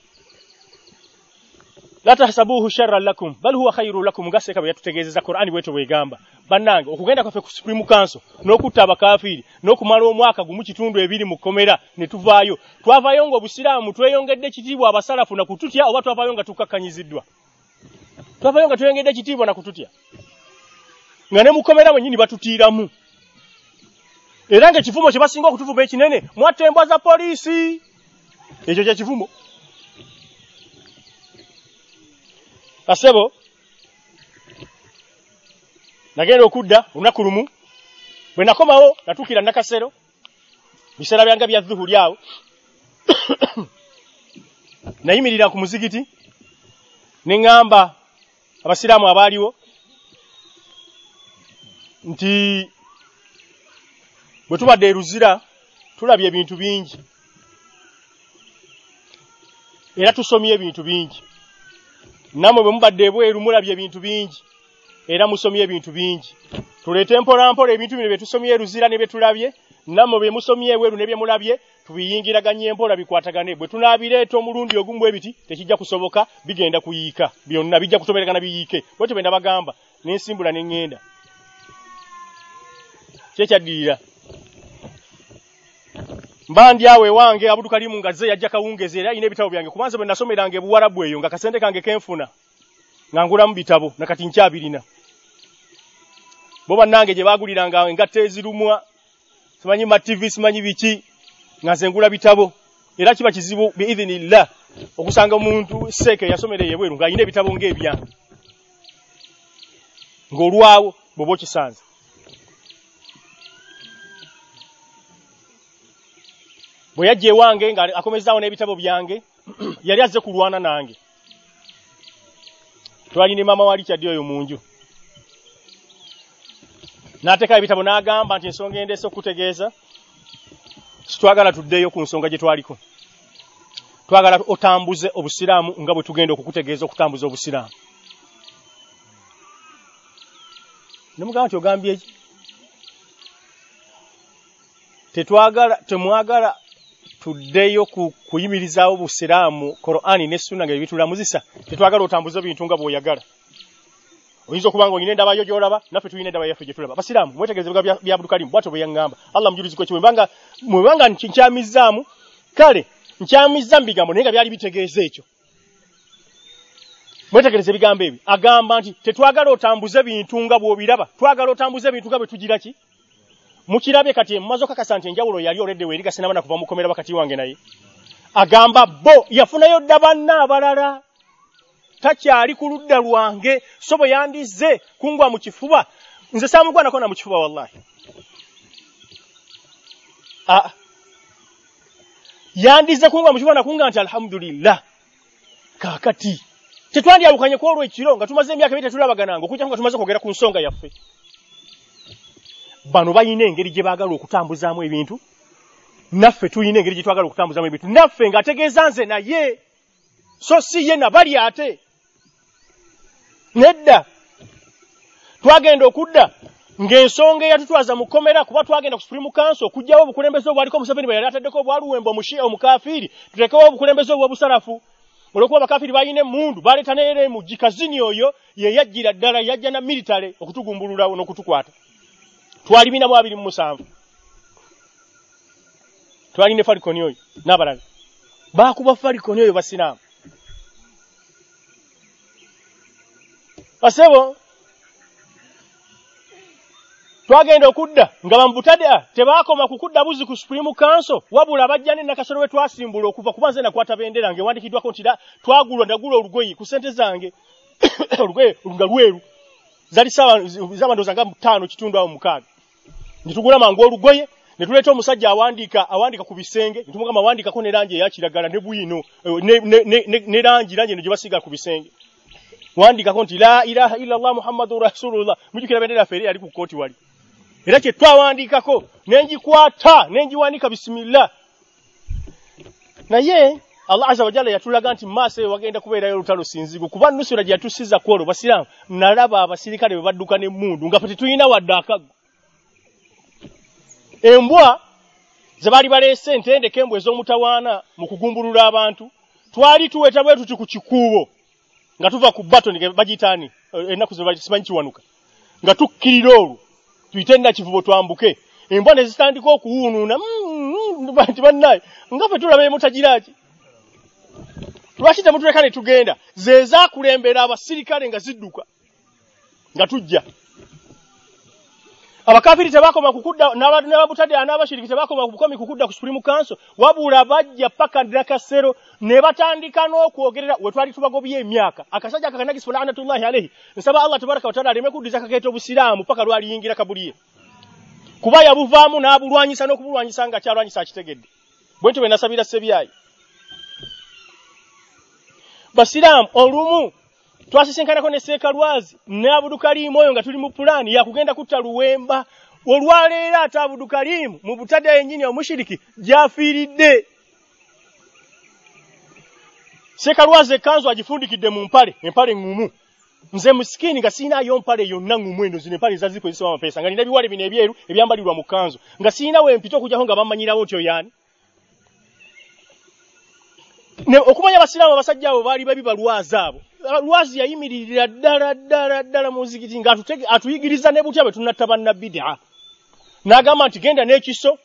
Speaker 1: la tahsabuhu sharran lakum bal huwa khairu lakum. Nga seeka bwe yatutegeezeza qur'ani bwetyo bwegamba bannange okugenda kwaffe ku supreme council n'okutta abakafiiri n'okumala omwaka gumu kitundu ebiri mu kkomera ne tuvaayo. Twavaayo nga obusiraamu tweyongedde ekitiibwa abasalafu na kututya oba twavaayo nga tukakkanyiziddwa twavaayo nga tweyongedde ekitiibwa na kututya? Nga ne mu kkomera mwennyini batutiiramu. Era ng'ekivumo kye basinga okutuvuma ekinene mwatta embwa za poliisi. Ekyo kye kivumo kasebo nagenda okudda olunaku lumu bwe nakomawo natuukira nakasero biseera byange bya zuhuli awo. (coughs) Nayimirira ku muzigiti ne ŋŋamba abasiraamu abaaliwo nti bwe tubadde eruzira tulabye ebintu bingi. Era tusomye ebintu bingi nammwe bwe mubadde ebweru mulabye ebintu bingi era musomye ebintu bingi. Tuleete mpolampola ebintu bino bye tusomye eruzira ne bye tulabye. Nammwe bye musomye ebweru ne bye mulabye tubiyingiraganye empola bikwatagane. Bwe tunaabireeta omulundi ogumu bwe biti tekijja kusoboka bigenda kuyiika. Byonna bijja kutomeregana biyiike. Bwetyo bwe nabagamba n'ensimbula ne ŋŋenda. Kyekyaddirira mba ndi awo ewange abudukalimu nga ze yajja kawungezi era ayina ebitabo byange. Kubanza bwe nasomeranga ebuwarabu eyo nga kasente kange kenfuna nga ngulamu bitabo nakati nkyabirina. Bo bannange gye baaguliranga engatta ezirumwa simanyi ma tv simanyi biki nga nze ngula bitabo. Era kiba kizibu biidhinillah okusanga omuntu seeke yasomera eyebweru ng'ayina ebitabo ng'ebyange. Ng'olwawo bw'oba okisanze bwe yajja ewange nga akomezaawo n'ebitabo byange (clears throat) yali azze kulwana nange. Twali ne maama wali kyaddi oyo mu nju. N'ateekayo ebitabo n'agamba nti ensonga endeese okutegeeza kitwagala tuddeyo ku nsonga gye twaliko. Twagala otambuze obusiraamu nga bwe tugenda okukutegeeza okutambuza obusiraamu. Nemugamba nti ogambye eki tetwagala temwagala tuddeyo ku kuyimirizaawo busiraamu Qur'ani ne sunna nga ebitulamuzisa tetwagala otambuze bintu nga bw'oyagala. Oyinza okuba nga olina endaba yo gy'olaba naffe tulina endaba yaffe gye tulaba. Basiraamu mwetegereze biga bya abdulkarimu bwatyo bwe yaŋŋamba. Allah mujulizi kwekyo mwebanga nkyamizaamu kale nkyamizza mu bigambo naye nga byali bitegeeza ekyo. Mwetegereze ebigambo ebyo. Agamba nti tetwagala otambuze bintu nga bw'obiraba. Twagala otambuze bintu nga bwe tugira ki mukirabye kati mmaze okakasa nti enjawulo yali oledde weeriga sinabana kuva mukomera bakati wange naye. Agamba bo yafunayo dda banna abalala. Takyali ku ludda lwange so bwe yandize kungwa mu kifuba. Nze saamugwanako na mu kifuba wallahi. Ah. yandize kungwa mu kifuba nakunga nti alhamdulillah. Kaakati tetwandyalukanye ku olwekiro nga tumaze emyaka ebiri tetulabagananga okujjako nga tumaze kwogera ku nsonga yaffe bano balina engeri gye baagala okutambuzaamu ebintu. Naffe tulina engeri gye twagala okutambuzaamu ebintu. Naffe ng'ategeeza nze naye so si ye nabali ate. Nedda. Twagenda okudda ng'ensonga eyatutwaza mu kkomera kuba twagenda ku supreme council okugjawo obukulembeze obwaliko museveni bwe yali ataddeko obwaluwembe omushia omukafiiri tulekewo obukulembeze obwobusalafu olwokuba abakafiiri balina emundu baleeta neremu gikazini oyo ye yajjira ddala yajja na militale okutugumbululawo n'okutukwata twali bina mu abiri mu musanvu. Twali ne falikoni oyo n'abalala. Baakuba falikoni oyo basiraamu basebo twagenda okudda nga bambutada tebaakoma kukudda buzi ku supreme council wabula bajja ne nakasolo we twasimbula okuva kuba nze nakwata bendera ngewandikiddwako nti twagulwa ndagula olugoyi ku sente zange. (coughs) Olugoye nga lweru. Zali zabandoza nga ttaano kitundu awo mukaaga netugula mangu olugoye ne tuleeta omusajja awandiika awandiika ku bisenge ne tumugamba awandiikako ne langi eya kiragala ne bwino ne langi langi eno gye basiiga ku bisenge. Wandikako nti la ilaha illallah muhammadun rasulullah. Mujukira bendera feri yali ku koti wali. Era kye twawandikako nenjikwata nenjiwandika bisimillah naye allah azza wajalla yatulaga nti maaso eyo wagenda kubeerayo olutalo sinzigu kuba nusura gye yatusiza kwolwo basiraamu nalaba abasirikale bwe badduka n'emmundu nga fe tetulina wadde akago embwa ze baali baleese entendeko embwa ez'omutawaana mu kugumbulula abantu. Twali tuweta bwe tuti ku kikuubo nga tuva ku baton bagitani eh, ennaku zino simanyi kiwanuka. Nga tukkirira olwo tuyite nna kivubo twambuke. Embwa ne zitandika okuwuunuuna mm, mm, nti bannaye nga fe tulaba emutagiraki lwaki temutuleka ne tugenda? Ze zaakulembera abasirikale nga zidduka nga tujja abakafiri tebakoma kukudda n'ababutadde n'abashiriki tebakoma kubukomi kukudda ku supreme council. Wabula bajja paka nakasero ne batandika n'okwogerera we twali tubagobye emyaka. Akasajja kakanagisi laanatullahi alayhi nsaba allah tabaraka wataala aleme kuddiza kakeeta obusiraamu paka lwaliyingira kabuliye kuba yabuvaamu n'abulwanyisa n'okubulwanyisa nga kyalwanyisa akitegedde. Bwe ntyo bwe nasabira sebyayi basiraamu olumu twasisinkanako ne seekalwazi ne abudukaliimu oyo nga tuli mu pulaani yakugenda kutta luwemba. Olwaleero ate abudukaliimu mu butadde yennyini omushiriki gyafiiridde. Seekalwazi ekanzu agifundikidde mu mpale empale ŋŋumu. Nze musikini nga siinayo mpale yonna ŋŋumu eno zino empale zazikozesa amapeesa nga nina ebiwale bino ebyeru ebyambalirwa mu kanzu nga siinawo empita okujjako nga bammanyirawo nti oyaani okumanya abasiraamu abasajja abo baali babi balwazi abo. Lwazi yayimiririra ddala ddala ddala mu nzikiti nga atuyigiriza ne butya bwe tunatta bannabbidaa n'agamba nti genda n'ekiso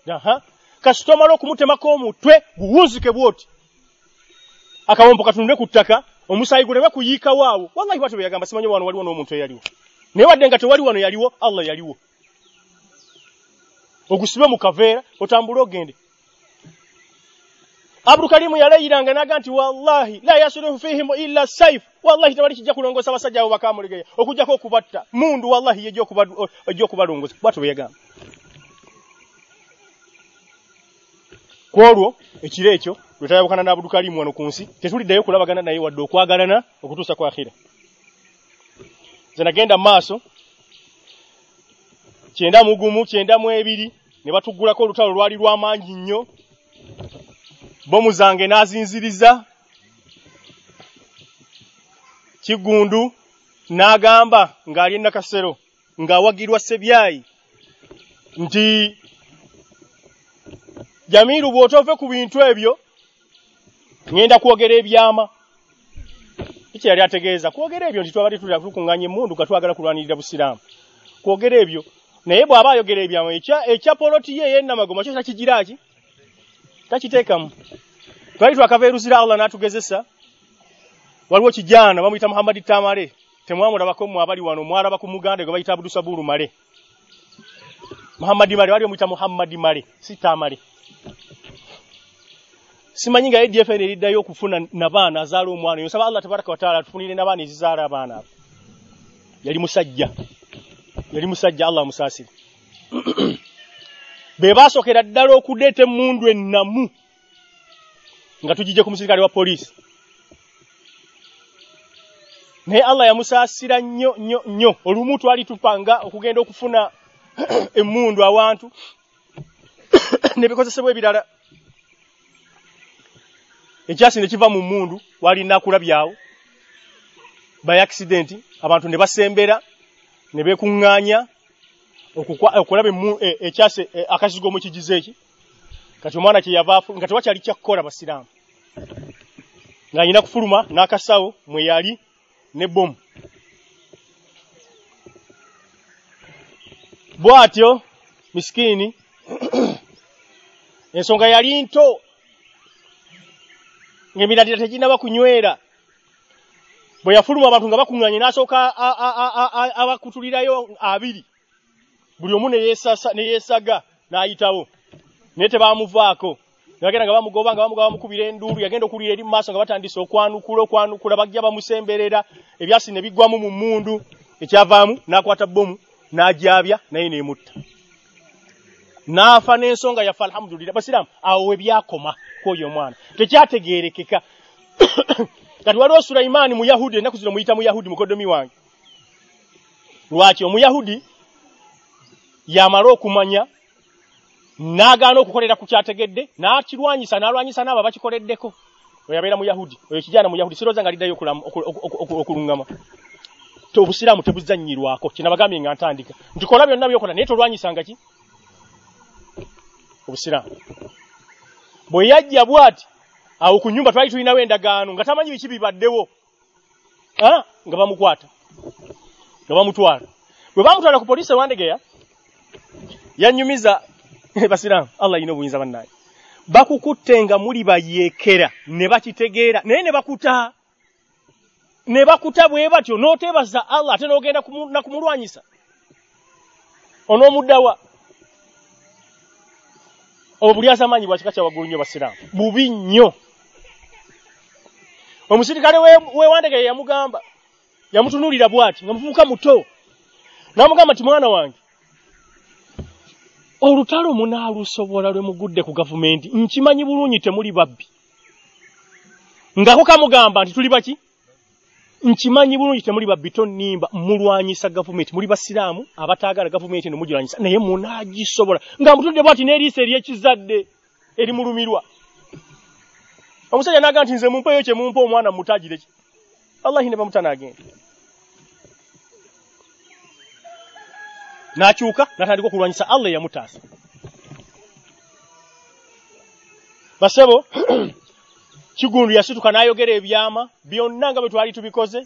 Speaker 1: kasita omala okumutemako omutwe guwunzike bwoti. Akawompo katunule ku ttaka omusaayi guleme kuyiikawo awo wallahi bwatyo bwe yagamba simanyi wano waliwo n'omuntu eyaliwo. Naye wadde nga tewali wano yaliwo allah yaliwo. Ogusibe mu kaveera otambule ogende abdulkalimu yalayiranga naga nti wallahi la yasuluhu fihim illa saif. Wallahi tewali kijja kulongosa abasajja abo bakamulegeya okujjako okubatta mundu wallahi yejja okubalongosa. Bwatyo bwe yagamba. Kwolwo ekiro ekyo lwetayabukana n'abudukalimu wano ku nsi tetuliddayo kulabagana naye wadde okwagalana okutuusa ku akhira. Ze nagenda mu maaso kyenda mu gumu kyenda mu ebiri ne batuggulako olutalo lwali lw'amaanyi nnyo bomu zange n'azinziriza kigundu n'agamba ng'ali nakasero ng'awagirwa sebyayi nti jamiiru bw'otove ku bintu ebyo ŋŋenda kwogera ebyama. Kiki yali ategeeza? Kwogera ebyo nti twabadde tulira tukuŋŋanya emmundu nga twagala kulwanirira busiraamu. Kwogera ebyo naye bw'aba ayogera ebyama ekya poloti ye ey'ennamagoma kyo takigira ki takiteekamu. Twali twakava eruzira allah n'atugezesa. Waliwo kijaana bamuyita muhammadi tamale. Temwamulabako mmwe abali wano mwalaba ku muganda gwe bayita abudusabulu male muhammadi male wali omuyita muhammadi male si tamale. Simanyi nga ADFN eriddayo okufuna nabaana azaala omwana oyo. Nsaba allah tabaraka wataala atufunire nabaana ezizaala abaana abo. Yali musajja. Yali musajja allah amusaasire (clears throat) be baasokera ddala okudeeta emmundu ennamu nga tugijje ku musirikale wa poliisi. Naye allah yamusaasira nnyo nnyo nnyo. Olumu twali tupanga okugenda okufuna (clears throat) emmundu awantu (clears throat) nebikozesebwa ebirala. Ekyasi ne kiva mu mmundu wali nakulabyawo by accident abantu ne basembera ne beekuŋŋaanya okulaba e, ekyasi e, akazigo mu kigize eki kati omwana kyeyava nga tewakyali kyakukola basiraamu. Ng'alina kufuluma n'akasawo mwe yali n'ebbomu bw'atyo misikiini (clears throat) ensonga yali nto. Ng'emiratira teginaba kunywera. Bwe yafuluma abantu nga bakuŋŋanye n'asooka abakutulirayo abiri buli omu ne yeesaga n'ayitawo. Naye tebaamuvaako nebagenda nga bamugoba nga bamugoba bamukubira enduulu yagenda okuwulira eri mu maaso nga batandise okwanukula okwanukula bajja bamusemberera. Ebyasi ne biggwamu mu mmundu. Ekyavaamu n'akwata bbomu n'ajabya naye neemutta n'afa n'ensonga yaffe alhamdulillah. Basiraamu awo we byakoma kwoyo omwana. Tekyategeerekeka. (coughs) Kati waliwo sulaimaani muyahudi ennaku zino muyita muyahudi mukodomi wange. Lwaki? Omuyahudi yamala okumanya n'agaana okukolera ku kyategedde n'akirwanyisa n'alwanyisa n'abo bakikoleddeko oyo abeera muyahudi oyo kijaana muyahudi sirooza nga liddayo okuluŋŋama obusiraamu tebuzannyirwako kinabagambye nga ntandika. Nti kola byonna byokola naye tolwanyisanga ki? Obusiraamu. Bwe yajja bw'ati awo ku nyumba twali tulinawo endagaano nga tamanyi biki bibaddewo nga bamukwata nga bamutwala. Bwe bamutwala ku poliisi ewandegeya yanyumiza (laughs) basiraamu allah yina obuyinza bannaye. Bakukutte nga muli bayeekera ne bakitegeera naye ne bakuta. Ne bakuta bwe batyo n'oteebaza allah ate n'ogenda nakumulwanyisa. Onoomuddawa obwo bulyaza amaanyi bwa kika kya waggulu nnyo basiraamu. Bubi nnyo. Omusirikale wewandege yamugamba yamutunuulira bw'ati nga muvubuka muto. N'amugamba ti mwana wange olutalo munaalusobola lwe mugudde ku gavumenti nkimanyi bulungi temuli babbi. Ngako kamugamba nti tuli baki? Nkimanyi bulungi temuli babbi tonnimba mulwanyisa gavumenti muli basiraamu abataagala gavumenti eno mugirwanyisa naye munaagisobola nga mutudde bwati n'eriisa ery'ekizadde erimulumirwa omusajja n'aga nti nze mumpeeyo kye mumpa omwana mutagire ki? Allahi ne bamuta n'agenda n'akyuka n'atandika okulwanyisa allah eyamutaasa. Basebo (clears throat) kigundu yasituka n'ayogera ebyama byonna nga bwe twali tubikoze.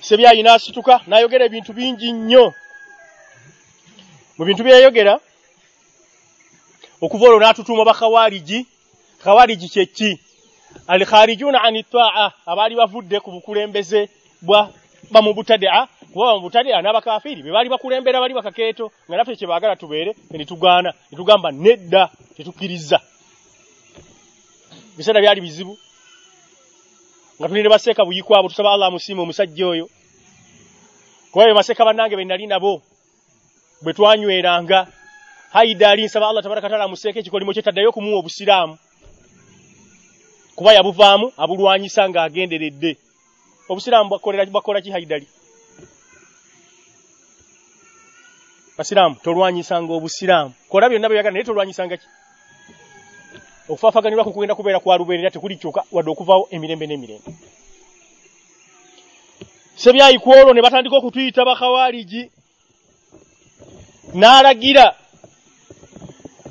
Speaker 1: Sebyayi n'asituka n'ayogera ebintu bingi nnyo. Mu bintu byeyayogera okuva olwo n'atutuuma bakhawariji khawariji. Kyeki alkharijuuna ani taa abaali bavudde ku bukulembeze bwa bamubutadia kuba bamubutadia n'abakafiiri be baali bakulembera bali bakakeeto nga naffe kye baagala tubeere netugana netugamba nedda tetukkiriza. Biseera byali bizibu. Nga tulinde baseeka buyikwabo tusaba allah amusiima omusajja oyo. Kuba be baseeka bannange be nali nabo bwe twanyweranga haida ali nsaba allah tabaraka taala amuseeka ekikolimo kye taddayo okumuwa obusiraamu. Kuba yabuvaamu abulwanyisa ng'agenderedde. Obusiraamu bwakola ki haidali basiraamu tolwanyisanga obusiraamu. Kola byonna byeyagala naye tolwanyisanga ki? Okufaafaganirwa kugenda kubeera kwa lubeerera tekuli kyuka wadde okuvaawo emirembe n'emirembe. Sebyayi ku olwo ne batandika okutuyita bakhawariji n'alagira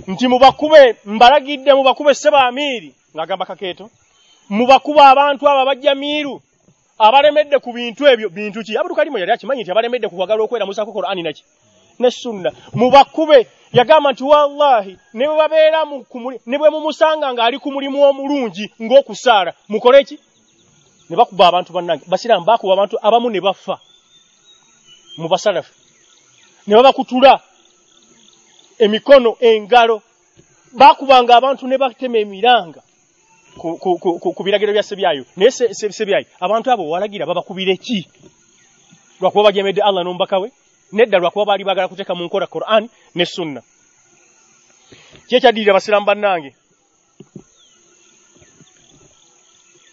Speaker 1: nti mubakube mbalagidde mubakube sebaamiiri ng'agamba kakeeto mubakuba abantu abo abajja miiru abalemedde ku bintu ebyo. Bintu ki? Abudukalimu yali akimanyi nti abalemedde ku kwagala okweramusaako qur'ani naki ne sunna. Mubakube yagamba nti wallahi ne bwe babeera ne bwe mumusanga ng'ali ku mulimu omulungi ng'okusaala mukole ki? Ne bakuba abantu bannange basiraamu bakuba abantu abamu ne bafa mu basalafu. Ne babakutula emikono engalo bakubanga abantu ne batema emiranga ku, biragiro bya sebyayo naye se, se, sebyayo abantu abo walagira babakubire ki? Lwakuba bajemedde allah n'omubaka we nedda lwakuba baali baagala kuteeka mu nkola quran ne sunna. Kyekyaddirira basiramu bannange?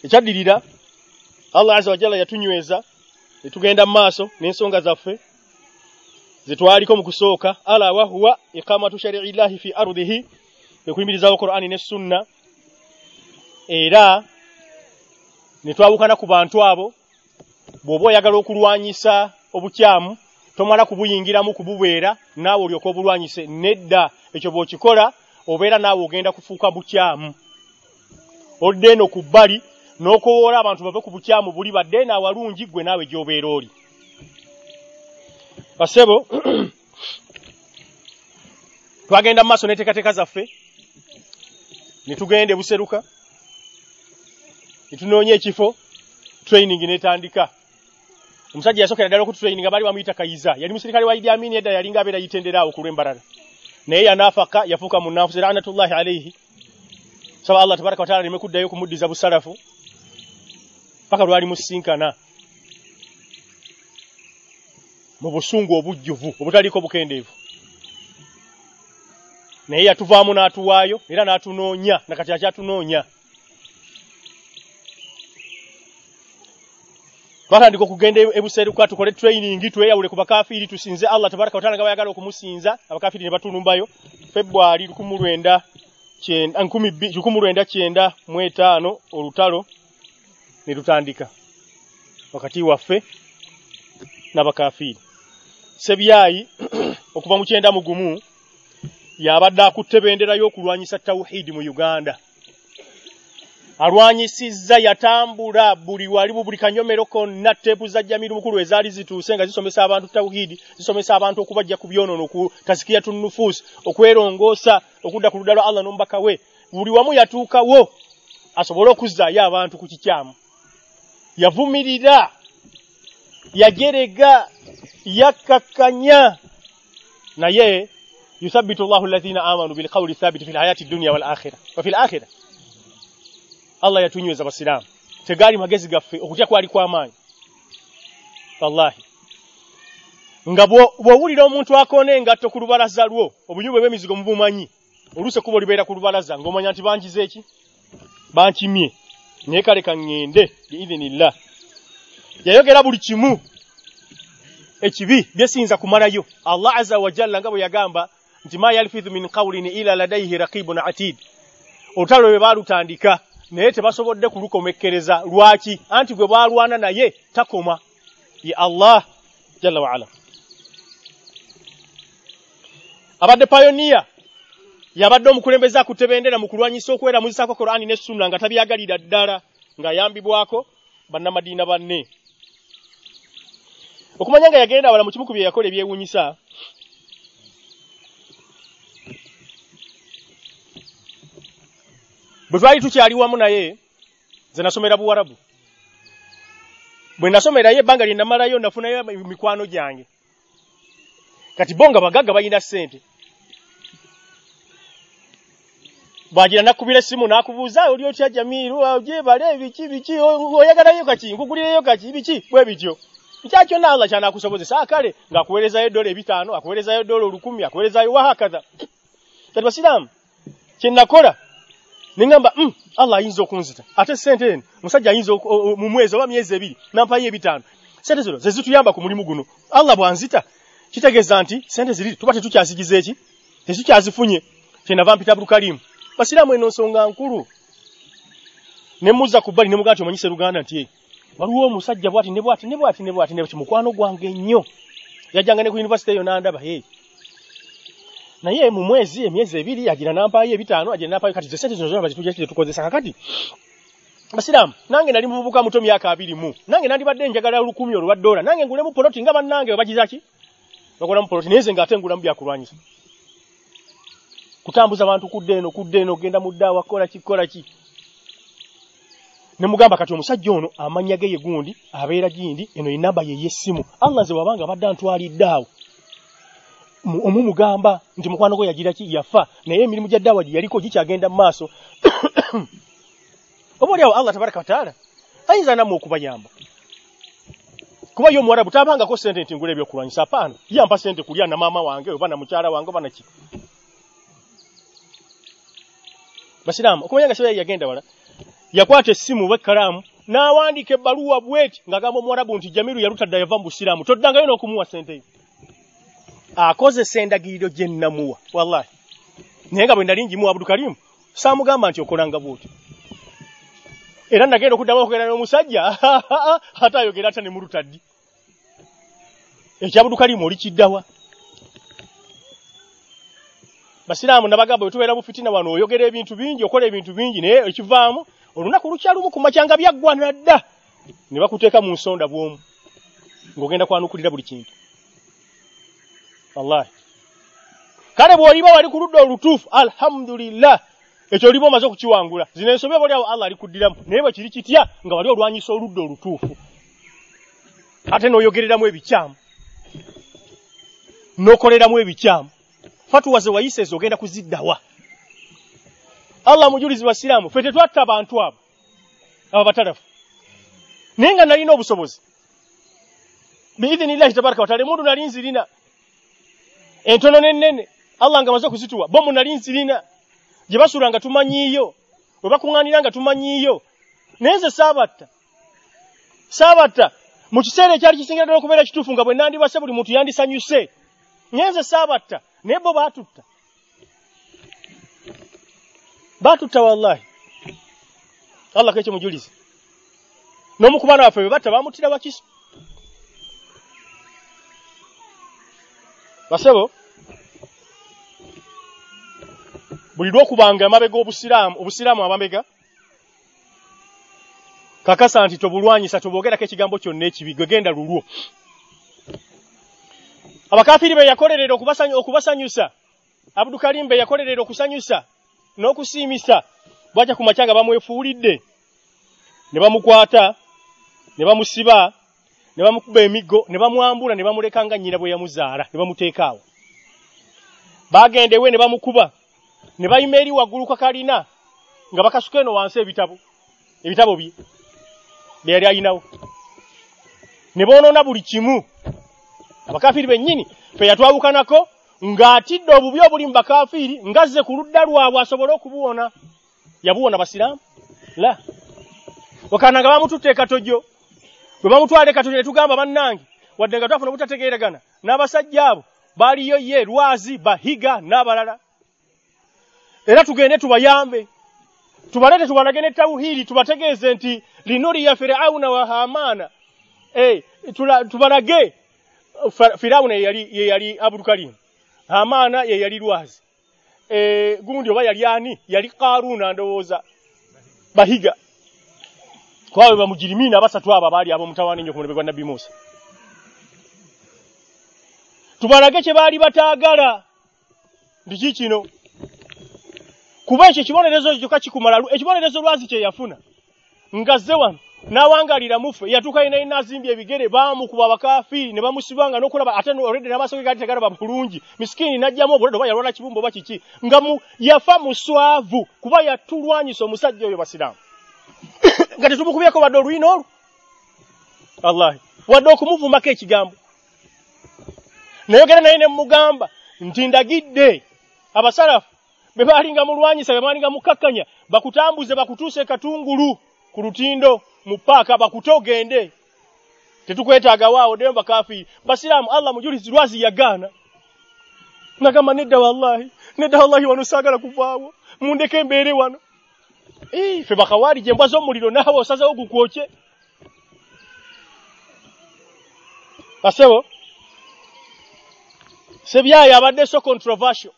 Speaker 1: Ekyaddirira allah aza wajalla yatunyweza ne tugenda mu maaso n'ensonga zaffe zetwaliko mu kusooka. Ala wahuwa iqamatu shari'i llahi fi ardihi ekuyimirizawo qur'ani ne sunna. Era ne twawukana ku bantu abo bw'oba oyagala okulwanyisa obukyamu tomala kubuyingiramu kububeera naawe olyoka obulwanyise. Nedda ekyo bw'okikola obeera naawe ogenda kufuuka bukyamu. Odde eno ku bbali n'okowoola abantu bave ku bukyamu buli badde eno awalungi gwe naawe gy'obeera oli. Basebo (clears throat) twagenda mu maaso n'enteekateeka zaffe ne tugenda ebuseruka ne tunoonya ekifo training n'etandika omusajja yasookera ddala okututraininga baali bamuyita kayiza. Yali musirikale wa idi amini edda yalinga abeera yitendera awo ku lw'embalala naye yanaafaka yafuuka mu naafusi lanatullahi alaihi saba allah tabaraka wataala aleme kuddayo kumuddiza busalafu. Paka lwali musinkana mu busungu obujjuvu obutaliko bukendeevu. Naye yatuvaamu n'atuwaayo era n'atunoonya nakati akyatunoonya twatandika okugenda ebuseruka tukole training tweyawule ku bakafiiri tusinze allah tabaraka wataala nga bayagala okumusinza. Abakafiiri ne batunumbayo. Februari lukumi lwenda lukumi lwenda kyenda mu etaano olutalo ne lutandika wakati waffe n'abakafiiri sebyayi (clears throat) okuva mu kyenda mu gumu yabadde akutte bendera y'okulwanyisa tawhidi mu uganda alwanyisizza yatambula buli wali buli kanyomero konna teepu za jamiru mukulu ezaali zituuse nga zisomesa abantu tawhidi zisomesa abantu okubajja ku byonono ku tasikiyatu nufuusi okwerongoosa okudda ku ludda lwa allah n'omubaka we. Buli wamu yatuukawo asobole okuzzaayo abantu ku kikyamu. Yavumirira yajerega yakkakkanya naye yuthabbitu llahu alladhina amanu bilqawli thabiti fi lhayati dunya wal akhira wa fi lakhira allah yatunyweza basiraamu tegaali magezi gaffe okutya kwali kw'amaanyi. Wallahi. Nga bw'owulira omuntu akoona engatto ku lubalaza lwo obunyubwe bw'emizigo mubumanyi oluusi ekkuba olibeera ku lubalaza ng'omanya nti bankize eki bankimye. Naye kale kaŋŋende biidhinillah yayogera buli kimu. Ekibi byesiyinza kumalayo. Allah aza wajalla nga bwe yagamba nti ma yalfidhu min qawlin ila ladaihi raqibun atid. Olutalo lwe baalutandika naye tebasobodde kulukomekkereza lwaki? Anti gwe baalwana naye takoma. Ye allah jalla waala abadde payoniya yabadde omukulembeze akutebendera mu kulwanyisa okweramuzisaako qur'ani ne sunna nga tabyagalira ddala ng'ayambibwako bannamadiina banne. Okumanya nga yagenda awala mu kimu ku bye yakola ebyewuunyisa bwe twali tukyali wamu naye nze nasomera buwarabu. Bwe nasomerayo ebbanga lye namalayo nafunayo mikwano gyange. Kati bo nga bagagga balina ssente. Bwagira nakubira essimu n'akubuuza oli otya jamiiru? Ogyebale biki biki? Oyagalayo kaki nkugulireyo kaki biki? Bwe bityo. Nkyakyo na allah kyanaakusobozesa akale ng'akuweerezayo dola ebitaano akuweerezayo dola olukumi akuweerezayo wahakaza. Kati basiraamu kye nakola neŋŋamba mm, allah ayinza okunzita. Ate sente eno musajja ayinza mu mwezi oba myezi ebiri nampayo ebitaano. Sente zino ze zituyamba ku mulimu guno. Allah bwanzita kitegeeza nti sente ziri tuba tetukyazigiza eki? Tetukyazifunye kyenava mpita abdulkalimu basiraamu eno nsonga nkulu. Ne muzza ku bbali ne mugaa nti omanyise luganda nti "Eh, waliwo omusajja bwati ne bwati ne bwati ne bwati ne bwati mukwano gwange nnyo yajjanga ne ku yunivasite eyo n'andaba hey. Naye mu mwezi emyezi ebiri agira nampaayo ebitaano agira nampaayo kati ze sente zino zona bazitujja tetukozesa kakati basiraamu nange nali muvubuka muto myaka abiri mu. Nange nandibadde njagala olukumi olwa dola. Nange ngulemu poloti nga bannange webagizaki bakolamu poloti naye ze ng'ate ngulamu byakulwanyisa kutambuza bantu kudde eno kudde eno genda mu ddaawa kola ki ne mugamba kati omusajja ono amanya ge ye gundi abeera gindi eno enamba ye y'essimu allah nze wabanga abadde antwalidde awo. Mu- omumugamba nti mukwano gwe yagira ki? Yafa. Naye emirimu gya ddaawa gye yaliko gikyagenda maaso. (coughs) Oba oli awo allah tabaraka wataala ayinza nammwe okubayamba kuba ye omuwarabu tabangako sente nti ngula ebyokulwanyisa. Apaana. Yampa sente kulya na maama wange oba na mukyala wange oba naki basiraamu okumanya nga siba yagenda wala yakwata essimu bwekkalaamu n'awandiika ebbaluwa bweti ng'agamba omuwarabu nti jamiru yalutadda yava mu busiraamu. Toddangayo n'okumuwa sente yo akozesa endagiriro gye nnamuwa wallahi. Naye nga bwe nali ngimuwa abudukalimu saamugamba nti okolanga bwoti era nagenda okuddamu okugenda n'omusajja (laughs) ate ayogera ata ne mulutaddi ekyabudukalimu oli kiddawa. Basiraamu nabagamba bwe tubeera mu fitina wano oyogera ebintu bingi okola ebintu bingi naye ekivaamu olunaku lukyalumu ku makyanga byaggwa nadda ne bakuteeka mu nsonda bw'omu ng'ogenda kwanukulira buli kintu wallahi. Kale bw'oliba wali ku ludda olutuufu alhamdulillah. Ekyo oliba omaze okukiwangula. Zino ensobi oba oliawo allah alikuddiramu naye bwe kiri kitya? Nga wali olwanyisa oludda olutuufu. Ate n'oyogereramu ebikyamu. N'okoleramu ebikyamu. Fatuwa ze wayise ezo ogenda kuziddawa allah mujulizi wa siraamu fe tetwatta abantu abo abo batarafu naye nga nalina obusobozi. Biidhinillahi tabaraka wataala emundu nali nzirina entono n'ennene allah nga maze okuzituwa bo mu nali nzirina gye basula nga tumanyiiyo. We bakuŋŋaanira nga tumanyiiyo. Naye nze saabatta. Saabatta. Mu kiseera ekyali kisingira ddala okubeera kituufu nga bwe nandibase buli muntu yandisanyuse. Naye nze saabatta. Naye bo baatutta. Baatutta wallahi. Allah kekyo mujulize. N'omu ku baana baffe be batta bamuttira bakiso basebo buli lwokubanga amabega obusiraamu amabega kakasa nti tobulwanyisa tobwogerako ekigambo kyonna ekibi gwe genda lulwo. Abakafiri be yakolerera okubasanyu- okubasanyusa. Abudukalimu be yakolerera okusanyusa n'okusiimisa. Bwatya ku makya nga bamwefuulidde ne bamukwata ne bamusiba ne bamukuba emiggo ne bamwambula ne bamuleka nga nnyina bwe yamuzaala ne bamuteeka awo. Baagenda ewe ne bamukuba ne bayima eri waggulu kwa kalina nga bakasuka eno wansi ebitabo ebitabo bye bye yali ayinawo. Ne boonoona buli kimu abakafiri bennyini fe yatwawukanako ng'atidde obubi obuli mu bakafiri ngazze ku ludda lwabwe asobole okubuwona. Yabuwona basiraamu? La. Wakana nga bamututte ekatojo bwe bamutwala ekatojo ne tugamba bannange wadde nga twafuna obutategeeragana n'abasajja abo baaliyo ye lwazi bahiga n'abalala. Era tugende tubayambe tubalete tubalage ne tawhidi tubategeeze nti linuriya firauna wa hamana eh, tula- tubalage firawuna ye yali, ye yali abulukalimu hamana ye yali lwazi. E, gundi oba yali ani? Yali karuuna ndowooza. Bahiga kwawe bamujirimiina abasatu abo abaali ab'omutawaana ennyo ku mulembe gwa nabbi musa. Tubalage kye baali bataagala. Ndiki kino? Kuba ekyo ekibonerezo kyokka kikumala lu- ekibonerezo lwazi kye yafuna. Ngazze wano n'awangalira mufe yatuuka yina yina azimbye ebigere baamukuba abakafiri ne bamusibanga n'okulaba ate olredde n'amaaso ge gaali tegalaba bulungi misikini n'ajjamu obulwadde oba yalwala kibumba oba kiki. Nga mu yafa muswavu kuba yatulwanyisa omusajja oyo basiraamu nga tetumukubyeko wadde oluyina olwo? Wallahi. Wadde okumuvumbako ekigambo. Nayogera naye ne mugamba nti ndagidde abasalafu be baalinga mulwanyisa be baalinga mukakkanya bakutambuze bakutuuse katungulu ku lutindo mu paaka bakute ogende tetukwetaaga waawo ddeyo bakafiiri basiraamu allah mujulizi lwazi yagaana. Nagamba nedda wallahi nedda wallahi wano saagala kuvaawo. Mundeke embeere wano ffe bakawaali gye mbwa z'omuliro naawe osazewo gukwokye basebo sebyayo abadde so controversial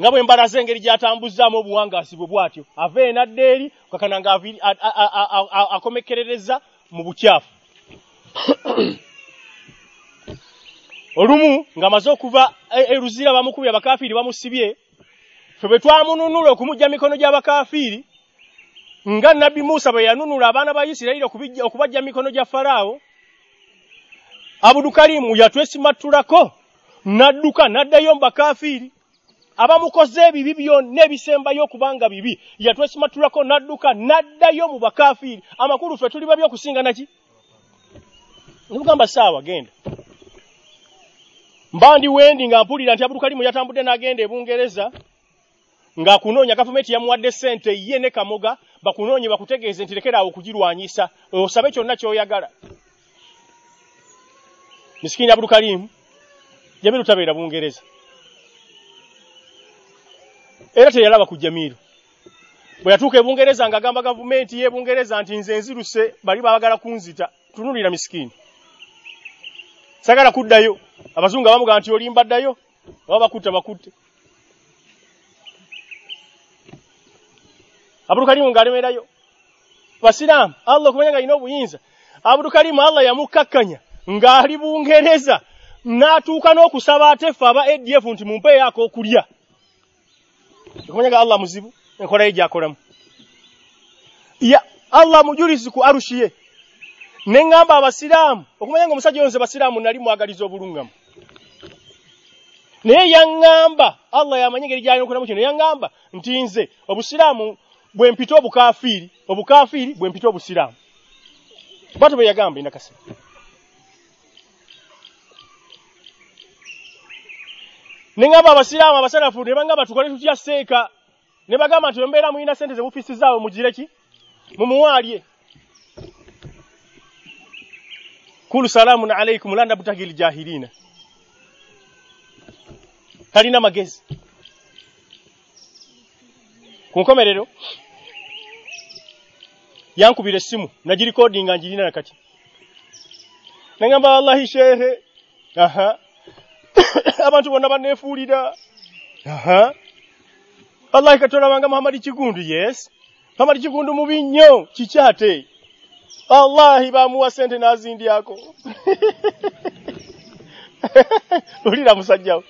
Speaker 1: nga bwe mbalaze engeri gy'atambuzaamu obuwangaasi bwe bw'atyo ava enadda eri kakana nga akomekerereza mu bukyafu. (coughs) Olumu ng'amaze okuva eruzira bamukubye abakafiiri bamusibye fe bwe twamununula okumujja mikono gy'abakafiiri nga nabbi musa bwe yanunula abaana ba isirayiri okubajja mikono gya falaawo abudukalimu yatwesimattulako n'adduka n'addayo mu bakafiiri abamukoze ebibi byonna ebisembayo okubanga bibi yatwesimattulako n'adduka n'addayo mu bakafiiri. Amakulu ffe tuli babi okusinga naki nibugamba saawa genda. Mba ndi wendi nga mpulira nti abudukalimu yatambudde n'agenda ebungereza ng'akunoonya gavumenti yamuwadde ssente ye ne kamoga bakunoonye bakutegeeze nti lekeraawo okugirwanyisa osabe kyonna ky'oyagala. Misikini abudukalimu jamiru tabeera bungereza. Era teyalaba ku jamiru bwe yatuuka ebungereza ng'agamba gavumenti y'ebungereza nti nze nziruse bali baabagala kunzita tunulira misikini. Sagala kuddayo abazungu abamugaa nti olimba ddayo? Oba bakutte bakutte abudukalimu ng'alemerayo basiraamu allah okumanya nga alina obuyinza. Abudukalimu allah yamukkakkanya ng'ali bungereza n'atuuka n'okusaba ate ffe aba adf nti mumpeeyo ak'okulya okumanya nga allah muzibu enkola ye gy'akolamu ya allah mujulizi ku arushi ye. Ne ŋŋamba abasiraamu okumanya nga omusajja oyonze basiraamu nali mwagaliza obuluŋŋamu naye yaŋŋamba allah yamanye engeri gy'alina okulamu kino yaŋŋamba nti nze obusiraamu bwe mpita obukafiiri obukafiiri bwe mpita obusiraamu. Bwatyo bwe yagamba inakasi ne ŋŋamba abasiraamu abasalafu ne baŋŋamba tukole tutya seeka? Ne bagamba nti embeera mulina sente ze mufisizaawo mugire ki? Mumuwaalye. Kulu salaamun alaikum la nabtagi ljahiliina talina magezi ku nkomerero yankubira essimu nagirikodinga njirina nakati. Nagamba wallahi shehe aha. (coughs) Abantu bonna baneefuulira aha. Wallahi katolabanga muhamadi kigundu yes? Muhamadi kigundu mubi nnyo kikyate wallahi bamuwa sente n'azindyako. (laughs) Ulira musajjawo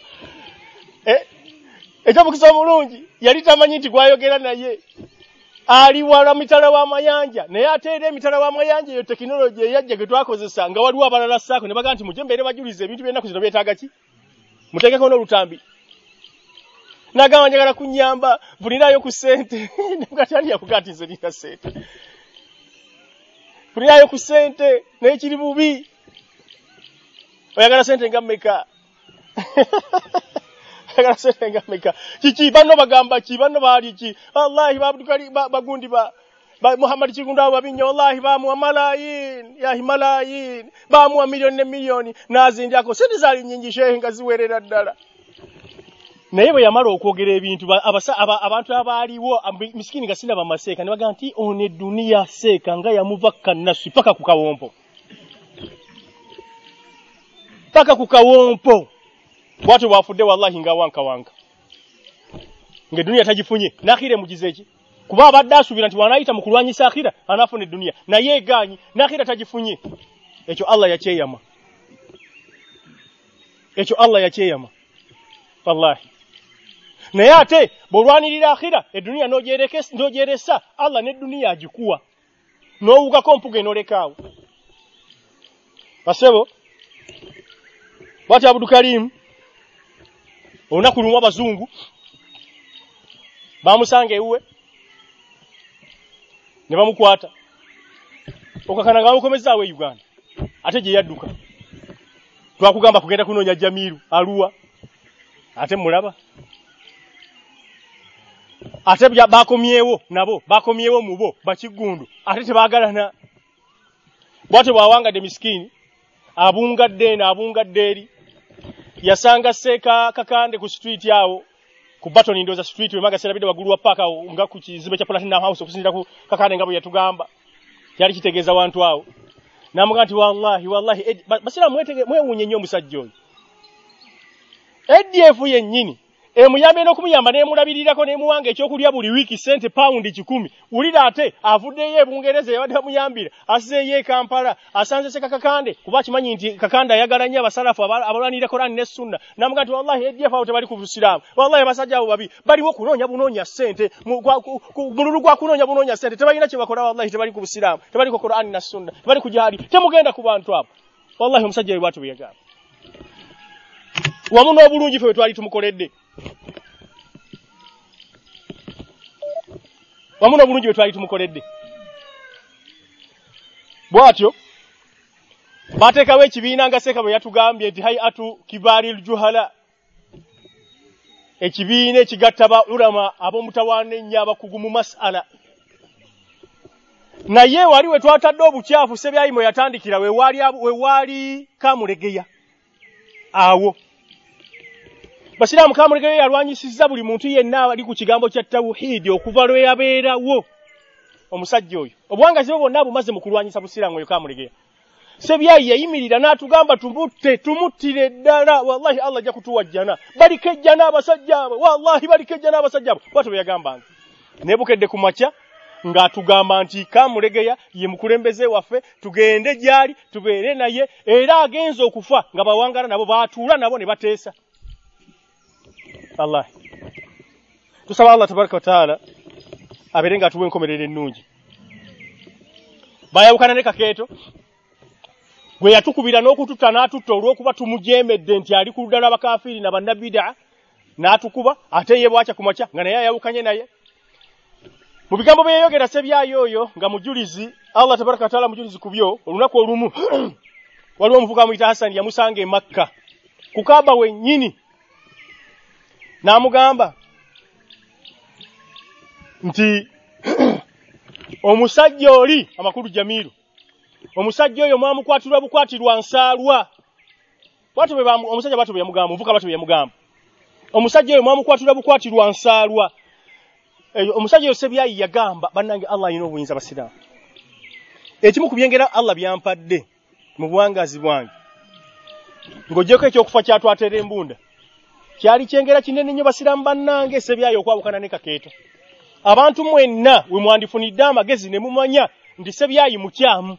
Speaker 1: ekyomukisa omulungi. Yali tamanyi nti gwayogera naye. Ali wala mitala w'amayanja naye ate era emitala w'amayanja eyo tekinologi eyajja ge twakozesa nga waliwo abalala saako ne bagaa nti muje mbeere bajuliza ebintu by'ennaku zino byetaaga ki? Muteekeko n'olutambi. Nagamba njagala kunyamba vulirayo ku ssente. (laughs) Nagati ani yakugaa nti nze nina ssente. Vulirayo ku ssente naye kiri bubi. Oyagala ssente nga mmeka (laughs) ayagala sente nga meka kiki banno bagamba ki? Banno baali ki? Wallahi babdukali bagundi ba ba muhammad kigundu abo babinnya wallahi bamuwa malayin. Yahi malayin. Bamuwa miliyoni ne miliyoni nazindyako sente zaali nyingi shehe nga ziwerera ddala. Naye bwe yamala okwogera ebintu abantu abaaliwo misikini nga sinaba maseeka ne bagaa nti ono eduniya seeka nga yamuva kannaswi paka ku kawompo. Paka ku kawompo bwatyo bwafudde wallahi nga wankawanka. Ng'eduniya tagifunye n'akhira emugize eki kuba abadde asuubira nti bw'anaayita mu kulwanyisa akhira anaafuna eduniya naye egaanyi n'akhira tagifunye. Ekyo allah yakyeyama. Ekyo allah yakyeyama. Wallahi. Naye ate bw'olwanirira akhira eduniya n'ogyeresa allah n'eduniya agikuwa. N'owugako mpuga enolekaawo basebo bwati abudukalimu olunaku lumu abazungu bamusanga ewuwe ne bamukwata. Okakana nga bamukomezaawo e uganda ate gye yadduka. Twakugamba kugenda kunoonya jamiru aluwa ate mulaba. Ate bakomyewo nabo bakomyewo mubo bakigundu ate tebagalana bwatyo bwawangadde misikini abungadde eno abungadde eri yasanga seeka kakande ku street awo ku batoni ndoza street wemaga serabide wagulu wa paka nga ku kizibe kya platinum house okusinzira ku kakande ngabo yatugamba. Kyali kitegeeza wantu awo. Namuga nti wallahi wallahi basira mwetege mwewunye nnyo omusajja oyo. ADF yennyini emuyambe n'okumuyamba n'emulabirirako n'emuwanga ekyokulya buli wiiki sente pawundi kikumi. Wulira ate avuddeyo ebungereza yabadde bamuyambira asizeeyo e kampala asanze se kakakande kuba akimanyi nti kakande ayagala nnyo abasalafu abalwanirira korani ne sunna namuga nti wallahi edf awo tebali ku busiraamu. Wallahi abasajja abo babi baliwo kunoonya bunoonya ssente mululu gwa kunoonya bunoonya ssente. Tebalina kye bakola wallahi tebali ku busiraamu tebali ku korani na sunna tebali ku jihadi temugenda ku bantu abo. Wallahi omusajja we bwatu bwe yagamba wamu n'obulungi fe bwe twali tumukoledde wamu n'obulungi bwe twali tumukoledde. Bw'atyo baateekawo ekibiina nga seeka bwe yatugambye nti hai atu kibaari ljuhala ekibiina ekigatta ba ulama ab'omutawaana ennyo abakugu mu masala. Naye wali we twatadde obukyafu sebyayi mwe yatandikira we waali kamulegeya. Awo basiraamu kamulegeyo yalwanyisizza buli muntu yenna ali ku kigambo kya tawhidi okuva lwe yabeerawo. Omusajja oyo. Obuwangazi bwe bwonna bumaze mu kulwanyisa busiraamu oyo kamulegeya sebyayi yayimirira n'atugamba tumutte tumuttire ddala wallahi allah ajja kutuwajjana. Baliko ejjana abasajja abo. Wallahi baliko ejjana abasajja abo. Bwatyo bwe yagambanga neebukedde ku makya ng'atugamba nti kamulegeya ye mukulembeze waffe tugende gy'ali tubeere naye era agenza okufa. Nga bawangala nabo baatuula nabo ne bateesa allah. Tusaba allah tabaraka wataala abeere nga atuwa enkomerero ennungi. Bayawukana ne kakeeto gwe yatukubira n'okututta n'atutta olw'okuba tumujeemedde nti ali ku ludda lw'abakafiiri na bannabida n'atukuba ate ye bwakya ku makya nga naye ayawukanye naye. Mu bigambo bye yayogera sebyayo oyo nga mujulizi allah tabaraka wataala mujulizi ku byo olunaku olumu (clears throat) waliwo omuvuka amuyita hasani yamusanga e makka. Ku kaaba wennyini n'amugamba nti (clears throat) omusajja oli amakulu jamiiru omusajja oyo mwamukwatirwa bukwatirwa nsaalwa. Omusajja bwatyo bwe yamugamba omuvuka bwatyo bwe yamugamba omusajja oyo mwamukwatirwa bukwatirwa nsaalwa. Omusajja oyo sebyayi yagamba bannange allah alina obuyinza basiraamu ekimu ku byengera allah byampadde mu buwangazi bwange ng'ogyeko ekyokufa kyatwatera embunda kyali kyengera kinene nnyo basiraamu bannange sebyayi okwawukana ne kakeeto. Abantu mwenna we mwandifunidde amagezi ne mumanya nti sebyayi mukyamu.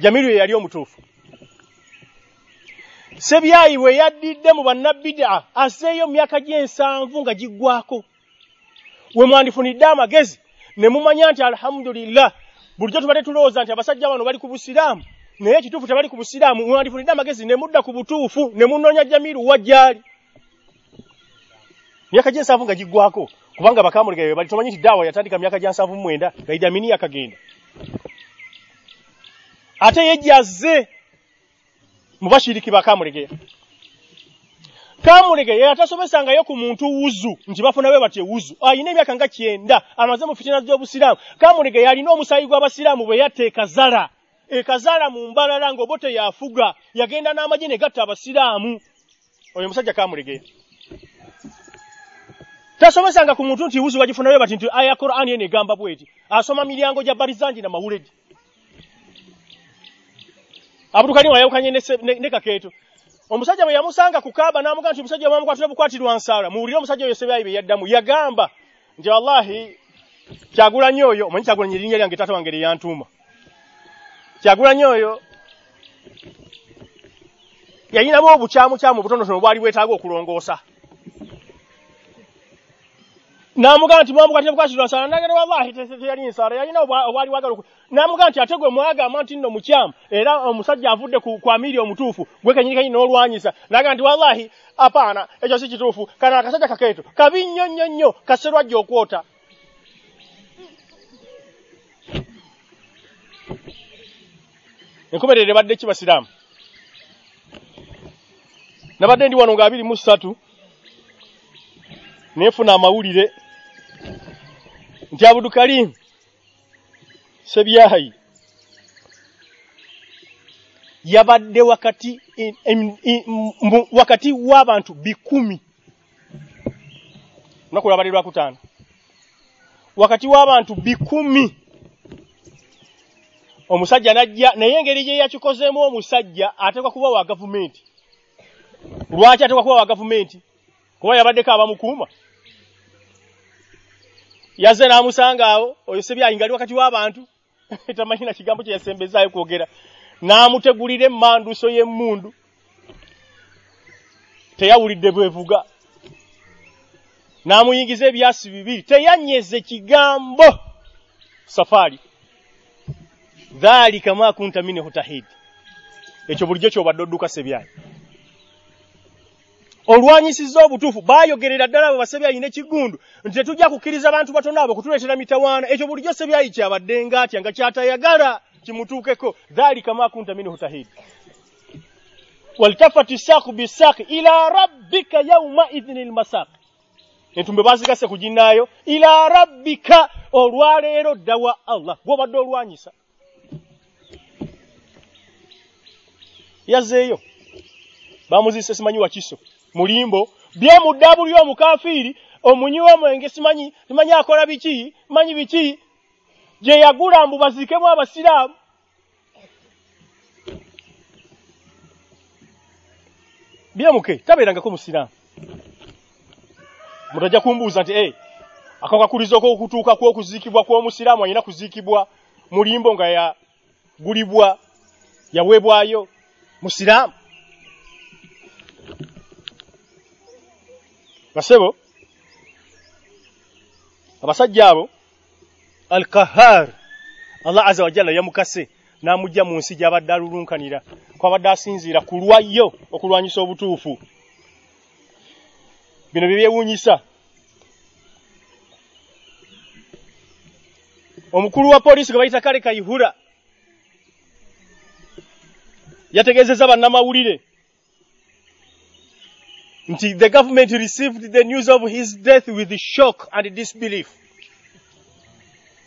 Speaker 1: Jamiru ye yali omutuufu. Sebyayi we yaddidde mu bannabida aseeyo myaka gy'ensanvu nga giggwako we mwandifunidde amagezi ne mumanya nti alhamdulillah bulijjo tubadde tulowooza nti abasajja bano bali ku busiraamu naye ekituufu tebali ku busiraamu mwandifunidde amagezi ne mudda ku butuufu ne munoonya jamiru wajjaali. Myaka gy'ensanvu nga giggwako kubanga bakamulegayo bali tomanyi nti daawa yatandika myaka gya nsanvu mwenda nga idi amini yakagenda. Ate yejjazze mu bashiriki bakamulegeya kamulegeya yatasomesangayo ku muntu wuzu nti bafunawe batye wuzu ayina emyaka nga kyenda amaze mu fitina z'obusiraamu. Kamulegeya alina omusaayi gw'abasiraamu bwe yatta ekazala ekazala mu mbalala ng'obote yafuga yagenda n'amagye ne gatta abasiraamu. Oyo musajja kamulegeya tasomesanga ku muntu nti wuzu bagifunawe bati nti aya qur'ani yene egamba bweti. Asoma milyango gya barizanji na mawuledi. Abudukali wayawukanye ne, ne, ne kakeeto. Omusajja bwe yamusanga ku kaaba n'amuga nti omusajja bwamukwatira bukwatirwa nsaala. Muwulire omusajja oyo sebyayi be yaddamu yagamba nti wallahi kyagulanyi oyo. Omanyi kyagulanyi erinnya lyange taata wange lyeyantuuma kyagulanyi oyo. Yayinamu obukyamukyamu obutonotono bwali bwetaaga okulongoosa. Namugaa nti mwamukwatira bukwatirwa nsaala nagenda wallahi teyali nsaala yalina obwali wagala namugaa nti ate gwe mwagamba nti nno mukyamu era omusajja avudde ku kwamiri omutuufu gwe kanyini kanyini n'olwanyisa. Naga nti wallahi apaana ekyo si kituufu kana akasajja kakeeto kabi nnyo nnyo nnyo kaserwajja okwota enkomerere ebadde ki basiraamu? Nabadde ndi wano nga abiri mu ssatu neefuna amawulire. Nti abudukalimu sebyayi yabadde wakati in, in, in, wakati w'abantu bikumi. Lunaku lwabadde lwakutaano wakati w'abantu bikumi omusajja najja naye engeri gye yakikozeemu omusajja ateekwa kuba wa gavumenti. Lwaki ateekwa kuba wa gavumenti? Kuba yabaddeko abamukuuma. Yazze n'amusanga awo oyo sebyayi ngali wakati w'abantu. (laughs) Tamanyi na kigambo kye yasembezaayo kwogera. N'amutegulira emmanduso y'emmundu. Teyawulidde bwevuga. N'amuyingiza ebyasi bibiri. Teyanyeze kigambo. Safaari dhalika ma kunta minhu tahid ekyo bulijjo kyobadde odduka sebyayi olwanyisiza obutuufu baayogerera ddala abo basebyayi n'ekigundu nti tetujja kukkiriza bantu batono abo kutuleetera mitawaana. Ekyo bulijjo sebyayi kyabadde ngaatya nga kyatayagala kimutuukeko. Dhalika ma kunta minhu tahid waltafati saaku bisaaki ila rabbika yaumaidhin lmasaaki entumbe bazigase ku ginnaayo ila rabbika olwaleero ddawa allah. Gwobadde olwanyisa yazzeeyo bamuzise simanyi wakiso mulimbo. Byemudda buli omukafiiri omunyiwa mwenge simanyi simanyi akola biki manyi biki? Gye yagula mbu bazikemu abasiraamu. Byemuke tabeerangako musiraamu. Mutajja kumbuuza nti e akakakulizo k'okutuuka kw'okuziikibwa kw'omusiraamu alina kuziikibwa mulimbo nga yagulibwa yaweebwayo musiraamu basebo. Abasajja abo. Al kahar allah aza wajalla yamukase n'amugja mu nsi gy'abadde alulunkanira. Kwabadde asinziira ku lwayo okulwanyisa obutuufu. Bino byebyewuunyisa omukulu wa poliisi gwe bayita kale kayihura yategezeza bannamawulire nti the government received the news of his death with shock and disbelief.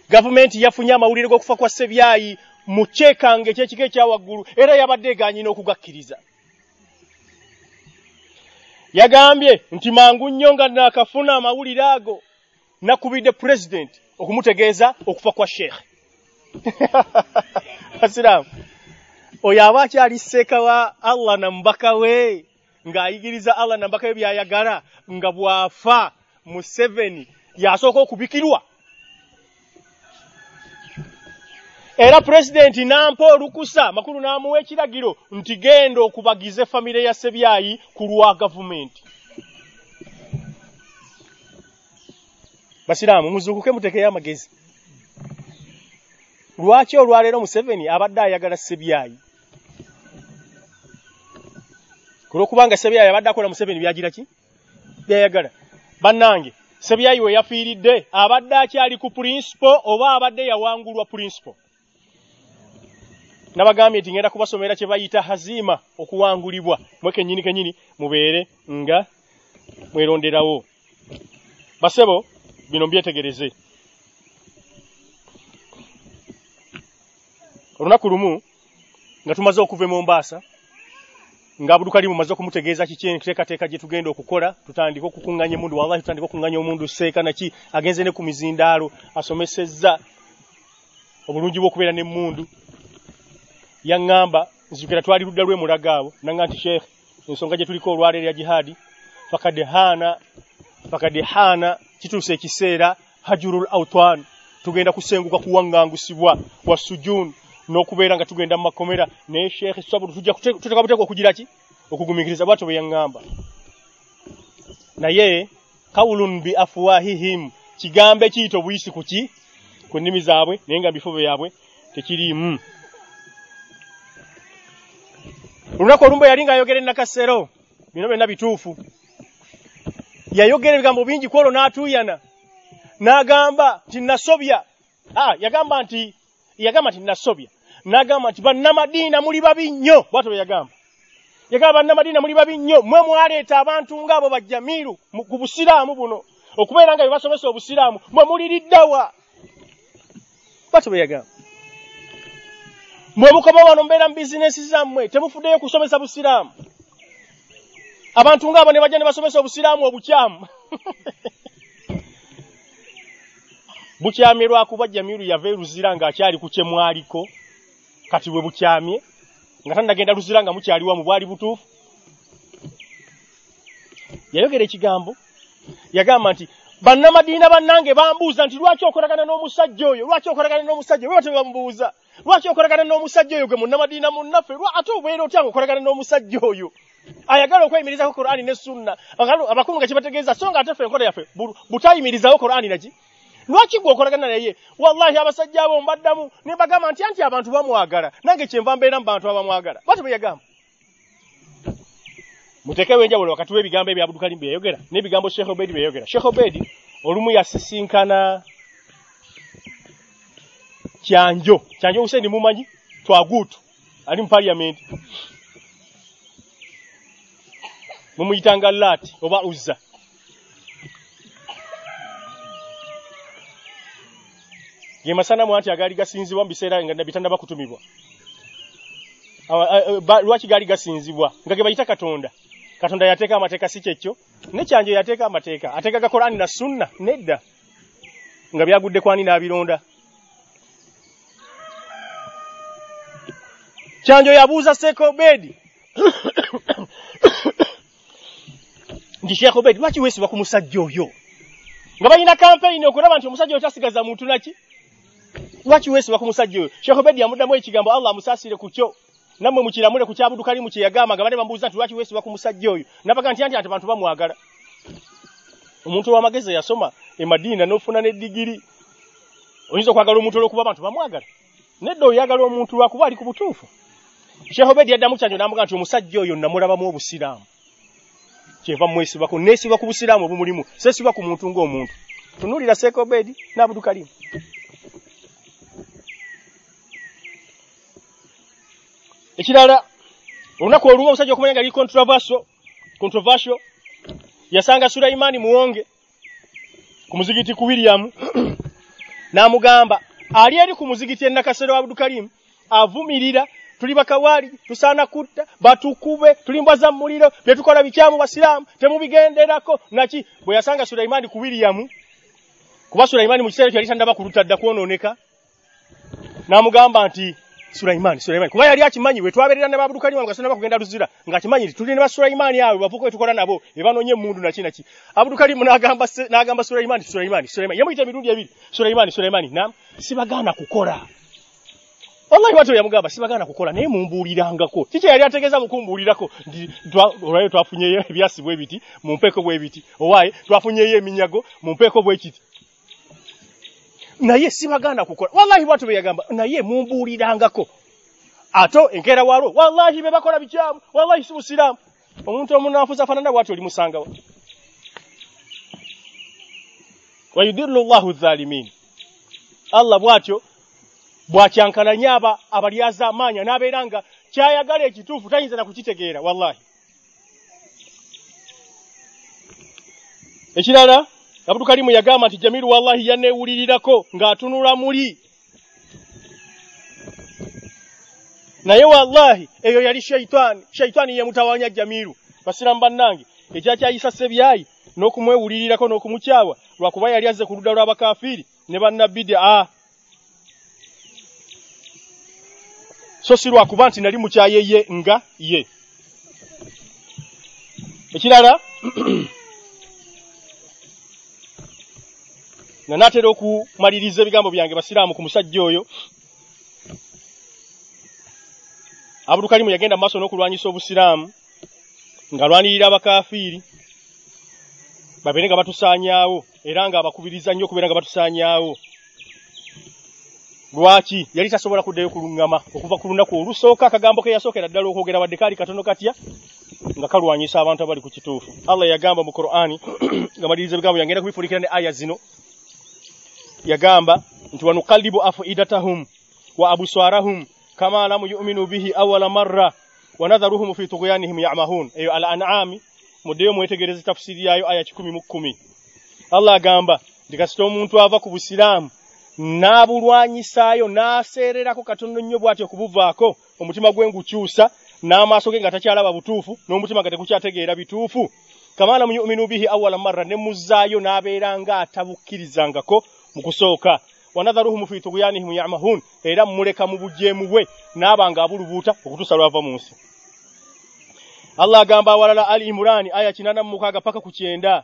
Speaker 1: Gavumenti yafunye amawulire g'okufa kwa sebyayi mu kyekange ekyekika ekyawaggulu era yabadde eganyina okugakkiriza yagambye nti mangu nnyo nga naakafuna amawulire ago nakubidde pulezidenti okumutegeeza okufa kwa sheekhe (laughs) asiraamu oyo aba akyali seeka wa allah na mubaka we ng'ayigiriza allah na mubaka we byayagala nga bw'afa mu seveni y'asooka okubikirwa. Era pulezidenti n'ampa olukusa makulu n'amuwa ekiragiro nti genda okubagiza efamire ya sebyayi ku lwa gavumenti. Basiraamu muzuukuke mutekeyo amagezi. Lwaki olwaleero museveni abadde ayagala sebyayi kulwokubanga sebyayi abadde akola museveni byagira ki? Byayagala. Bannange sebyayi we yafiiridde abadde akyali ku purinsipo oba abadde yawangulwa purinsipo nabagambye nti ngenda kubasomera kye bayita hazima okuwangulibwa. Mwe kenyini kenyini mubeere nga mweronderawo. Basebo bino mbyetegereze. Olunaku lumu nga tumaze okuva e Mombasa nga abudukalimu maze okumutegeeza kiki enteekateeka gye tugenda okukola? Tutandika okukuŋŋanya emundu wallahi tutandika okukuŋŋanya omundu seeka naki agenze ne ku mizindaalo asomesezza obulungi bw'okubeera n'emmundu. Yaŋŋamba nzijukira twali ludda lw'emulagaabo nanga nti sheekh ensonga gye tuliko olwaleero ya jihaadi fakad haana fakad haana kituuse ekiseera hajurul autwan tugenda kusenguka kuwaŋŋangusibwa wa sujun n'okubeera nga tugenda mu makomera naye sheekh sabulu tujja tuteeka buteeka okugira ki? Okugumikiriza bwatyo bwe yaŋŋamba. Naye kawulun bi afuwahihim kigambo ekiyita obuyisi ku ki? Ku nnimi zaabwe naye nga bifo byabwe tekiriimu. Olunaku olumu bwe yali ng'ayogera enakasero bino byonna bituufu. Yayogera ebigambo bingi kwolwo n'atuuyana. N'agamba nti nasobya. Ah, yagamba nti yagamba nti nasobya n'agamba nti bannamadiina muli babi nnyo. Bwatyo bwe yagamba. Yagamba bannamadiina muli babi nnyo. Mmwe mwaleeta abantu ng'abo bajjamiiru ku busiraamu buno. Okubeera nga bebasomesa obusiraamu mmwe muliriddawa bwatyo bwe yagamba. Mwe mukoma wano mbeera mu bizinesi zammwe temufuddeyo kusomesa busiraamu. Abantu ngaabo ne bajja ne basomesa obusiraamu obukyamu. (laughs) Bukyamye lwakuba jamiru yava eruzira ng'akyali ku kyemwaliko kati bwe bukyamye nga tannagenda luzira nga mukyaliwa mu bwali butuufu. Yayogera ekigambo yagamba nti bannamadiina bannange bambuuza nti lwaki okolagana n'omusajja oyo? Lwaki okolagana n'omusajja oyo? Bate bamubuuza lwaki okolagana n'omusajja oyo gwe munnamadiina munnaffe? Ate obeera otya nga okolagana n'omusajja oyo? Ayagala okweyimirizako qur'ani ne sunna. Abakulu nga kibategeeza so nga ate ffe enkola yaffe butayimirizawo qur'ani naki lwaki gwe okolagana naye? Wallahi abasajja abo mbaddamu ne bagamba nti anti abantu bamwagala nange kyenva mbeera mu bantu abamwagala. Bwate bwe yagamba? Mutekewo enjawulo wakati w'ebigambo ebya abdulkalim bye yayogera n'ebigambo sheikh obedi bye yayogera. Sheikh obedi olumu yasisinkana. Kyanjo kyanjo huseini mumanyi twaguutu ali mu parliament mumuyitanga laati oba uzza ge masanamu anti agaali gasinzibwa mu biseera nga nabitannaba kutumibwa. Lwaki gaali gasinzibwa? Nga ge bayita katonda. Katonda yateeka amateeka si kyekyo ne kyanjo yateeka amateeka. Ateeka ga korani na sunna nedda. Nga byagudde kwani n'abironda. Kyanjo yabuuza seeko bedi (coughs) nti sheekh obedi lwaki weesiba ku musajja oyo? Nga balina kampeyini okulaba nti omusajja oyo tasigaza muntu naki lwaki musajja oyo? Sheekh obedi yamuddamu ekigambo allah amusaasire ku kyo. Nammwe mukiramule ku kyabudukalimu kye yagamba nga bane bamubuuza nti lwaki weesiba ku musajja oyo? Nabaga nti anti ati abantu bamwagala. Omuntu ow'amagezi yasoma emadiina n'ofuna n'eddigiri oyinza okwagala omuntu olw'okuba abantu bamwagala? Nedda oyagala omuntu lwakuba ali ku butuufu. Sheekh obedi yaddamu kyanjo n'amuga nti omusajja oyo namulabamu obusiraamu. Kyeva mwesibako neesiba ku busiraamu obumulimu seesiba ku muntu ng'omuntu. Tunuulira seeko obedi n'abudukalimu ekirala olunaku olumu omusajja okumanya nga ali controversial controversial yasanga sulaimaani muwonge ku muzigiti ku william (clears throat) n'amugamba ali eri ku muzigiti enakasero wa abdukalimu avumirira tuli bakawaali tusaana kutta batukube tulimbwa za muliro bye tukola bikyamu basiraamu temubigenderako naki? Bwe yasanga sulaimaani ku william kuba sulaimaani mu kiseera kyali tandaba kulutadda kwonooneka n'amugamba nti Sulaiman Sulaiman. Kuba yali akimanyi we twaberera ne babudukalimu nga sonaba kugenda luzira nga akimanyi nti tuli ne ba Sulaiman awo bavuko etukola nabo ebanonye mundu na kina ki. Abudukalimu n'agamba n'agamba Sulaiman Sulaiman Sulaiman. Yamuyita emirundi ebiri. Sulaiman Sulaiman nam sibagana kukola. Wallahi watu yamugamba sibagana kukola. Naye mumbuulirangako. Kiki yali ategeeza mukumbuulirako nti olwayo twafunyeyo ebyasi bwe biti mu mpeko bwe biti. Owaaye twafunyeyo eminyago mu mpeko bwe kiti naye sibaganda kukola. Wallahi bwatu beyagamba naye mumbuulirangako. Ato enkeera walo wallahi be bakola bikyamu wallahi si busiraamu. Omuntu omunaafuza afaanana bwati oli musangawo. Wayudillu llahu dhalimin allah bwatyo bwakyankalanya aba abalyaza amaanya n'abeera nga kyayagala ekituufu tayinza na kukitegeera wallahi. Ekirala abdukalimu yagamba nti jamiru wallahi yaneewulirirako ng'atunula muli. Naye wallahi eyo yali shaitaani shaitaani ye mutawanya jamiru basiramu bannange ekyakyayisa sebyayi n'okumwewulirirako n'okumukyawa lwakuba yali azze ku ludda lw'abakafiiri ne bannabbidia a so si lwakuba nti nali mukyayeye nga ye. Ekirala (clears throat) nga naatera okumaliriza ebigambo byange basiraamu ku musajja oyo. Abudukalimu yagenda mu maaso n'okulwanyisa obusiraamu ng'alwanirira abakafiiri babeere nga batusaanyaawo era ng'abakubiriza nnyo okubeera nga batusaanyaawo. Lwaki? Yali tasobola kuddayo kuluŋŋama okuva ku lunaku olusooka akagambo ke yasookera ddala okwogera wadde kaali katono katya nga kalwanyisa abantu abali ku kituufu. Allah yagamba mu qur'ani (coughs) nga maliriza ebigambo yagenda kubifunikira ne aya zino yagamba nti wanukallibu afidatahum wa abuswarahum kama lam yu'minu bihi awwala marra wa nadharuhum fi tughyanihim ya'mahun. Eyo al an'ami muddeyo mwetegereze tafsiri yayo aya kikumi mu kkumi. Allah agamba nti kasita omuntu ava ku busiraamu n'abulwanyisaayo n'aseererako katono nnyo bw'atyo okubuvaako omutima gwe ngukyusa n'amaaso ge nga takyalaba butuufu n'omutima nga tekukyategeera bituufu. Kamaana muyuminu bihi awala marra ne muzzaayo n'abeera nga atabukkirizangako mu kusooka. Wanadharuhum fi tughyanihim yamahun era mmuleka mu bujeemu bwe n'aba nga abulubuuta okutuusa lwava mu nsi. Allah agamba awalala ali imurani aya kinana mu mukaaga paka ku kyenda.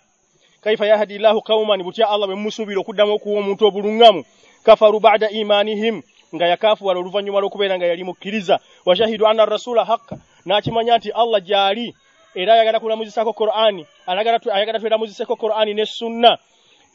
Speaker 1: Kaifa yahdi llahu qauman butya allah bwe mumusuubira okuddamu okuwa omuntu obuluŋŋamu. Kafaru bada imanihim nga yakaafuwala oluvannyuma lw'okubeera nga yali mukkiriza. Washahidu anna rasula haqqa n'akimanya nti allah gy'ali era ayagala kulamuzisako qur'ani ayagala tweramuziseko qur'ani ne sunna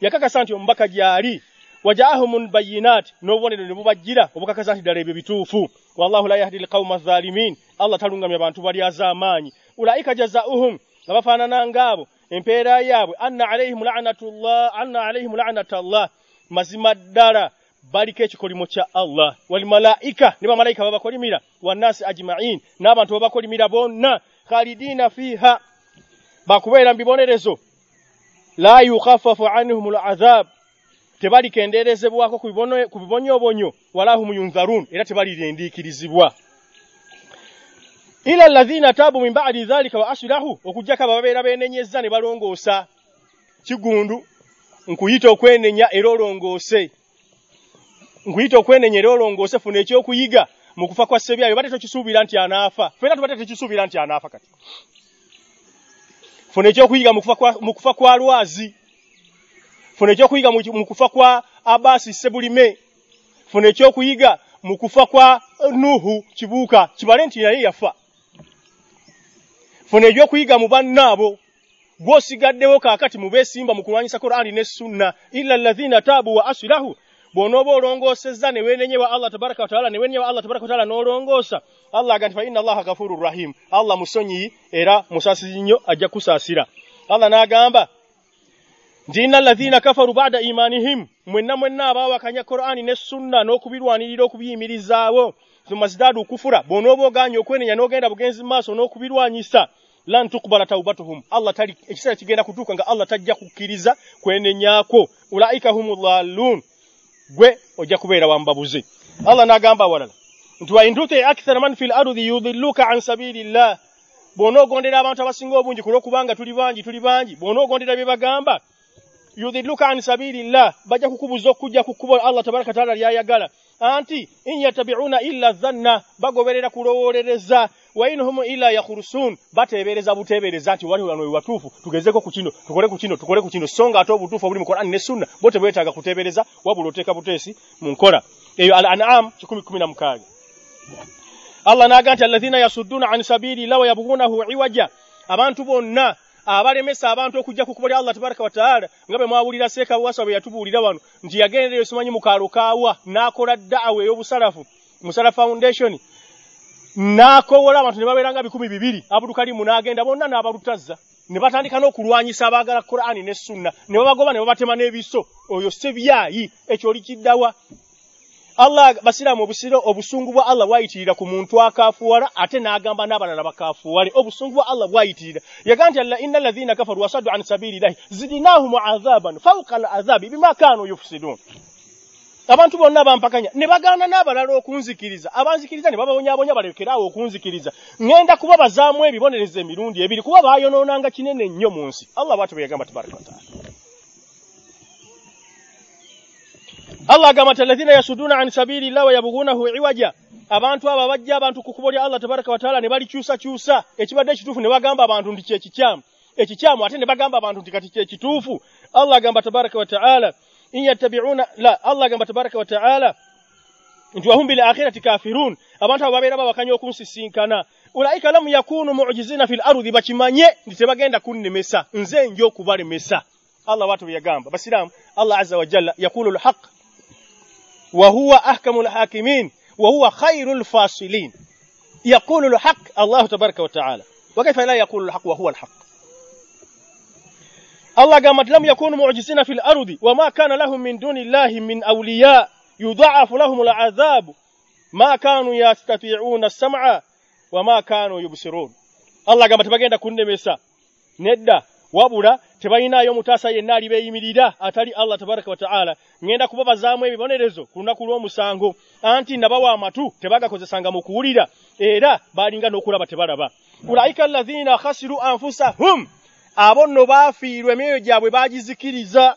Speaker 1: yakakasa nti omubaka gy'ali wajaahum bayinat n'obubonero ne bubajjira obukakasa nti ddala ebyo bituufu. Wallahu la yahdi lqauma zalimin allah talungamya abantu bali az'amaanyi ulaika jazauhum nga bafaanana ngaabo empeera yaabwe anna alaihim alaihim lanatallah. Mazima ddala baliko ekikolimo kya allah. Walmalaika ne bamalayika babakolimira wannasi ajmain n'abantu babakolimira bonna. Khalidina fiha bakubeera mu bibonerezo la yukhafafu anhum lazab tebalikendeerezebwako ku bibonyobonyo wala hum yunzarun. Era tebalirendiikirizibwa ila alladhina tabu min ba'di dhalika wa aslahu okujjako ababeera beenenyezza ne balongoosa kigundu nkuyita okwenenya era olongoose. Nkuyita okwenenya era olongoose funa ekyokuyiga mu kufa kwa ssebyayo bate tokisuubira nti anaafa. Fena tubate tekisuubira nti anaafa kati funa ekyokuyiga mu kufa kwa lwazi. Funa ekyokuyiga mu kufa kwa abasi sebulime. Funa ekyokuyiga mu kufa kwa nuhu kibuuka. Kibale nti naye yafa. Funa ebyokuyiga mu bannaabo. Gw'osigaddewo kaakati mu beesimba mu kulwanyisa qur'ani ne sunna. Illa alladhina taabu wa aslahu bw'onooba olongoosezza ne weenenyewa allah tabaraka wataala ne weenenyewa allah tabaraka wataala n'olongoosa allah aga nti fa inna allaha gafuru rahim allah musonyiyi era musaasizi nnyo ajja kusaasira allah n'agamba nti inna alladhina kafaru bada imanihim mwenna mwenna abaawakanya qur'ani ne sunna n'okubirwanirira okubiyimirizaawo thumma zidadu kufura bw'onooba ogaanye okwenenya n'ogenda bugenzi mu maaso n'okubirwanyisa lan tukbala taubatuhum allah tali ekiseera kigenda kutuuka nga allah tajja kukkiriza kwenenyaako. Ulaika humu dhallun gwe ojja kubeera wambabuze allah n'agamba walala nti wa intuti akthara man fi l ardi yudilluka an sabilillah. Bw'onoogondera abantu abasinga obungi ku lw'okubanga tuli bangi tuli bangi bw'onoogondera bye bagamba yudilluka an sabilillah bajja kukubuza okujja ku kkubo allah tabaraka wataala lyayagala anti in yatabi'una illa dhanna bagoberera kulowolereza wa inhum illa yakhrusun batebereza butebereza nti wali wano watuufu tugezeko ku kino tukole ku kino tukole ku kino. Songa ate obutuufu obuli mu Qur'an ne Sunna bote bwetaaga kutebereza wabula oteeka buteesi mu nkola. Eyo al-an'am 116 Allah n'aga nti alladhina yasudduna an sabili la wa yabghunahu iwaja. Abantu bonna abalemesa abantu okujja ku kubali Allah tabaraka wa taala nga bwe mwawulira seeka wasa bwe yatubuulira wano nti yagenderera simanyi mu kaalo kaawa n'akola da'awa ey'obusalafu musala foundation n'akowola abantu ne babeera nga bikumi bibiri abudukalimu n'agenda bonna n'abalutazza ne batandika n'okulwanyisa abaagala qur'ani ne sunna ne babagoba ne babatema n'ebiso oyo sebyayi ekyo likiddawa allah basiraamu obusiro obusungu bwa allah bwayitirira ku muntu akaafuwala ate n'agamba n'abalala bakaafuwale. Obusungu bwa allah bwayitirira. Yagaa nti inna alladhina kafaru wasaddu an sabilillahi zidnahum adhaban fawqa al adhabi bima kanu yufusidun abantu bonna bampakanya. Ne bagaana n'abalala okunzikiriza. Abanzikiriza ne bababonyabonya balekeraawo okunzikiriza. Ŋŋenda kuba bazaamu ebibonerezo emirundi ebiri kuba baayonoonanga kinene nnyo mu nsi. Allah bwatyo bwe yagamba tabaraka wataala allah agamba nti alladhina yasudduna an sabilillah wa yabghunahu iwaja abantu abo abajja abantu ku kkubo lya allah tabaraka wataala ne balikyusakyusa ekibadde ekituufu ne bagamba abantu nti kyekikyamu ekikyamu ate bagamba abantu nti kati allah agamba tabaraka wataala in yattabi'una la allah agamba tabaraka wataala nti wahum bil akhirati kafirun abantu abo babeera babakanya okunsisinkana ulaika lam yakunu mu'jizina fil ardi bakimanye nti tebagenda kunnemesa nze nja okubalemesa allah bwatyo bwe yagamba basiraamu allah azza wa jalla yaqulu lhaq وهو أحكم الحاكمين وهو خير الفاصلين. يقول الحق الله تبارك وتعالى. وكيف لا يقول الحق وهو الحق؟ الله قامت لم يكونوا معجزين في الأرض وما كان لهم من دون الله من أولياء يضاعف لهم العذاب. ما كانوا يستطيعون السمع وما كانوا يبصرون. الله قامت كن مسا ندى wabula tebalinayo mutaasa yenna alibeeyimirira atali allah tabaraka wataala ŋŋenda kubabazaamu ebibonerezo ku lunaku lw'omusango. Anti nabawa amatu tebagakozesanga mu kuwulira era baalinga n'okulaba tebalaba. Ulaika allazina khasiru anfusahum abo nno baafiirwa emyoyo gyabwe baagizikiriza.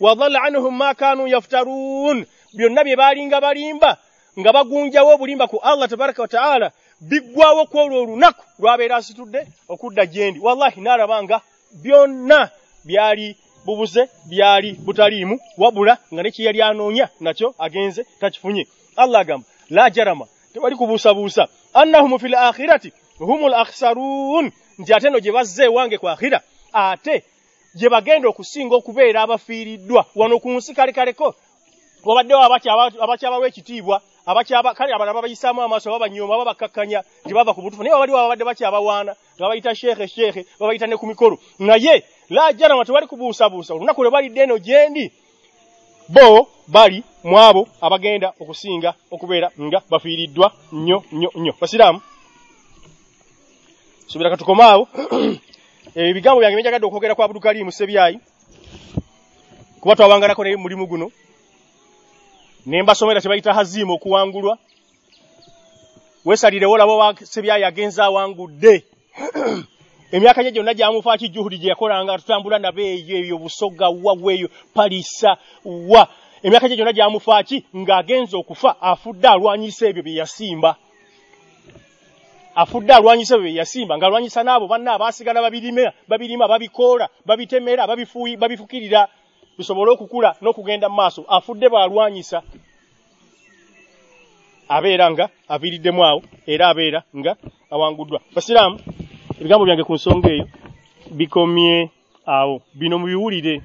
Speaker 1: Wadalla anhum ma kanu yaftaruun byonna bye baalinga balimba nga bagunjawo obulimba ku allah tabaraka wataala biggwawo ku olwo olunaku lwabeera asitudde okudda gyendi wallahi naalabanga byonna byali bubuze byali butaliimu wabula nga nekye yali anoonya nakyo agenze takifunye allah agamba la jarama tewali kubuusabuusa annahum fi l akhirati hum l akhsaruun nti ate no gye bazze ewange ku akhira ate gye bagenda okusinga okubeera abafiiriddwa wano ku nsi kalekaleko wabaddewo abakyabawa ekitiibwa abakyaba kale abalala babayisaamu amaaso babanyooma babakkakkanya nti bava ku butufu. Naye wabaliwo ababadde bakyabawaana nga bayita sheekhe sheekhe babayita ne ku mikolo. Naye la jarama tewali kubuusabuusa olunaku lwe balidde eno gyendi bo bali mu abo abagenda okusinga okubeera nga bafiiriddwa nnyo nnyo nnyo. Basiraamu subira katukomaawo (clears throat) ebigambo byange byenjagadde okwogera kwa abudukalimu sebyayi kuba twawanganako naye mulimu guno ne mbasomera tebayita hazimu okuwangulwa. Weesalirewo labo wasebyayi agenza awangudde. (clears throat) Emyaka gye gyonna gyamufaaki juhudi gye yakolanga tutambula nabo eyo eyo busoga wawe eyo palisa wa. Emyaka gye gyonna gyamufaaki ng'agenza okufa afudde alwanyisa ebyo bye yasimba. Afudde alwanyisa ebyo bye yasimba ng'alwanyisa n'abo banna abaasigala babirima babirima babikoola babitemera babifuyi babifukirira bisobole okukula n'okugenda maaso afudde bw'alwanyisa abeera nga aviiriddemu awo era abeera nga awanguddwa. Basiraamu ebigambo byange ku nsonga eyo bikomye awo bino mubiwulire.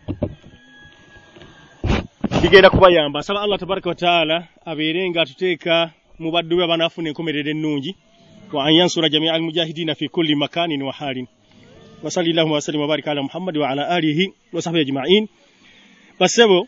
Speaker 1: Bigenda kubayamba asaba allah tabaraka wataala abeere nga atuteeka mu baddu be abanaafuna enkomerero ennungi wa an yansura jamia almujahidina fi kulli makanin wa halin wasali llahuma wasallim wabarika ala muhammadi wa ala alihi wasahbihi ajmain basebo